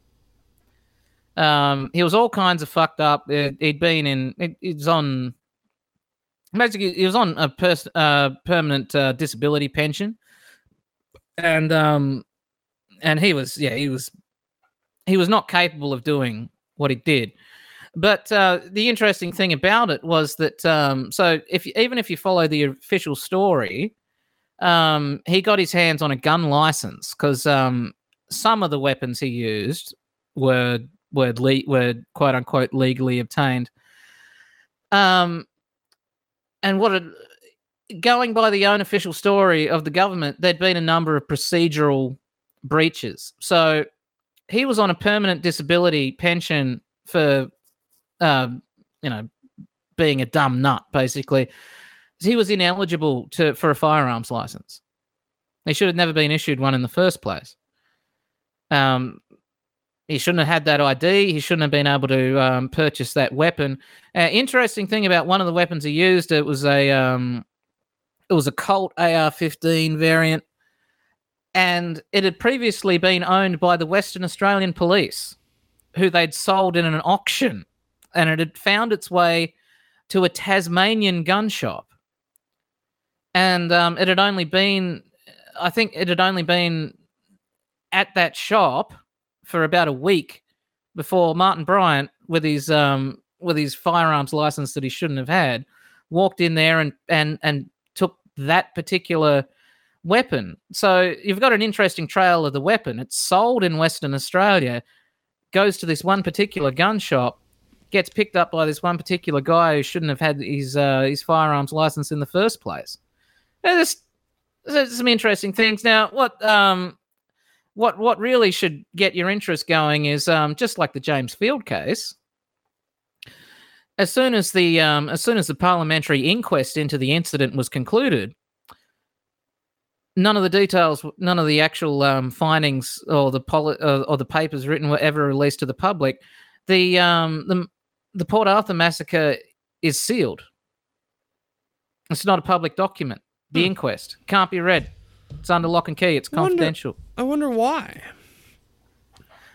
Um, he was all kinds of fucked up. It, he'd been in. It, he on. Basically, he was on a pers- uh, permanent uh, disability pension, and um, and he was yeah he was he was not capable of doing what he did. But uh, the interesting thing about it was that um, so if even if you follow the official story, um, he got his hands on a gun license because um, some of the weapons he used were were le- were quote unquote legally obtained. Um, and what it, going by the unofficial story of the government, there'd been a number of procedural breaches. So he was on a permanent disability pension for, um, you know, being a dumb nut, basically. He was ineligible to for a firearms license. He should have never been issued one in the first place. Um, he shouldn't have had that ID. He shouldn't have been able to um, purchase that weapon. Uh, interesting thing about one of the weapons he used, it was a um, it was a Colt AR-15 variant, and it had previously been owned by the Western Australian Police, who they'd sold in an auction, and it had found its way to a Tasmanian gun shop, and um, it had only been, I think, it had only been at that shop for about a week before Martin Bryant, with his um, with his firearms license that he shouldn't have had, walked in there and and and that particular weapon. So you've got an interesting trail of the weapon. It's sold in Western Australia, goes to this one particular gun shop, gets picked up by this one particular guy who shouldn't have had his uh, his firearms license in the first place. There's, there's some interesting things. Now, what um, what what really should get your interest going is um, just like the James Field case. As soon as the um, as soon as the parliamentary inquest into the incident was concluded, none of the details, none of the actual um, findings or the poli- uh, or the papers written were ever released to the public. The um, the the Port Arthur massacre is sealed. It's not a public document. The inquest can't be read. It's under lock and key. It's wonder- confidential. I wonder why.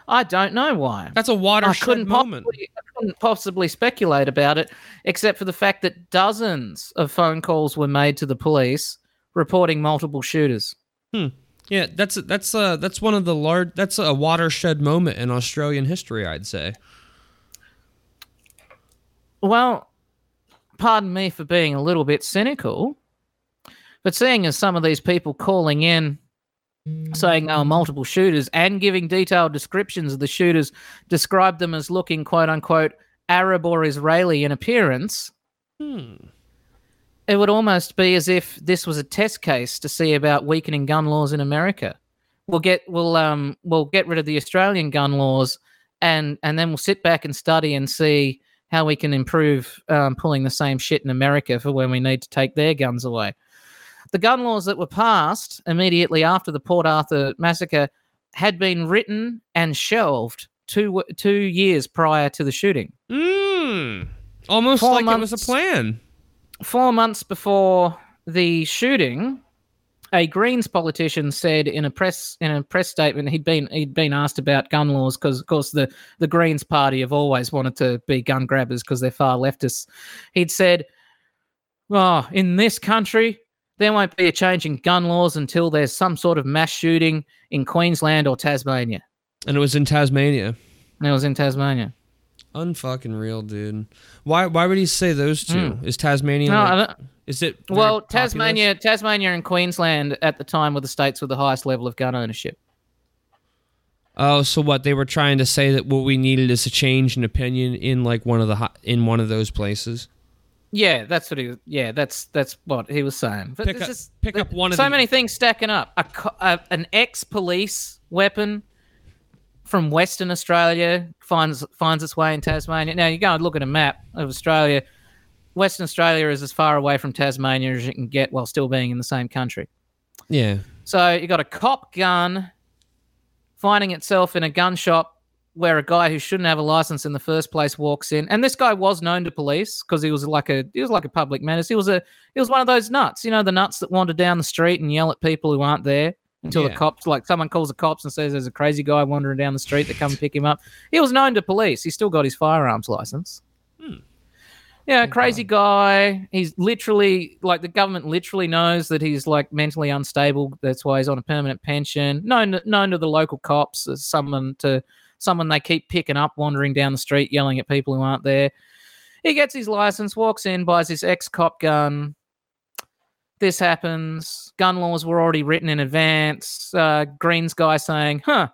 I don't know why. That's a watershed couldn't moment. Possibly, I couldn't possibly speculate about it, except for the fact that dozens of phone calls were made to the police reporting multiple shooters. Hmm. Yeah, that's that's uh that's one of the large that's a watershed moment in Australian history, I'd say. Well, pardon me for being a little bit cynical, but seeing as some of these people calling in saying they were multiple shooters and giving detailed descriptions of the shooters, described them as looking quote unquote Arab or Israeli in appearance, Hmm. it would almost be as if this was a test case to see about weakening gun laws in America. We'll get we'll um we'll get rid of the Australian gun laws and and then we'll sit back and study and see how we can improve um, pulling the same shit in America for when we need to take their guns away. The gun laws that were passed immediately after the Port Arthur massacre had been written and shelved two two years prior to the shooting. Mm. Almost Four like it was a plan. Four months before the shooting, a Greens politician said in a press in a press statement he'd been he'd been asked about gun laws because of course the the Greens party have always wanted to be gun grabbers because they're far leftists. He'd said, "Oh, in this country." There won't be a change in gun laws until there's some sort of mass shooting in Queensland or Tasmania. And it was in Tasmania. And it was in Tasmania. Unfucking real, dude. Why why would he say those two? Hmm. Is Tasmania No, like- is it Well, populous? Tasmania, Tasmania, and Queensland at the time were the states with the highest level of gun ownership. Oh, so what they were trying to say that what we needed is a change in opinion in like one of the in one of those places. Yeah, that's what he. was- Yeah, that's that's what he was saying. But Pick up- just- pick up one of so the- many things stacking up. A, a an ex-police weapon from Western Australia finds finds its way in Tasmania. Now you go and look at a map of Australia. Western Australia is as far away from Tasmania as you can get while still being in the same country. Yeah. So you got a cop gun finding itself in a gun shop where a guy who shouldn't have a license in the first place walks in, and this guy was known to police because he was like a he was like a public menace. He was a he was one of those nuts, you know, the nuts that wander down the street and yell at people who aren't there until Yeah. the cops like someone calls the cops and says there's a crazy guy wandering down the street that come and pick him up. He was known to police. He still got his firearms license. Hmm. Yeah, crazy guy. He's literally like the government literally knows that he's like mentally unstable. That's why he's on a permanent pension. Known known to the local cops as someone to someone they keep picking up wandering down the street yelling at people who aren't there. He gets his license, walks in, buys his ex cop gun. This happens. Gun laws were already written in advance. Uh, Greens guy saying, "Huh,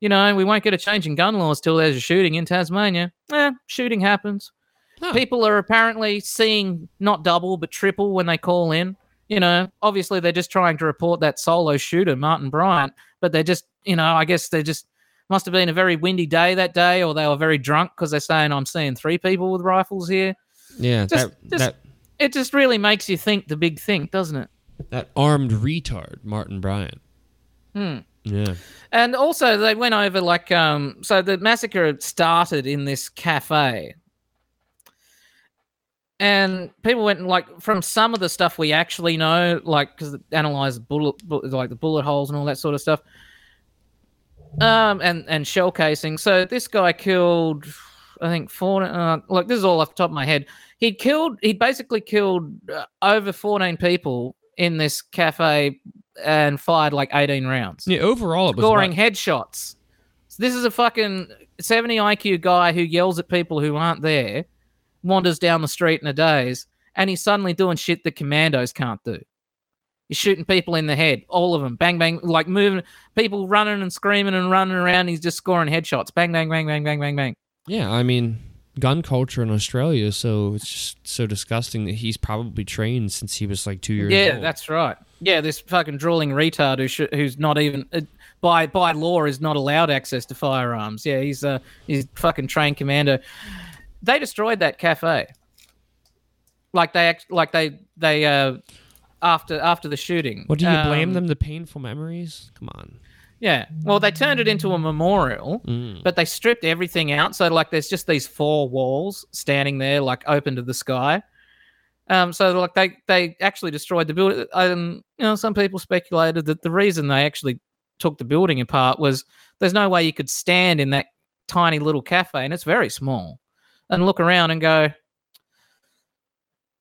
You know, we won't get a change in gun laws till there's a shooting in Tasmania. Eh, shooting happens. People are apparently seeing not double but triple when they call in. You know, obviously they're just trying to report that solo shooter, Martin Bryant, but they're just, you know, I guess they're just must have been a very windy day that day, or they were very drunk because they're saying I'm seeing three people with rifles here. Yeah, Just, that, just that it just really makes you think the big thing, doesn't it? that armed retard, Martin Bryant. Hmm. Yeah. And also, they went over like um. So the massacre started in this cafe, and people went like from some of the stuff we actually know, like because analyzed bullet, bu- like the bullet holes and all that sort of stuff, um, and and shell casing. So this guy killed, I think four. Uh, like this is all off the top of my head. He'd killed. He basically killed uh, over fourteen people in this cafe and fired like eighteen rounds Yeah, overall it was scoring headshots. So this is a fucking 70 IQ guy who yells at people who aren't there, wanders down the street in a daze, and he's suddenly doing shit that commandos can't do. He's shooting people in the head, all of them, bang bang, like moving people running and screaming and running around. He's just scoring headshots, bang bang bang bang bang bang bang. Yeah, I mean, gun culture in Australia is so it's just so disgusting that he's probably trained since he was like two years Yeah, old. Yeah, that's right. Yeah, this fucking drooling retard who sh- who's not even uh, by by law is not allowed access to firearms. Yeah, he's uh he's fucking trained commando. They destroyed that cafe. Like they act like they they uh after after the shooting. What do you blame Um, them? The painful memories? Come on. Yeah. Well, they turned it into a memorial, Mm. but they stripped everything out. So like, there's just these four walls standing there, like open to the sky. Um, so like they they actually destroyed the building. Um, you know, some people speculated that the reason they actually took the building apart was there's no way you could stand in that tiny little cafe, and it's very small, and look around and go,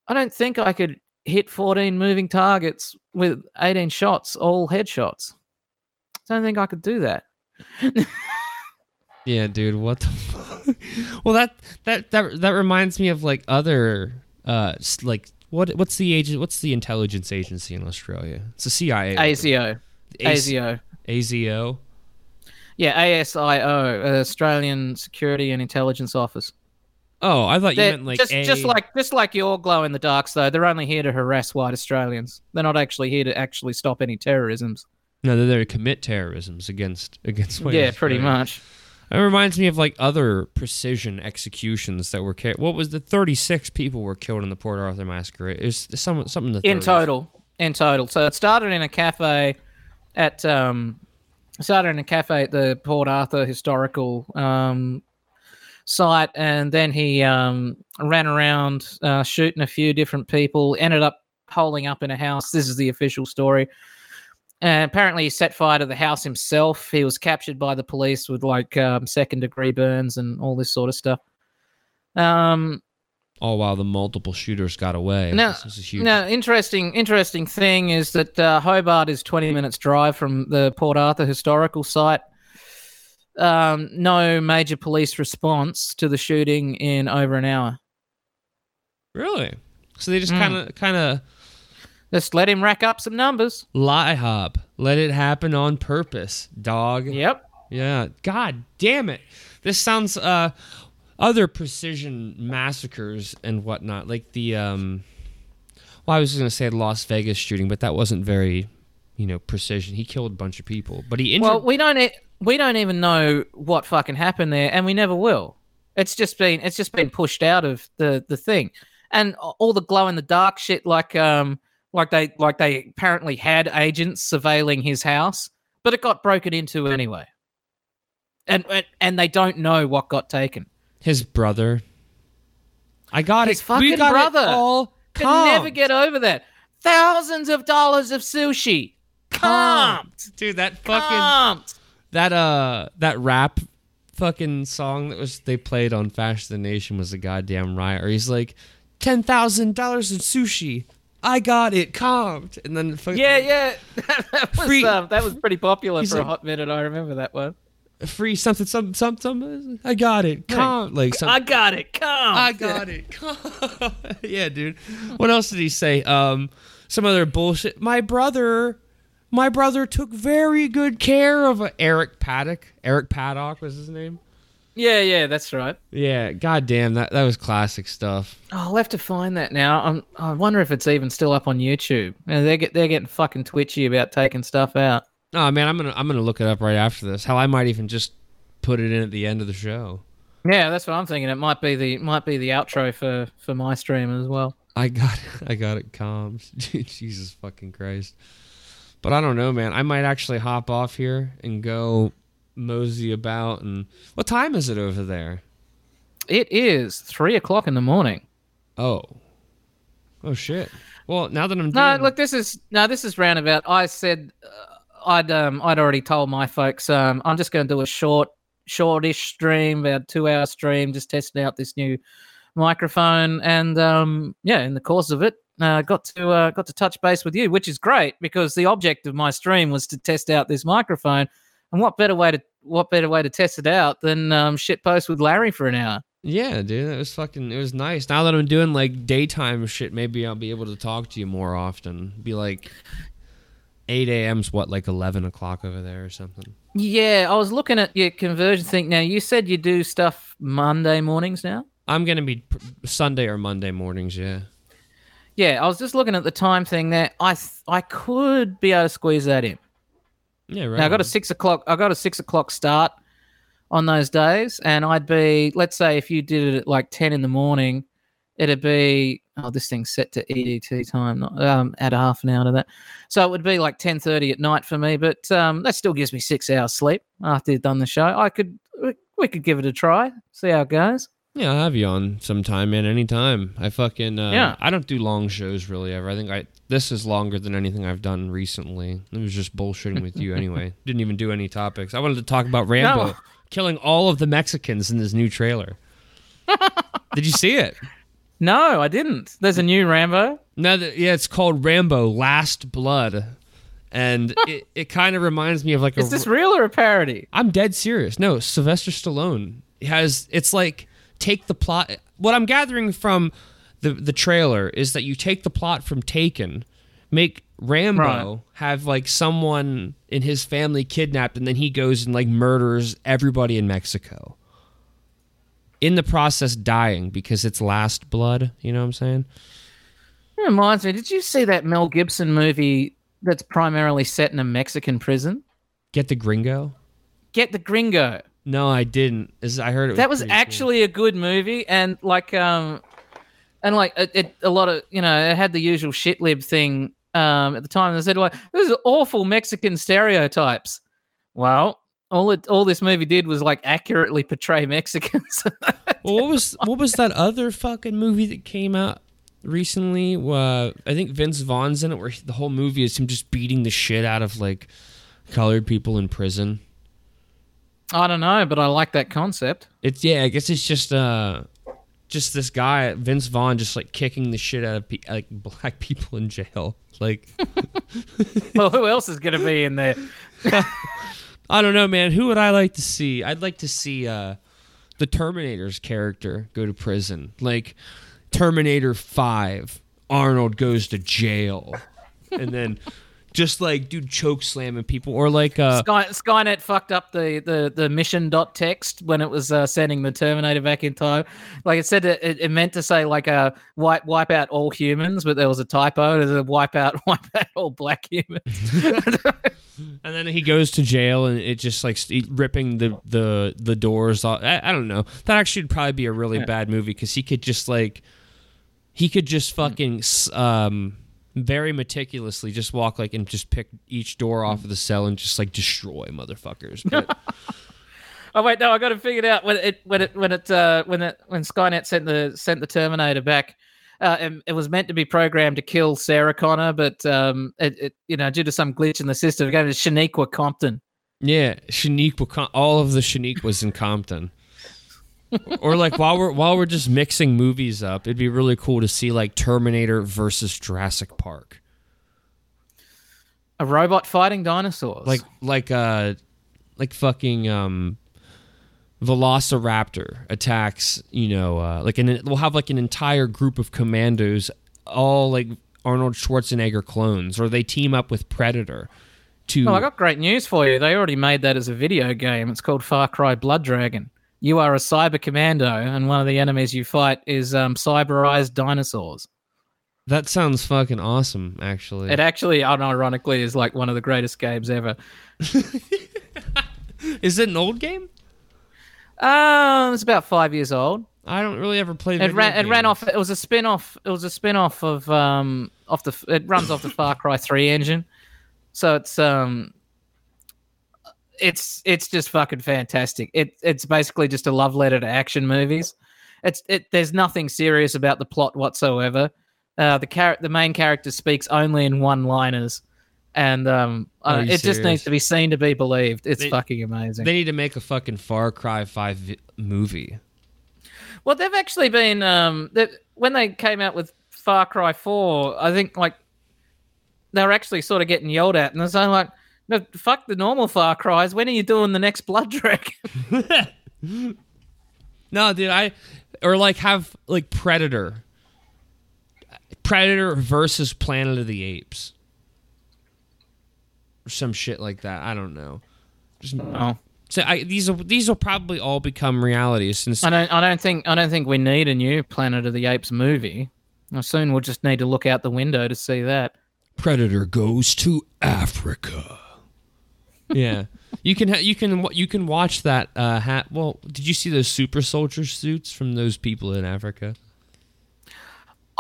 I don't think I could hit 14 moving targets with 18 shots, all headshots. I don't think I could do that. Yeah, dude. What the? Fuck? [LAUGHS] well, that that that that reminds me of like other uh like what what's the agent? What's the intelligence agency in Australia? It's the CIA. ASIO. ASIO. ASIO. Yeah, ASIO, Australian Security and Intelligence Office. Oh, I thought you They're meant like just, A- just like just like your glow in the darks, though. They're only here to harass white Australians. They're not actually here to actually stop any terrorisms. No, they're there to commit terrorisms against against. white Yeah, pretty much. It reminds me of like other precision executions that were. Ca- what was the thirty six people were killed in the Port Arthur massacre? It was some something. in 30s. total in total so it started in a cafe at um started in a cafe at the port arthur historical um site and then he um ran around uh, shooting a few different people ended up holding up in a house this is the official story and apparently he set fire to the house himself he was captured by the police with like um, second degree burns and all this sort of stuff um All while the multiple shooters got away. now, This was a huge. now, interesting, interesting thing is that uh, Hobart is 20 minutes drive from the Port Arthur historical site. Um, no major police response to the shooting in over an hour. Really? So they just Mm. kind of kind of Just let him rack up some numbers. lie hop. Let it happen on purpose, dog. Yep. Yeah. God damn it. This sounds uh other precision massacres and whatnot, like the um. Well, I was gonna say the Las Vegas shooting, but that wasn't very, you know, precision. He killed a bunch of people, but he injured. Well, we don't we don't even know what fucking happened there, and we never will. It's just been it's just been pushed out of the the thing, and all the glow in the dark shit, like um like they like they apparently had agents surveilling his house, but it got broken into anyway, and and, and they don't know what got taken. His brother. I got His it. fucking got brother all Can never get over that. Thousands of dollars of sushi. Comped. Dude, that fucking Comped. That uh that rap fucking song that was they played on Fashion the Nation was a goddamn riot. Or he's like, ten thousand dollars in sushi. I got it comped. And then fucking Yeah, [LAUGHS] yeah. [LAUGHS] that was Free- um, that was pretty popular for a hot minute. I remember that one. free something something something, something. I got it. Comped. Like some, I got it. Come. I got it. [LAUGHS] yeah, dude. What else did he say? Um, some other bullshit. My brother My brother took very good care of Eric Paddock. Eric Paddock was his name. Yeah, yeah, that's right. Yeah, goddamn, that that was classic stuff. Oh, I'll have to find that now. I'm, I wonder if it's even still up on YouTube. And they get they're getting fucking twitchy about taking stuff out. Oh man, I'm gonna I'm gonna look it up right after this. Hell, I might even just put it in at the end of the show. Yeah, that's what I'm thinking. It might be the might be the outro for for my stream as well. I got [LAUGHS] I got it comms. [LAUGHS] Jesus fucking Christ. But I don't know, man. I might actually hop off here and go mosey about and what time is it over there? It is three o'clock in the morning. Oh. Oh shit. Well, now that I'm No, doing look, this is no, this is roundabout. I said uh, I'd um I'd already told my folks um I'm just going to do a short shortish stream, about two hour stream, just testing out this new microphone, and um yeah, in the course of it, uh, got to uh, got to touch base with you, which is great because the object of my stream was to test out this microphone, and what better way to what better way to test it out than um, shit post with Larry for an hour. Yeah, dude, it was fucking. It was nice. Now that I'm doing like daytime shit, maybe I'll be able to talk to you more often. Be like, eight a.m.'s what, like eleven o'clock over there or something. Yeah, I was looking at your conversion thing. Now you said you do stuff Monday mornings now. I'm gonna be pr- Sunday or Monday mornings. Yeah. Yeah, I was just looking at the time thing there. I th- I could be able to squeeze that in. Yeah, right. Now I got a six o'clock. I got a six o'clock start on those days, and I'd be. Let's say if you did it at like ten in the morning, it'd be. Oh, this thing's set to EDT time. Not, um, add a half an hour to that, so it would be like ten thirty at night for me. But um, that still gives me six hours sleep after you've done the show. I could. we- We could give it a try. See how it goes. Yeah, I'll have you on sometime, man. Anytime. I fucking uh, Yeah. I don't do long shows really ever. I think I this is longer than anything I've done recently. It was just bullshitting with you anyway. [LAUGHS] Didn't even do any topics. I wanted to talk about Rambo No. killing all of the Mexicans in this new trailer. [LAUGHS] Did you see it? No, I didn't. There's a new Rambo. No, th- yeah, it's called Rambo: Last Blood, and [LAUGHS] it, it kind of reminds me of like a. Is this real or a parody? I'm dead serious. No, Sylvester Stallone has. It's like take the plot. What I'm gathering from the the trailer is that you take the plot from Taken, make Rambo Right. have like someone in his family kidnapped, and then he goes and like murders everybody in Mexico. In the process, dying because it's last blood. You know what I'm saying? Hmm, it reminds me. Did you see that Mel Gibson movie that's primarily set in a Mexican prison? Get the Gringo. Get the Gringo. No, I didn't. Is I heard it. That was cool. actually a good movie, and like um, and like it, it a lot of you know it had the usual shit lib thing um at the time. They said like those are awful Mexican stereotypes. Well, all it all this movie did was like accurately portray Mexicans. [LAUGHS] Well, what was what was that other fucking movie that came out recently? Uh, I think Vince Vaughn's in it, where the whole movie is him just beating the shit out of like colored people in prison. I don't know, but I like that concept. It's yeah, I guess it's just uh, just this guy Vince Vaughn just like kicking the shit out of pe- like [LAUGHS] black people in jail. Like [LAUGHS] well, who else is going to be in there? [LAUGHS] I don't know, man. Who would I like to see? I'd like to see uh, the Terminator's character go to prison, like Terminator Five. Arnold goes to jail, and then just like dude choke slamming people, or like uh, Sky, Skynet fucked up the, the, the mission dot text when it was uh, sending the Terminator back in time. Like it said, it, it, it meant to say like a wipe wipe out all humans, but there was a typo. There's a wipe out [LAUGHS] wipe out all black humans. [LAUGHS] and then he goes to jail, and it just like st- ripping the the the doors off. I, I don't know. That actually would probably be a really Yeah. bad movie because he could just like he could just fucking s- um very meticulously just walk like and just pick each door off of the cell and just like destroy motherfuckers. But [LAUGHS] oh wait, no, I got to figure it out when it when it when it uh, when it when Skynet sent the sent the Terminator back. Uh, and it was meant to be programmed to kill Sarah Connor, but um, it, it you know due to some glitch in the system, it gave it to Shaniqua Compton. yeah, Shaniqua, Com- all of the Shaniquas in Compton. Or like while we're while we're just mixing movies up, it'd be really cool to see like Terminator versus Jurassic Park. A robot fighting dinosaurs. like like uh like fucking um velociraptor attacks you know uh like an we'll have like an entire group of commandos all like arnold schwarzenegger clones or they team up with predator to Well, I got great news for you. They already made that as a video game. It's called Far Cry Blood Dragon. You are a cyber commando, and one of the enemies you fight is um, cyberized dinosaurs. that sounds fucking awesome. Actually, It actually, unironically, is like one of the greatest games ever. [LAUGHS] is it an old game? Um, it's about five years old. I don't really ever play. It ran. It ran off. It was a spin off. It was a spin off of um off the. It runs off the Far Cry Three engine, so it's um. It's it's just fucking fantastic. It it's basically just a love letter to action movies. It's it. There's nothing serious about the plot whatsoever. Uh, the char- the main character speaks only in one liners, and um, uh, it just needs to be seen to be believed. It's They- fucking amazing. They need to make a fucking Far Cry Five vi- movie. Well, they've actually been um, when they came out with Far Cry Four. I think like they were actually sort of getting yelled at, and they're saying like, "No, fuck the normal Far Cries. When are you doing the next Blood Dragon?" [LAUGHS] No, dude, I or like have like Predator. Predator versus Planet of the Apes. Or some shit like that. I don't know. Just oh. So I, these will these will probably all become reality since I don't. I don't think. I don't think we need a new Planet of the Apes movie. Soon we'll just need to look out the window to see that. Predator goes to Africa. Yeah, you can ha- you can you can watch that. Uh, ha- well, did you see those super soldier suits from those people in Africa?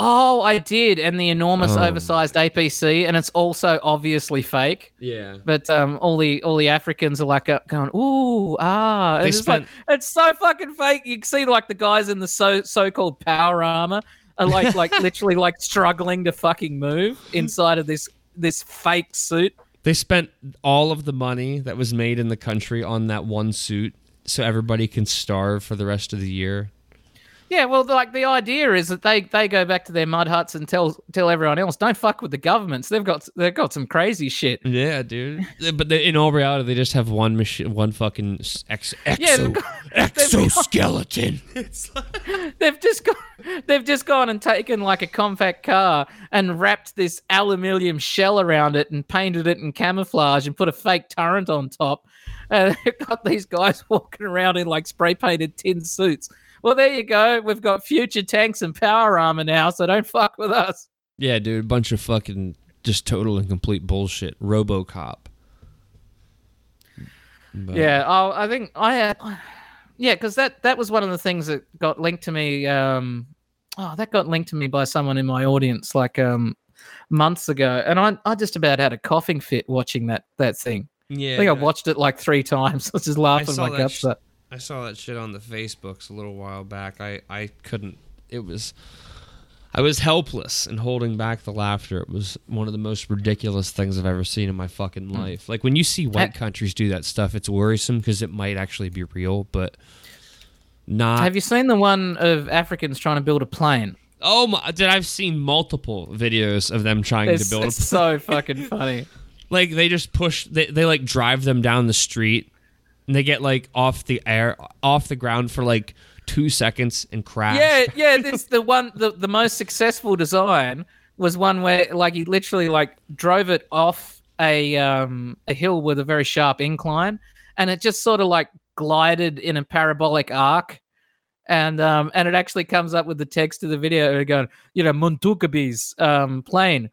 Oh, I did, and the enormous Oh. oversized APC, and it's also obviously fake. Yeah. But um, all the all the Africans are like uh, going, ooh, ah, it's just like it's so fucking fake. You can see like the guys in the so so called power armor are like like [LAUGHS] literally like struggling to fucking move inside of this this fake suit. They spent all of the money that was made in the country on that one suit, so everybody can starve for the rest of the year. Yeah, well, like the idea is that they they go back to their mud huts and tell tell everyone else, don't fuck with the governments. They've got they've got some crazy shit. Yeah, dude. but they, in all reality, they just have one machine, one fucking ex, exo, Yeah, they've got- [LAUGHS] they've got- exoskeleton. [LAUGHS] They've just gone, they've just gone and taken like a compact car and wrapped this aluminium shell around it and painted it in camouflage and put a fake turret on top. And [LAUGHS] they've got these guys walking around in like spray painted tin suits. Well, there you go. We've got future tanks and power armor now, so don't fuck with us. yeah, dude, a bunch of fucking just total and complete bullshit. RoboCop. But- Yeah, oh, I think I had, yeah, because that that was one of the things that got linked to me. Um, oh, that got linked to me by someone in my audience like um months ago, and I I just about had a coughing fit watching that that thing. Yeah, I think I watched it like three [LAUGHS] times. I was just laughing my guts sh- up. I saw that shit on the Facebooks a little while back. I I couldn't. It was. I was helpless and holding back the laughter. It was one of the most ridiculous things I've ever seen in my fucking hmm. life. Like when you see white countries do that stuff, it's worrisome because it might actually be real, but not. Have you seen the one of Africans trying to build a plane? Oh my! Did I've seen multiple videos of them trying It's, to build a it's [LAUGHS] plane. so fucking funny. like they just push they, they like drive them down the street and they get like off the air off the ground for like two seconds and crash Yeah, [LAUGHS] yeah. This the one the, the most successful design was one where like he literally like drove it off a um a hill with a very sharp incline, and it just sort of like glided in a parabolic arc. And um and it actually comes up with the text of the video going, you know, Montukabi's um plane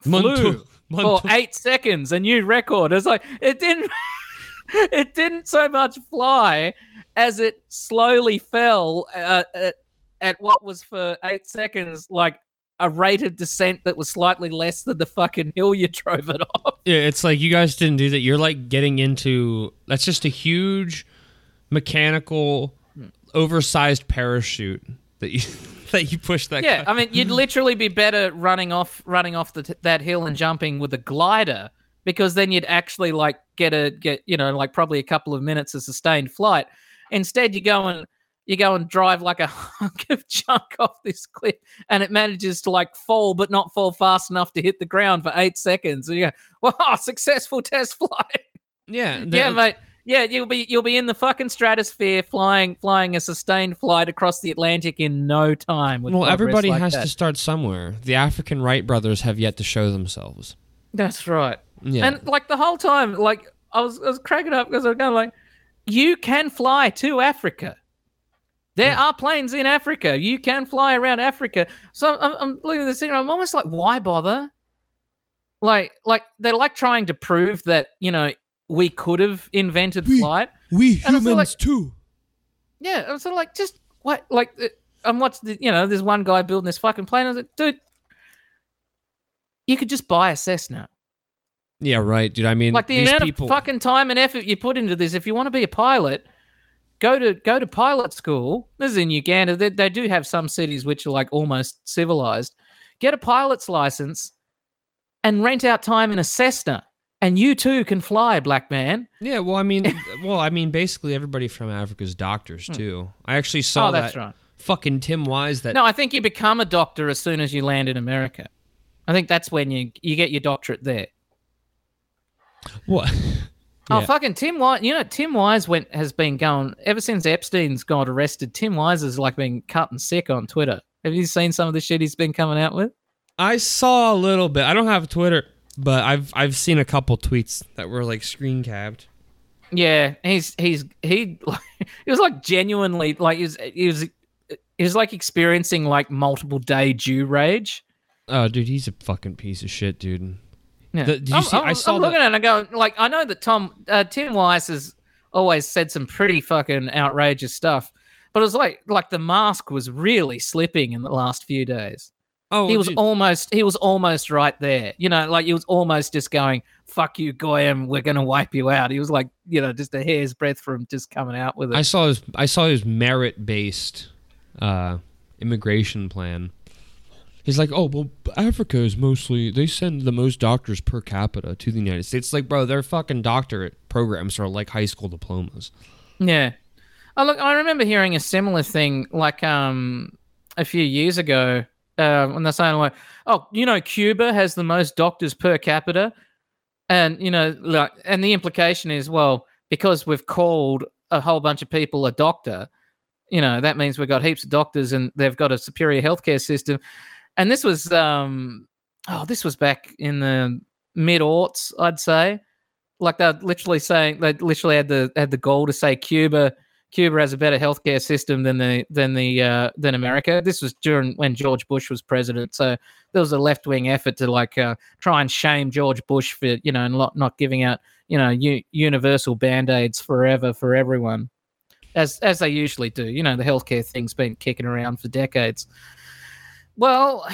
flew Montu- for eight seconds, a new record. It's like it didn't [LAUGHS] [LAUGHS] it didn't so much fly as it slowly fell uh, at, at what was for eight seconds like a rate of descent that was slightly less than the fucking hill you [LAUGHS] drove it off. yeah it's like you guys didn't do that. You're like getting into that's just a huge mechanical oversized parachute that you [LAUGHS] that you push that yeah, guy- I mean, you'd literally be better running off running off the that hill and jumping with a glider because then you'd actually like get a get you know like probably a couple of minutes of sustained flight. Instead, you go and you go and drive like a [LAUGHS] hunk of junk off this cliff, and it manages to like fall, but not fall fast enough to hit the ground for eight seconds. And you go, "Wow, [LAUGHS] successful test flight!" yeah [LAUGHS] yeah, mate. Yeah, you'll be you'll be in the fucking stratosphere, flying flying a sustained flight across the Atlantic in no time. Well everybody like has that. to start somewhere the african wright brothers have yet to show themselves That's right. Yeah. And like the whole time, like I was, I was cracking up because I was going like, you can fly to Africa. There are planes in Africa. You can fly around Africa. So I'm, I'm looking at this thing. I'm almost like, why bother? Like, like they're like trying to prove that you know we could have invented flight. We And feel like- too. Yeah, I'm sort of like, just what? Like, uh, I'm watching. The, you know, there's one guy building this fucking plane. I was like, dude, you could just buy a Cessna. Yeah, right, dude. I mean, like the these amount people. of fucking time and effort you put into this. If you want to be a pilot, go to go to pilot school. This is in Uganda. They, they do have some cities which are like almost civilized. Get a pilot's license and rent out time in a Cessna, and you too can fly, black man. Yeah, well, I mean, [LAUGHS] well, I mean, basically everybody from Africa is doctors too. I actually saw Hmm. Oh, that's that right. fucking Tim Wise that No, I think you become a doctor as soon as you land in America. I think that's when you you get your doctorate there. What? [LAUGHS] Oh, fucking Tim Wise! You know, Tim Wise went has been going ever since Epstein's got arrested. Tim Wise has like been cutting sick on Twitter. Have you seen some of the shit he's been coming out with? I saw a little bit. I don't have Twitter, but I've I've seen a couple tweets that were like screen capped. Yeah, he's he's he [LAUGHS] he was like genuinely like he was he was he was like experiencing like multiple day Jew rage. Oh, dude, he's a fucking piece of shit, dude. Yeah. The- I'm, see? I'm, I saw I'm the- looking at it and I go, like, I know that Tom, uh, Tim Wise has always said some pretty fucking outrageous stuff, but it was like, like the mask was really slipping in the last few days. Oh, he was dude. almost, he was almost right there. You know, like he was almost just going, "Fuck you, Goyim, we're gonna wipe you out." He was like, you know, just a hair's breadth from just coming out with it. I saw his I saw his merit based uh, immigration plan. He's like, oh well, Africa is mostly they send the most doctors per capita to the United States. Like, bro, their fucking doctorate programs are like high school diplomas. Yeah. Oh look, I remember hearing a similar thing like um a few years ago uh, when they're saying like, oh, you know, Cuba has the most doctors per capita, and you know, like, and the implication is, well, because we've called a whole bunch of people a doctor, you know, that means we've got heaps of doctors and they've got a superior healthcare system. And this was um oh, this was back in the mid aughts, I'd say. Like they're literally saying they literally had the had the goal to say Cuba Cuba has a better healthcare system than the than the uh, than America. This was during when George Bush was president, so there was a left wing effort to like uh, try and shame George Bush for you know and not not giving out you know u- universal band aids forever for everyone, as as they usually do. You know the healthcare thing's been kicking around for decades. Well,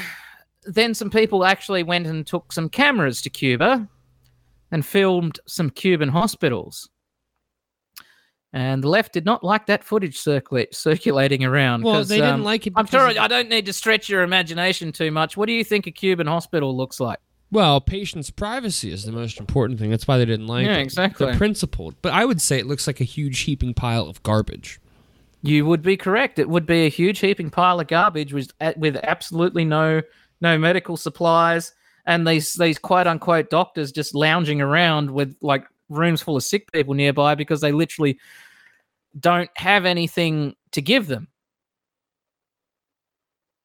then some people actually went and took some cameras to Cuba and filmed some Cuban hospitals. And the left did not like that footage circulating around. Well, they didn't um, like it I'm sorry, I don't need to stretch your imagination too much. What do you think a Cuban hospital looks like? Well, patient's privacy is the most important thing. That's why they didn't like Yeah, it. exactly. They're principled, but I would say it looks like a huge heaping pile of garbage. You would be correct. It would be a huge heaping pile of garbage with with absolutely no no medical supplies, and these these quote unquote doctors just lounging around with like rooms full of sick people nearby because they literally don't have anything to give them.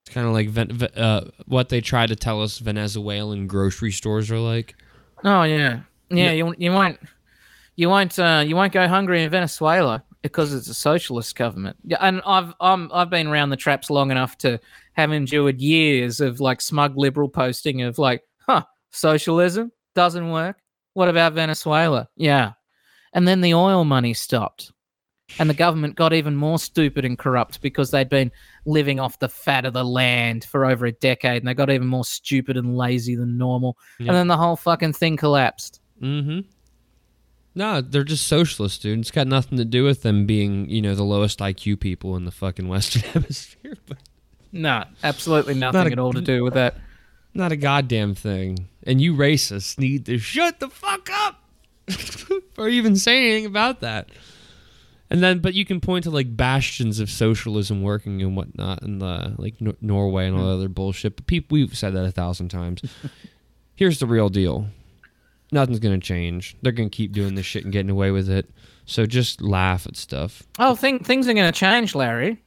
It's kind of like uh, what they try to tell us Venezuelan grocery stores are like. Oh yeah, yeah. You you won't you won't uh, you won't go hungry in Venezuela because it's a socialist government. Yeah, and I've I'm I've been around the traps long enough to have endured years of like smug liberal posting of like, huh, socialism doesn't work. What about Venezuela? Yeah, and then the oil money stopped. And the government got even more stupid and corrupt because they'd been living off the fat of the land for over a decade, and they got even more stupid and lazy than normal. Yeah. And then the whole fucking thing collapsed. Mm-hmm. No, they're just socialist, dude. It's got nothing to do with them being, you know, the lowest IQ people in the fucking Western [LAUGHS] Hemisphere. But No, absolutely nothing Not a- at all to do with that. not a goddamn thing. And you racists need to shut the fuck up [LAUGHS] for even saying anything about that. And then, but you can point to like bastions of socialism working and whatnot, in the like Nor- Norway and all hmm. that other bullshit. But people, we've said that a thousand times. [LAUGHS] Here's the real deal: nothing's gonna change. They're gonna keep doing this shit and getting away with it. So just laugh at stuff. Oh, thing, things are going to change, Larry.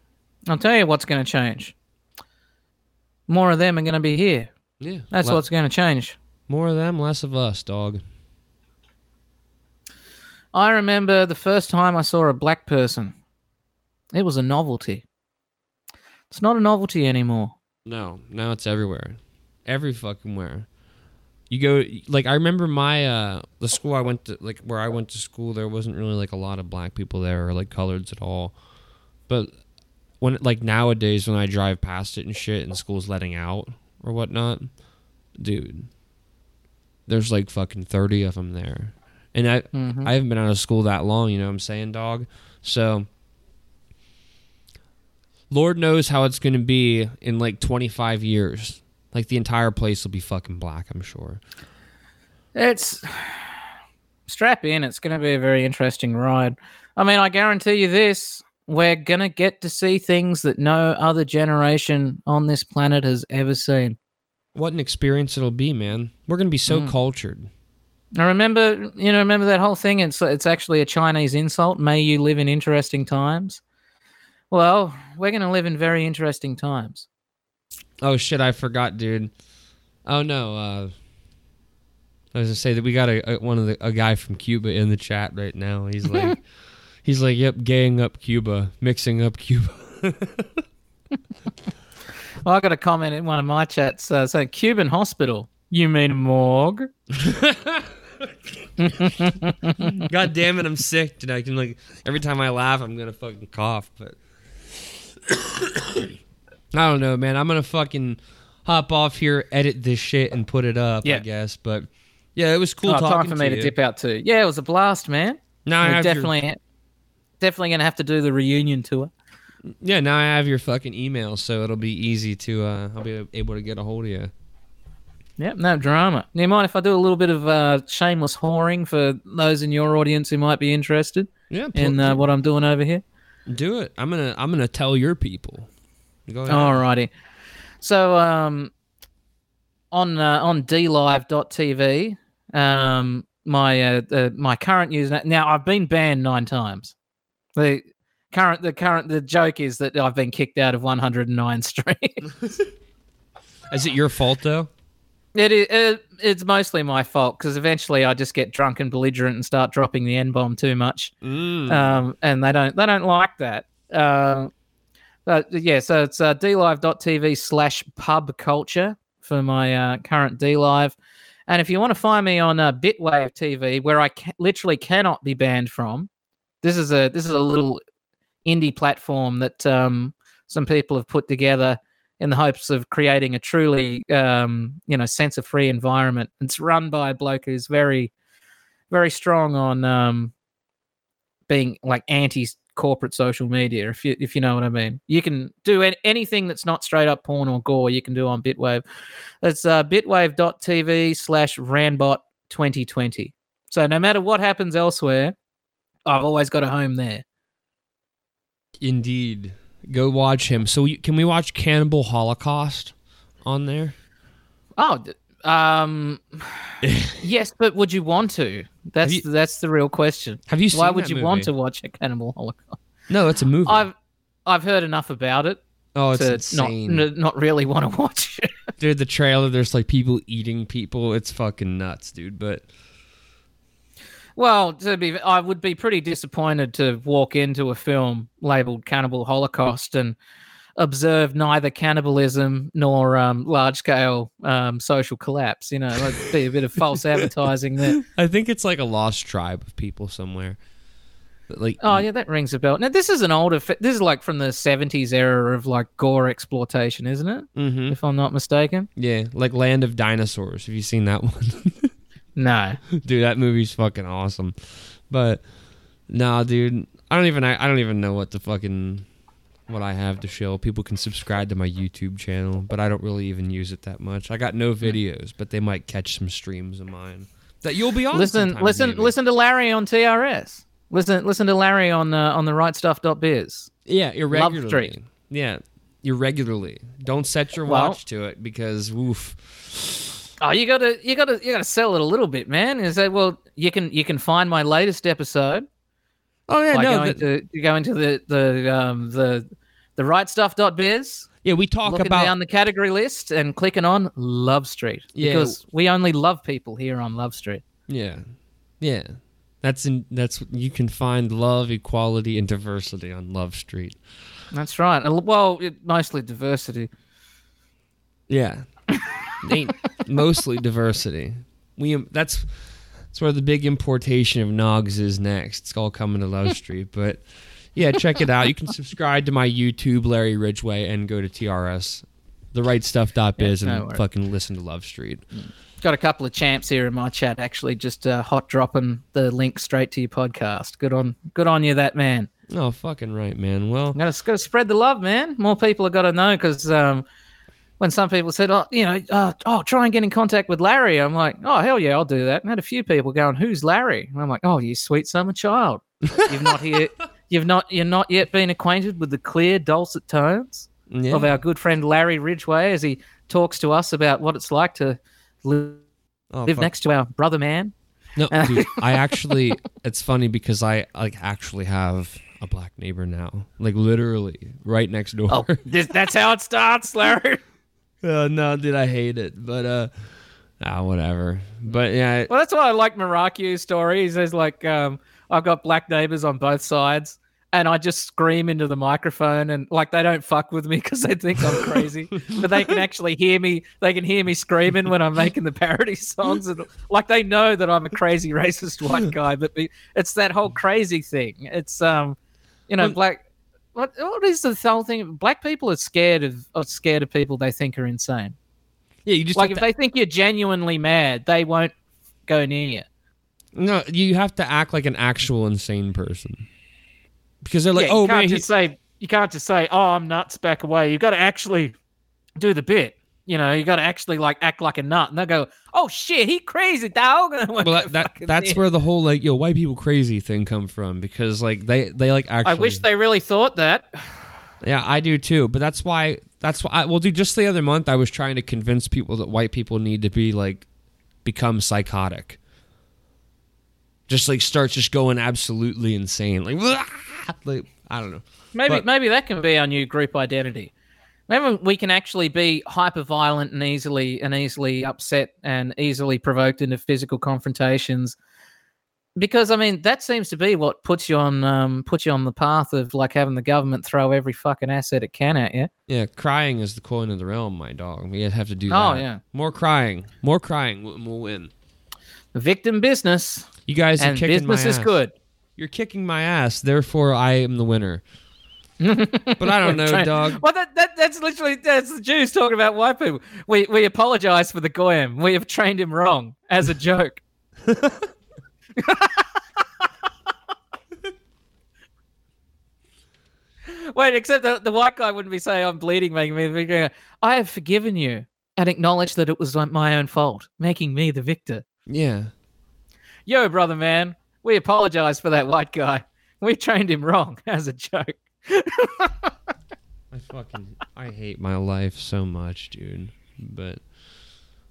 I'll tell you what's going to change. More of them are going to be here. Yeah, That's le- what's going to change. More of them, less of us, dog. I remember the first time I saw a black person. It was a novelty. It's not a novelty anymore. No, now it's everywhere. Every fucking where. You go like I remember my uh the school I went to like where I went to school there wasn't really like a lot of black people there or like coloreds at all. But when like nowadays when I drive past it and shit and school's letting out or whatnot, dude, there's like fucking 30 of them there. And I Mhm. I haven't been out of school that long, you know what I'm saying, dog? So Lord knows how it's going to be in like 25 years. Like the entire place will be fucking black, I'm sure. It's strap in. It's going to be a very interesting ride. I mean, I guarantee you this: we're going to get to see things that no other generation on this planet has ever seen. What an experience it'll be, man. We're going to be so Mm. cultured. I remember, you know, remember that whole thing. It's it's actually a Chinese insult. May you live in interesting times. Well, we're going to live in very interesting times. Oh shit, I forgot, dude. Oh no, uh I was gonna say that we got a, a one of the a guy from Cuba in the chat right now. He's [LAUGHS] like he's like, Yep, gang up Cuba, mixing up Cuba. [LAUGHS] Well, I got a comment in one of my chats uh, saying Cuban hospital. You mean morgue? [LAUGHS] God damn it, I'm sick, dude. I can like every time I laugh I'm gonna fucking cough, but [COUGHS] I don't know, man. I'm gonna fucking hop off here, edit this shit, and put it up. Yeah. I guess, but yeah, it was cool Oh, talking time for me to, you. dip out too. Yeah, it was a blast, man. Now I We're your- definitely, definitely gonna have to do the reunion tour. Yeah, now I have your fucking email, so it'll be easy to. uh I'll be able to get a hold of you. Yep, no drama. Do you mind if I do a little bit of uh, shameless whoring for those in your audience who might be interested Yeah, in uh, what I'm doing over here? Do it. I'm gonna. I'm gonna tell your people. Go ahead. Alrighty. So um, on uh, on dlive.tv, um, my uh, uh, my current user now I've been banned nine times. The current the current the joke is that I've been kicked out of 109 [LAUGHS] streams. [LAUGHS] Is it your fault though? It is. It, it's mostly my fault because eventually I just get drunk and belligerent and start dropping the n bomb too much, Mm. um, and they don't. They don't like that. Um, yeah, so it's uh, dlive.tv slash pub culture for my uh, current dlive, and if you want to find me on uh, Bitwave TV, where I ca- literally cannot be banned from, this is a this is a little indie platform that um, some people have put together in the hopes of creating a truly um, you know censor free environment. It's run by a bloke who's very very strong on um, being like anti corporate social media if you if you know what I mean. You can do an- anything that's not straight up porn or gore you can do on Bitwave. It's uh, bitwave.tv slash ranbot 2020. So no matter what happens elsewhere, I've always got a home there. Indeed. Go watch him. So you, can we watch Cannibal Holocaust on there? Oh, um, [LAUGHS] yes, but would you want to? That's that's the real question. Have you Why would you want to watch [LAUGHS] a Cannibal Holocaust? No, it's a movie. I've I've heard enough about it. Oh, it's insane. Not, n- not really want to [LAUGHS] watch it. Dude, the trailer, there's like people eating people. It's fucking nuts, dude. But Well, to be, I would be pretty disappointed to walk into a film labeled Cannibal Holocaust and observe neither cannibalism nor um, large-scale um, social collapse. You know, that'd be a bit of false [LAUGHS] advertising there. I think it's like a lost tribe of people somewhere. Like, Oh yeah, that rings a bell. Now this is an older. Fi- this is like from the '70s era of like gore exploitation, isn't it? Mhm. If I'm not mistaken. yeah, like Land of Dinosaurs. Have you seen that one? [LAUGHS] No. [LAUGHS] dude, that movie's fucking awesome. But nah, dude, I don't even I, I don't even know what the fucking what I have to show. People can subscribe to my YouTube channel, but I don't really even use it that much. I got no Hmm. videos, but they might catch some streams of mine that you'll be on. listen, listen, maybe. listen to Larry on TRS. Listen, listen to Larry on uh, on the rightstuff.biz. Yeah, Love irregularly. Street. Yeah, irregularly. Don't set your Well- watch to it because woof. Oh, you gotta, you gotta, you gotta sell it a little bit, man. Is that well? You can, you can find my latest episode. Oh yeah, no, going to you go into the the um the the rightstuff.biz. Yeah, we talk looking about- down the category list and clicking on Love Street Yeah. because we only love people here on Love Street. Yeah, yeah. That's in that's you can find love, equality, and diversity on Love Street. That's right. Uh, Well, it, mostly diversity. Yeah, [LAUGHS] ain't mostly diversity. We that's that's where the big importation of Nogs is next. It's all coming to Love [LAUGHS] Street, but yeah, check it out. You can subscribe to my YouTube, Larry Ridgeway, and go to TRS, therightstuff.biz, Yeah, no and fucking listen to Love Street. Got a couple of champs here in my chat actually just uh, hot dropping the link straight to your podcast. Good on good on you that man. Oh, fucking right, man. Well, gotta gotta spread the love, man. More people have got to know because um, when some people said, "Oh, you know, uh, oh, try and get in contact with Larry," I'm like, "Oh, hell yeah, I'll do that." And I had a few people going, "Who's Larry?" And I'm like, "Oh, you sweet summer child. You've not here, [LAUGHS] you've not, you're not yet been acquainted with the clear, dulcet tones Yeah. of our good friend Larry Ridgeway as he talks to us about what it's like to live, Oh, live next to our brother man." No, [LAUGHS] dude, I actually it's funny because I like actually have a black neighbor now. Like literally right next door. Oh, this, that's how it starts, Larry. [LAUGHS] Uh, no, dude, I hate it. But uh ah, whatever. But yeah, Well, that's why I like Maraki's story. He says like, um, I've got black neighbors on both sides, and I just scream into the microphone, and like they don't fuck with me [LAUGHS] because they think I'm crazy, but they can actually hear me. They can hear me screaming when I'm making the parody songs, and like they know that I'm a crazy [LAUGHS] racist white guy. But be- it's that whole crazy thing. It's um, you know, black. What what is the whole thing? Black people are scared of are scared of people they think are insane. yeah, you just like if to- they think you're genuinely mad, they won't go near you. no, you have to act like an actual insane person. Because they're like, Yeah, "Oh you can't man, he- just say you can't just say, "Oh, I'm nuts." Back away. You've got to actually do the bit. You know, you got to actually like act like a nut, and they go, "Oh shit, he crazy dog." [LAUGHS] well, that, that that's where the whole like yo white people crazy thing come from because like they they like actually I wish they really thought that. Yeah, I do too. But that's why. That's why. I, well, dude, just the other month, I was trying to convince people that white people need to be like, become psychotic. Just like start just going absolutely insane, like, [LAUGHS] like I don't know. Maybe But- maybe that can be our new group identity. Maybe we can actually be hyper violent and easily and easily upset and easily provoked into physical confrontations. Because I mean that seems to be what puts you on um, puts you on the path of like having the government throw every fucking asset it can at you. Yeah, crying is the coin of the realm, my dog. We have to do that. Oh, that. yeah. more crying, more crying, we'll, win. The victim business. You guys are and kicking business my is good. You're kicking my ass, therefore I am the winner. [LAUGHS] but I don't know, Train- dog. Well, that, that that's literally that's the Jews talking about white people. We we apologize for the goyim. We have trained him wrong as a joke. [LAUGHS] Wait, except the, the white guy wouldn't be saying I'm bleeding, making me the. I have forgiven you and acknowledged that it was my own fault, making me the victor. Yeah. Yo, brother man, we apologize for that white guy. We trained him wrong as a joke. [LAUGHS] I fucking I hate my life so much, dude. But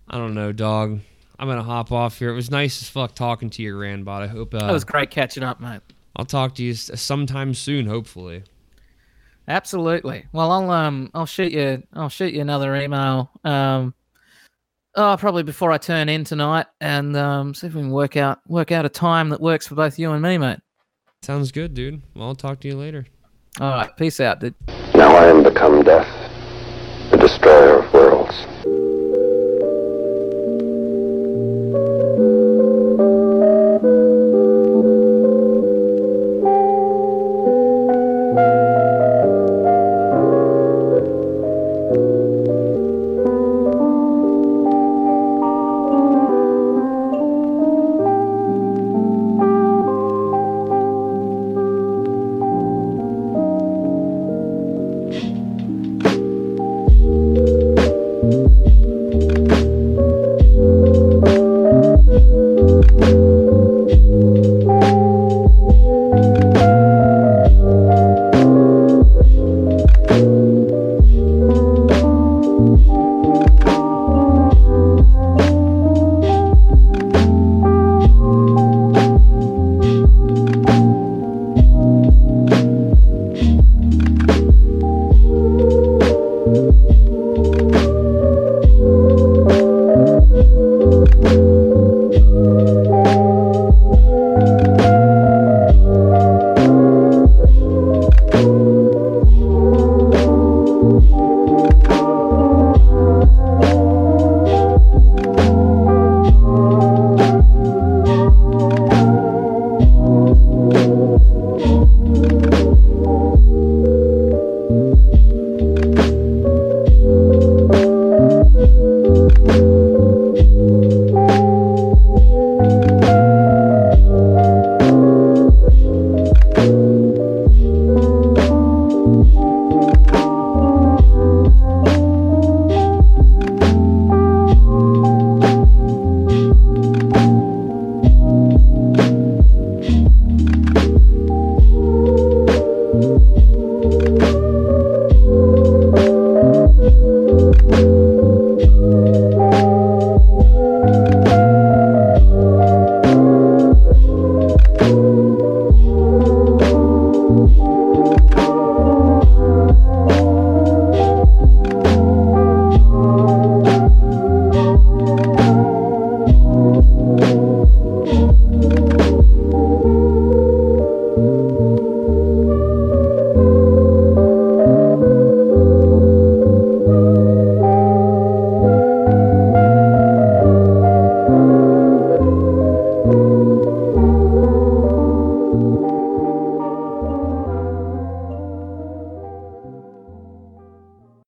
I don't know, dog. I'm gonna hop off here. It was nice as fuck talking to you, Randbot. I hope uh, That was great catching up, mate. I'll talk to you sometime soon, hopefully. Absolutely. Well, I'll um I'll shoot you I'll shoot you another email um oh probably before I turn in tonight and um see if we can work out work out a time that works for both you and me, mate. Sounds good, dude. Well, I'll talk to you later. All right, peace out, dude. Now I am become death, the destroyer of worlds.